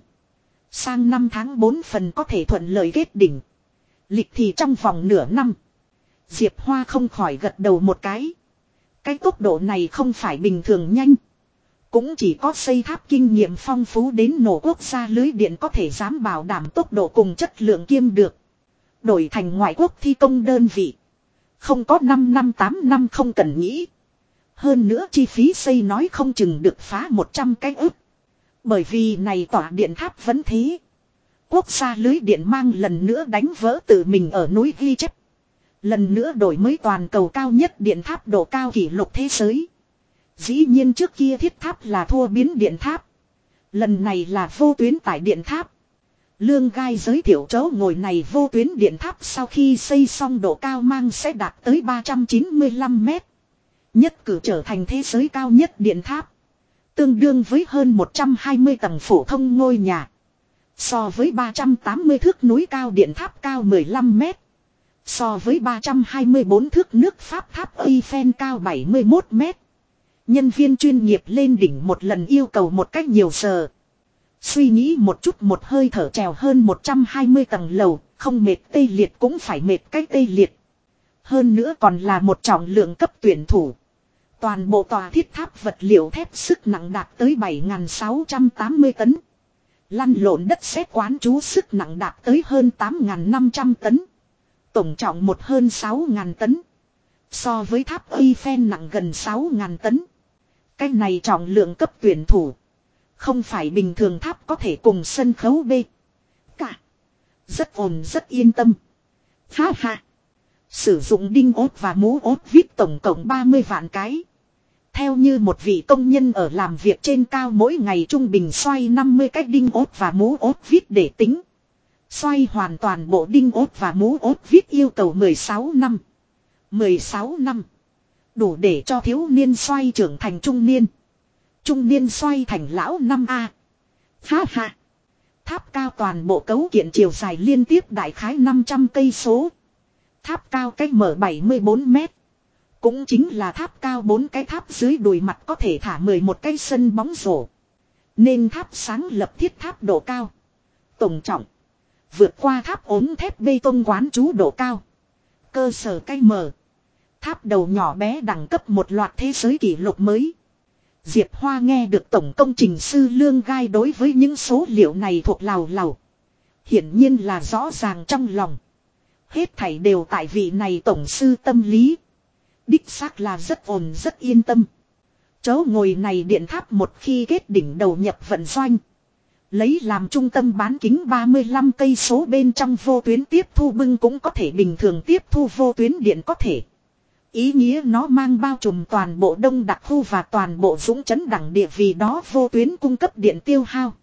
A: Sang năm tháng 4 phần có thể thuận lợi kết đỉnh. Lịch thì trong vòng nửa năm. Diệp Hoa không khỏi gật đầu một cái. Cái tốc độ này không phải bình thường nhanh. Cũng chỉ có xây tháp kinh nghiệm phong phú đến nổ quốc gia lưới điện có thể dám bảo đảm tốc độ cùng chất lượng kiêm được. Đổi thành ngoại quốc thi công đơn vị. Không có 5 năm 8 năm không cần nghĩ. Hơn nữa chi phí xây nói không chừng được phá 100 cái ức. Bởi vì này tỏa điện tháp vẫn thế. Quốc gia lưới điện mang lần nữa đánh vỡ tự mình ở núi ghi chép. Lần nữa đổi mới toàn cầu cao nhất điện tháp độ cao kỷ lục thế giới. Dĩ nhiên trước kia thiết tháp là thua biến điện tháp. Lần này là vô tuyến tải điện tháp. Lương gai giới thiệu chỗ ngồi này vô tuyến điện tháp sau khi xây xong độ cao mang sẽ đạt tới 395 mét. Nhất cử trở thành thế giới cao nhất điện tháp. Tương đương với hơn 120 tầng phổ thông ngôi nhà. So với 380 thước núi cao điện tháp cao 15 mét. So với 324 thước nước Pháp tháp Eiffel cao 71 mét. Nhân viên chuyên nghiệp lên đỉnh một lần yêu cầu một cách nhiều giờ. Suy nghĩ một chút một hơi thở trèo hơn 120 tầng lầu, không mệt tê liệt cũng phải mệt cách tê liệt. Hơn nữa còn là một trọng lượng cấp tuyển thủ. Toàn bộ tòa thiết tháp vật liệu thép sức nặng đạt tới 7.680 tấn. Lăn lộn đất xét quán chú sức nặng đạt tới hơn 8.500 tấn. Tổng trọng một hơn 6.000 tấn. So với tháp Eiffel nặng gần 6.000 tấn. Cái này trọng lượng cấp tuyển thủ. Không phải bình thường tháp có thể cùng sân khấu B. Cả. Rất ổn, rất yên tâm. Ha ha. Sử dụng đinh ốt và mũ ốt vít tổng cộng 30 vạn cái. Theo như một vị công nhân ở làm việc trên cao mỗi ngày trung bình xoay 50 cái đinh ốt và mũ ốt vít để tính. Xoay hoàn toàn bộ đinh ốt và mũ ốt vít yêu cầu 16 năm. 16 năm. Đủ để cho thiếu niên xoay trưởng thành trung niên. Trung niên xoay thành lão năm A. Ha ha. Tháp cao toàn bộ cấu kiện chiều dài liên tiếp đại khái 500 cây số. Tháp cao cách mở 74 mét. Cũng chính là tháp cao bốn cái tháp dưới đùi mặt có thể thả 11 cái sân bóng rổ. Nên tháp sáng lập thiết tháp độ cao. Tổng trọng. Vượt qua tháp ốm thép bê tông quán chú độ cao. Cơ sở cây mở. Tháp đầu nhỏ bé đẳng cấp một loạt thế giới kỷ lục mới. Diệp Hoa nghe được tổng công trình sư Lương Gai đối với những số liệu này thuộc lào lào. Hiển nhiên là rõ ràng trong lòng. Hết thảy đều tại vị này tổng sư tâm lý. Đích xác là rất ổn, rất yên tâm. Chỗ ngồi này điện tháp một khi kết đỉnh đầu nhập vận doanh. Lấy làm trung tâm bán kính 35 cây số bên trong vô tuyến tiếp thu bưng cũng có thể bình thường tiếp thu vô tuyến điện có thể. Ý nghĩa nó mang bao trùm toàn bộ đông đặc khu và toàn bộ dũng chấn đẳng địa vì đó vô tuyến cung cấp điện tiêu hao.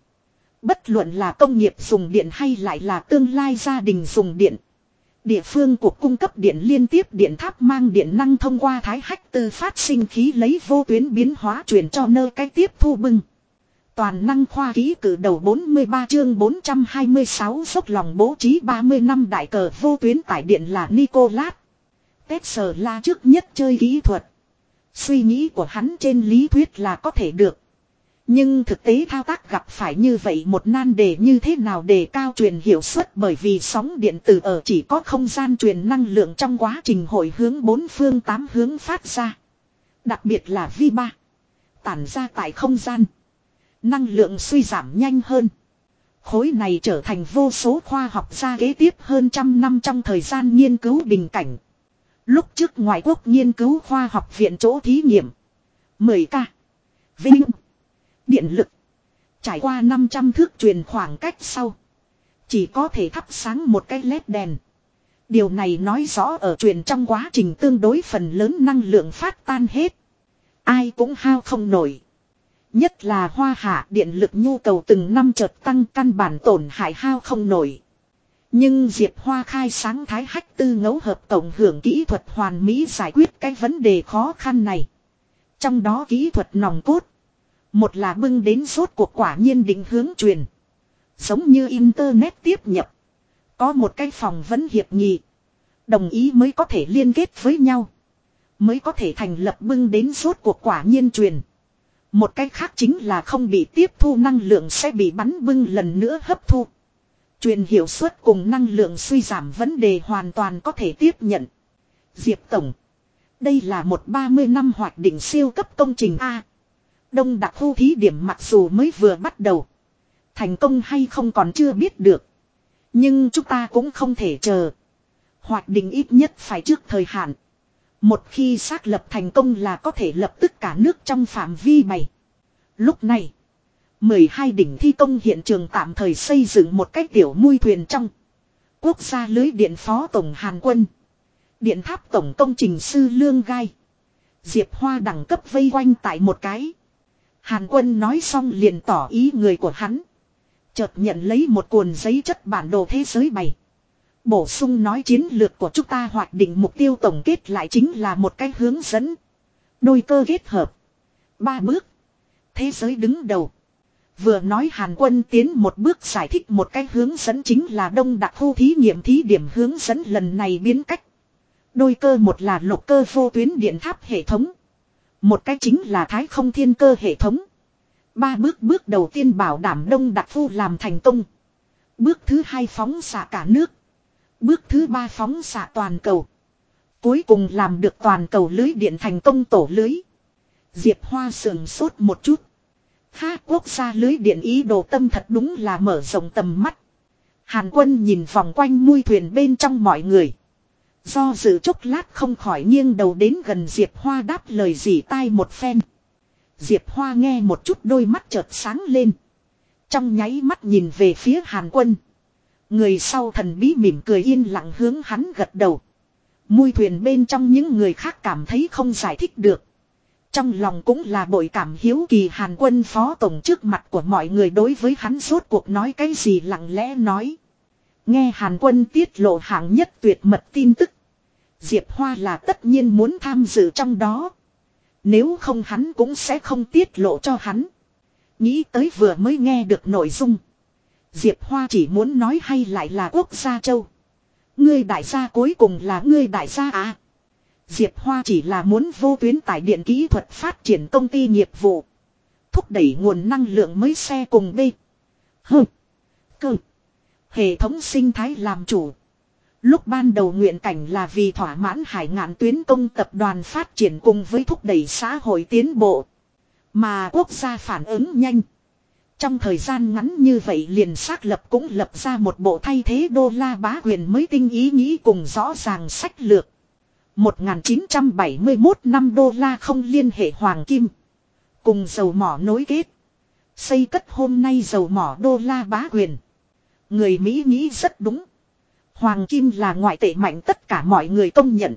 A: Bất luận là công nghiệp dùng điện hay lại là tương lai gia đình dùng điện. Địa phương cuộc cung cấp điện liên tiếp điện tháp mang điện năng thông qua thái hách tư phát sinh khí lấy vô tuyến biến hóa truyền cho nơi cái tiếp thu bưng. Toàn năng khoa ký cử đầu 43 chương 426 dốc lòng bố trí 30 năm đại cờ vô tuyến tải điện là Nicolas tết sờ la trước nhất chơi kỹ thuật. Suy nghĩ của hắn trên lý thuyết là có thể được. Nhưng thực tế thao tác gặp phải như vậy một nan đề như thế nào để cao truyền hiệu suất bởi vì sóng điện tử ở chỉ có không gian truyền năng lượng trong quá trình hồi hướng bốn phương tám hướng phát ra. Đặc biệt là vi ba Tản ra tại không gian. Năng lượng suy giảm nhanh hơn. Khối này trở thành vô số khoa học gia kế tiếp hơn trăm năm trong thời gian nghiên cứu bình cảnh. Lúc trước ngoại quốc nghiên cứu khoa học viện chỗ thí nghiệm. 10K. Vinh. Điện lực. Trải qua 500 thước truyền khoảng cách sau. Chỉ có thể thắp sáng một cái led đèn. Điều này nói rõ ở truyền trong quá trình tương đối phần lớn năng lượng phát tan hết. Ai cũng hao không nổi. Nhất là hoa hạ, điện lực nhu cầu từng năm chợt tăng, căn bản tổn hại hao không nổi. Nhưng Diệp Hoa khai sáng thái hách tư ngẫu hợp tổng hưởng kỹ thuật hoàn mỹ giải quyết cái vấn đề khó khăn này. Trong đó kỹ thuật nòng cốt. Một là bưng đến suốt cuộc quả nhiên định hướng truyền. Giống như Internet tiếp nhập. Có một cái phòng vấn hiệp nghị. Đồng ý mới có thể liên kết với nhau. Mới có thể thành lập bưng đến suốt cuộc quả nhiên truyền. Một cách khác chính là không bị tiếp thu năng lượng sẽ bị bắn bưng lần nữa hấp thu. Truyền hiệu suất cùng năng lượng suy giảm vấn đề hoàn toàn có thể tiếp nhận. Diệp Tổng. Đây là một 30 năm hoạt định siêu cấp công trình A. Đông đặc khu thí điểm mặc dù mới vừa bắt đầu. Thành công hay không còn chưa biết được. Nhưng chúng ta cũng không thể chờ. Hoạt định ít nhất phải trước thời hạn. Một khi xác lập thành công là có thể lập tức cả nước trong phạm vi bày. Lúc này. 12 đỉnh thi công hiện trường tạm thời xây dựng một cái tiểu mui thuyền trong. Quốc gia lưới điện phó tổng Hàn quân. Điện tháp tổng công trình sư Lương Gai. Diệp Hoa đẳng cấp vây quanh tại một cái. Hàn quân nói xong liền tỏ ý người của hắn. Chợt nhận lấy một cuộn giấy chất bản đồ thế giới bày. Bổ sung nói chiến lược của chúng ta hoạch định mục tiêu tổng kết lại chính là một cái hướng dẫn. Đôi cơ kết hợp. Ba bước. Thế giới đứng đầu. Vừa nói Hàn quân tiến một bước giải thích một cái hướng dẫn chính là đông đặc khu thí nghiệm thí điểm hướng dẫn lần này biến cách. Đôi cơ một là lục cơ vô tuyến điện tháp hệ thống. Một cái chính là thái không thiên cơ hệ thống. Ba bước bước đầu tiên bảo đảm đông đặc phu làm thành công. Bước thứ hai phóng xạ cả nước. Bước thứ ba phóng xạ toàn cầu. Cuối cùng làm được toàn cầu lưới điện thành công tổ lưới. Diệp Hoa sườn sốt một chút. Ha quốc gia lưới điện ý đồ tâm thật đúng là mở rộng tầm mắt. Hàn quân nhìn vòng quanh mui thuyền bên trong mọi người. Do dự chốc lát không khỏi nghiêng đầu đến gần Diệp Hoa đáp lời dì tai một phen. Diệp Hoa nghe một chút đôi mắt chợt sáng lên. Trong nháy mắt nhìn về phía Hàn quân. Người sau thần bí mỉm cười yên lặng hướng hắn gật đầu. Mui thuyền bên trong những người khác cảm thấy không giải thích được. Trong lòng cũng là bội cảm hiếu kỳ Hàn quân phó tổng trước mặt của mọi người đối với hắn suốt cuộc nói cái gì lặng lẽ nói. Nghe Hàn quân tiết lộ hạng nhất tuyệt mật tin tức. Diệp Hoa là tất nhiên muốn tham dự trong đó. Nếu không hắn cũng sẽ không tiết lộ cho hắn. Nghĩ tới vừa mới nghe được nội dung. Diệp Hoa chỉ muốn nói hay lại là quốc gia châu. Ngươi đại gia cuối cùng là ngươi đại gia à. Diệp Hoa chỉ là muốn vô tuyến tải điện kỹ thuật phát triển công ty nghiệp vụ. Thúc đẩy nguồn năng lượng mới xe cùng B. H. Cơ. Hệ thống sinh thái làm chủ. Lúc ban đầu nguyện cảnh là vì thỏa mãn hải ngạn tuyến công tập đoàn phát triển cùng với thúc đẩy xã hội tiến bộ. Mà quốc gia phản ứng nhanh. Trong thời gian ngắn như vậy liền xác lập cũng lập ra một bộ thay thế đô la bá quyền mới tinh ý nghĩ cùng rõ ràng sách lược. 1971 năm đô la không liên hệ hoàng kim. Cùng dầu mỏ nối kết. Xây cất hôm nay dầu mỏ đô la bá quyền. Người Mỹ nghĩ rất đúng. Hoàng kim là ngoại tệ mạnh tất cả mọi người công nhận.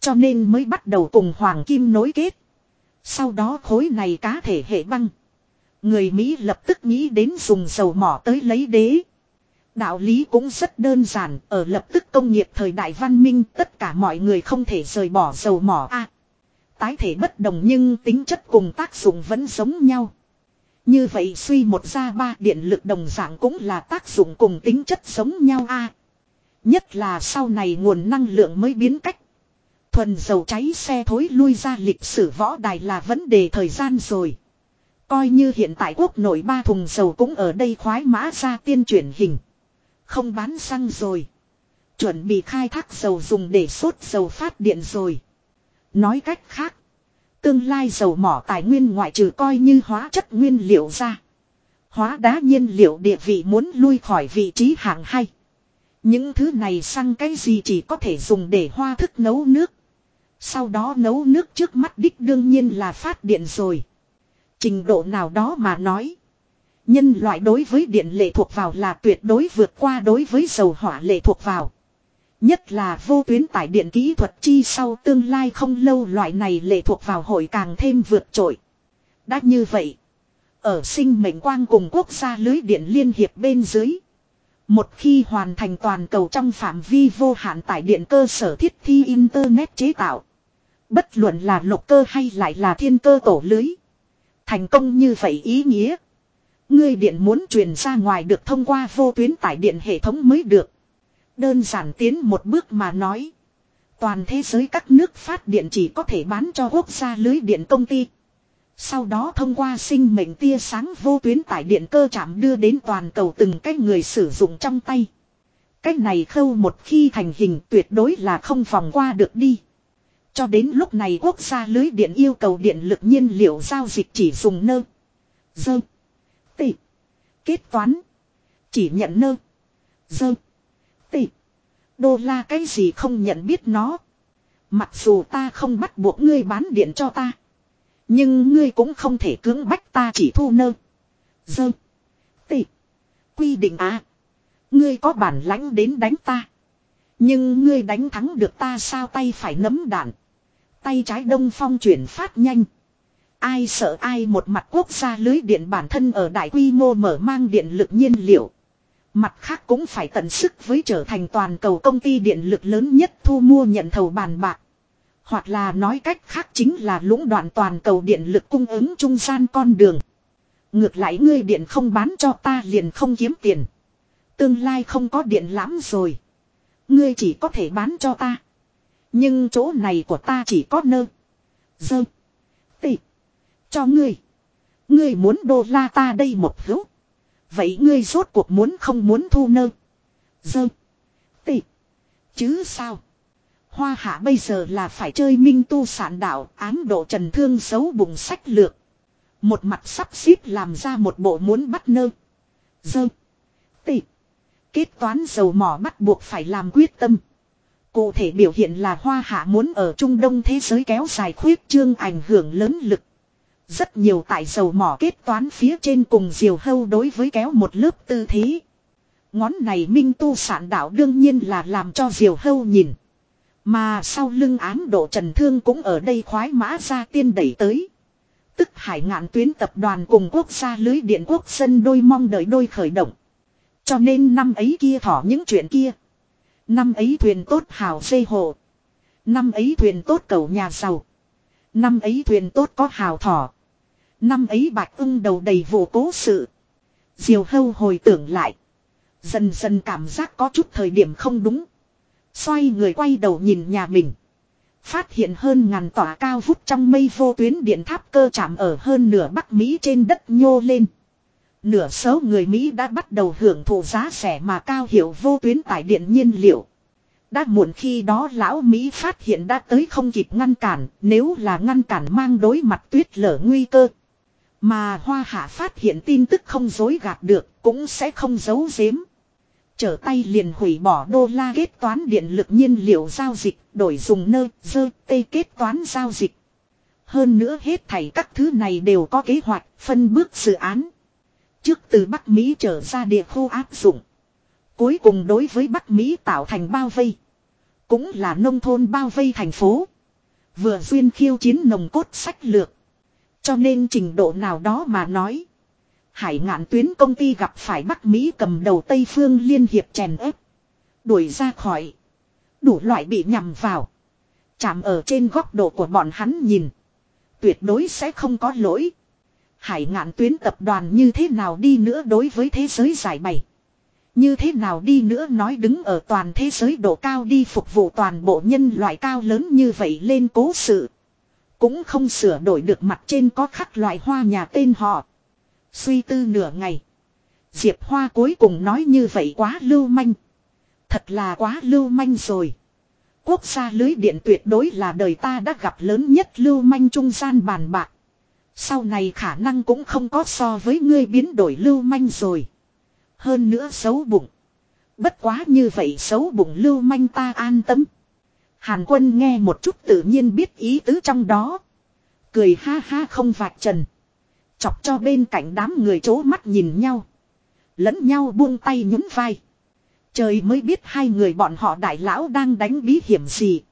A: Cho nên mới bắt đầu cùng hoàng kim nối kết. Sau đó khối này cá thể hệ băng. Người Mỹ lập tức nghĩ đến dùng dầu mỏ tới lấy đế. Đạo lý cũng rất đơn giản, ở lập tức công nghiệp thời đại văn minh tất cả mọi người không thể rời bỏ dầu mỏ a. tái thể bất đồng nhưng tính chất cùng tác dụng vẫn giống nhau. Như vậy suy một ra ba điện lực đồng dạng cũng là tác dụng cùng tính chất giống nhau a. Nhất là sau này nguồn năng lượng mới biến cách. Thuần dầu cháy xe thối lui ra lịch sử võ đài là vấn đề thời gian rồi. Coi như hiện tại quốc nội ba thùng dầu cũng ở đây khoái mã ra tiên chuyển hình. Không bán xăng rồi. Chuẩn bị khai thác dầu dùng để sốt dầu phát điện rồi. Nói cách khác. Tương lai dầu mỏ tài nguyên ngoại trừ coi như hóa chất nguyên liệu ra. Hóa đá nhiên liệu địa vị muốn lui khỏi vị trí hạng hay. Những thứ này xăng cái gì chỉ có thể dùng để hoa thức nấu nước. Sau đó nấu nước trước mắt đích đương nhiên là phát điện rồi. Trình độ nào đó mà nói. Nhân loại đối với điện lệ thuộc vào là tuyệt đối vượt qua đối với dầu hỏa lệ thuộc vào. Nhất là vô tuyến tải điện kỹ thuật chi sau tương lai không lâu loại này lệ thuộc vào hội càng thêm vượt trội. Đã như vậy. Ở sinh mệnh quang cùng quốc gia lưới điện liên hiệp bên dưới. Một khi hoàn thành toàn cầu trong phạm vi vô hạn tải điện cơ sở thiết thi Internet chế tạo. Bất luận là lục cơ hay lại là thiên cơ tổ lưới. Thành công như vậy ý nghĩa. Ngươi điện muốn truyền ra ngoài được thông qua vô tuyến tải điện hệ thống mới được. Đơn giản tiến một bước mà nói. Toàn thế giới các nước phát điện chỉ có thể bán cho quốc gia lưới điện công ty. Sau đó thông qua sinh mệnh tia sáng vô tuyến tải điện cơ chạm đưa đến toàn cầu từng cách người sử dụng trong tay. Cách này khâu một khi thành hình tuyệt đối là không vòng qua được đi. Cho đến lúc này quốc gia lưới điện yêu cầu điện lực nhiên liệu giao dịch chỉ dùng nơ. Dơ. Tị. Kết toán. Chỉ nhận nơ. Dơ. Tị. Đô la cái gì không nhận biết nó. Mặc dù ta không bắt buộc ngươi bán điện cho ta. Nhưng ngươi cũng không thể cưỡng bách ta chỉ thu nơ. Dơ. Tị. Quy định à. Ngươi có bản lãnh đến đánh ta. Nhưng ngươi đánh thắng được ta sao tay phải nấm đạn. Tay trái đông phong chuyển phát nhanh. Ai sợ ai một mặt quốc gia lưới điện bản thân ở đại quy mô mở mang điện lực nhiên liệu. Mặt khác cũng phải tận sức với trở thành toàn cầu công ty điện lực lớn nhất thu mua nhận thầu bàn bạc. Hoặc là nói cách khác chính là lũng đoạn toàn cầu điện lực cung ứng trung gian con đường. Ngược lại ngươi điện không bán cho ta liền không kiếm tiền. Tương lai không có điện lãm rồi. Ngươi chỉ có thể bán cho ta. Nhưng chỗ này của ta chỉ có nơ. Dơ. Cho ngươi. Ngươi muốn đô la ta đây một hữu. Vậy ngươi rốt cuộc muốn không muốn thu nơ. Dơ. Tị. Chứ sao. Hoa hạ bây giờ là phải chơi minh tu sản đạo, ám độ trần thương xấu bụng sách lược. Một mặt sắp xếp làm ra một bộ muốn bắt nơ. Dơ. Tị. Kết toán dầu mỏ bắt buộc phải làm quyết tâm. Cụ thể biểu hiện là Hoa Hạ muốn ở Trung Đông thế giới kéo dài khuyết trương ảnh hưởng lớn lực. Rất nhiều tại dầu mỏ kết toán phía trên cùng diều hâu đối với kéo một lớp tư thế. Ngón này minh tu sản đạo đương nhiên là làm cho diều hâu nhìn. Mà sau lưng ám độ trần thương cũng ở đây khoái mã ra tiên đẩy tới. Tức hải ngạn tuyến tập đoàn cùng quốc gia lưới điện quốc dân đôi mong đợi đôi khởi động. Cho nên năm ấy kia thỏ những chuyện kia. Năm ấy thuyền tốt hào xây hộ. Năm ấy thuyền tốt cầu nhà giàu. Năm ấy thuyền tốt có hào thỏ. Năm ấy bạch ưng đầu đầy vụ cố sự. Diều hâu hồi tưởng lại. Dần dần cảm giác có chút thời điểm không đúng. Xoay người quay đầu nhìn nhà mình. Phát hiện hơn ngàn tỏa cao vút trong mây vô tuyến điện tháp cơ chạm ở hơn nửa Bắc Mỹ trên đất nhô lên. Nửa số người Mỹ đã bắt đầu hưởng thụ giá rẻ mà cao hiệu vô tuyến tải điện nhiên liệu. Đã muộn khi đó lão Mỹ phát hiện đã tới không kịp ngăn cản, nếu là ngăn cản mang đối mặt tuyết lở nguy cơ. Mà hoa hạ phát hiện tin tức không dối gạt được cũng sẽ không giấu giếm. Trở tay liền hủy bỏ đô la kết toán điện lực nhiên liệu giao dịch đổi dùng nơ dơ tê kết toán giao dịch. Hơn nữa hết thảy các thứ này đều có kế hoạch phân bước dự án. Trước từ Bắc Mỹ trở ra địa khu áp dụng. Cuối cùng đối với Bắc Mỹ tạo thành bao vây. Cũng là nông thôn bao vây thành phố. Vừa duyên khiêu chiến nồng cốt sách lược. Cho nên trình độ nào đó mà nói. Hải ngạn tuyến công ty gặp phải Bắc Mỹ cầm đầu Tây Phương Liên Hiệp chèn ép. Đuổi ra khỏi. Đủ loại bị nhầm vào. Chạm ở trên góc độ của bọn hắn nhìn. Tuyệt đối sẽ không có lỗi. Hải ngạn tuyến tập đoàn như thế nào đi nữa đối với thế giới giải bày. Như thế nào đi nữa nói đứng ở toàn thế giới độ cao đi phục vụ toàn bộ nhân loại cao lớn như vậy lên cố sự. Cũng không sửa đổi được mặt trên có khắc loại hoa nhà tên họ. Suy tư nửa ngày. Diệp Hoa cuối cùng nói như vậy quá lưu manh. Thật là quá lưu manh rồi. Quốc gia lưới điện tuyệt đối là đời ta đã gặp lớn nhất lưu manh trung gian bàn bạc. Sau này khả năng cũng không có so với ngươi biến đổi lưu manh rồi. Hơn nữa xấu bụng. Bất quá như vậy xấu bụng lưu manh ta an tâm. Hàn quân nghe một chút tự nhiên biết ý tứ trong đó. Cười ha ha không vạch trần. Chọc cho bên cạnh đám người chố mắt nhìn nhau. Lẫn nhau buông tay nhún vai. Trời mới biết hai người bọn họ đại lão đang đánh bí hiểm gì.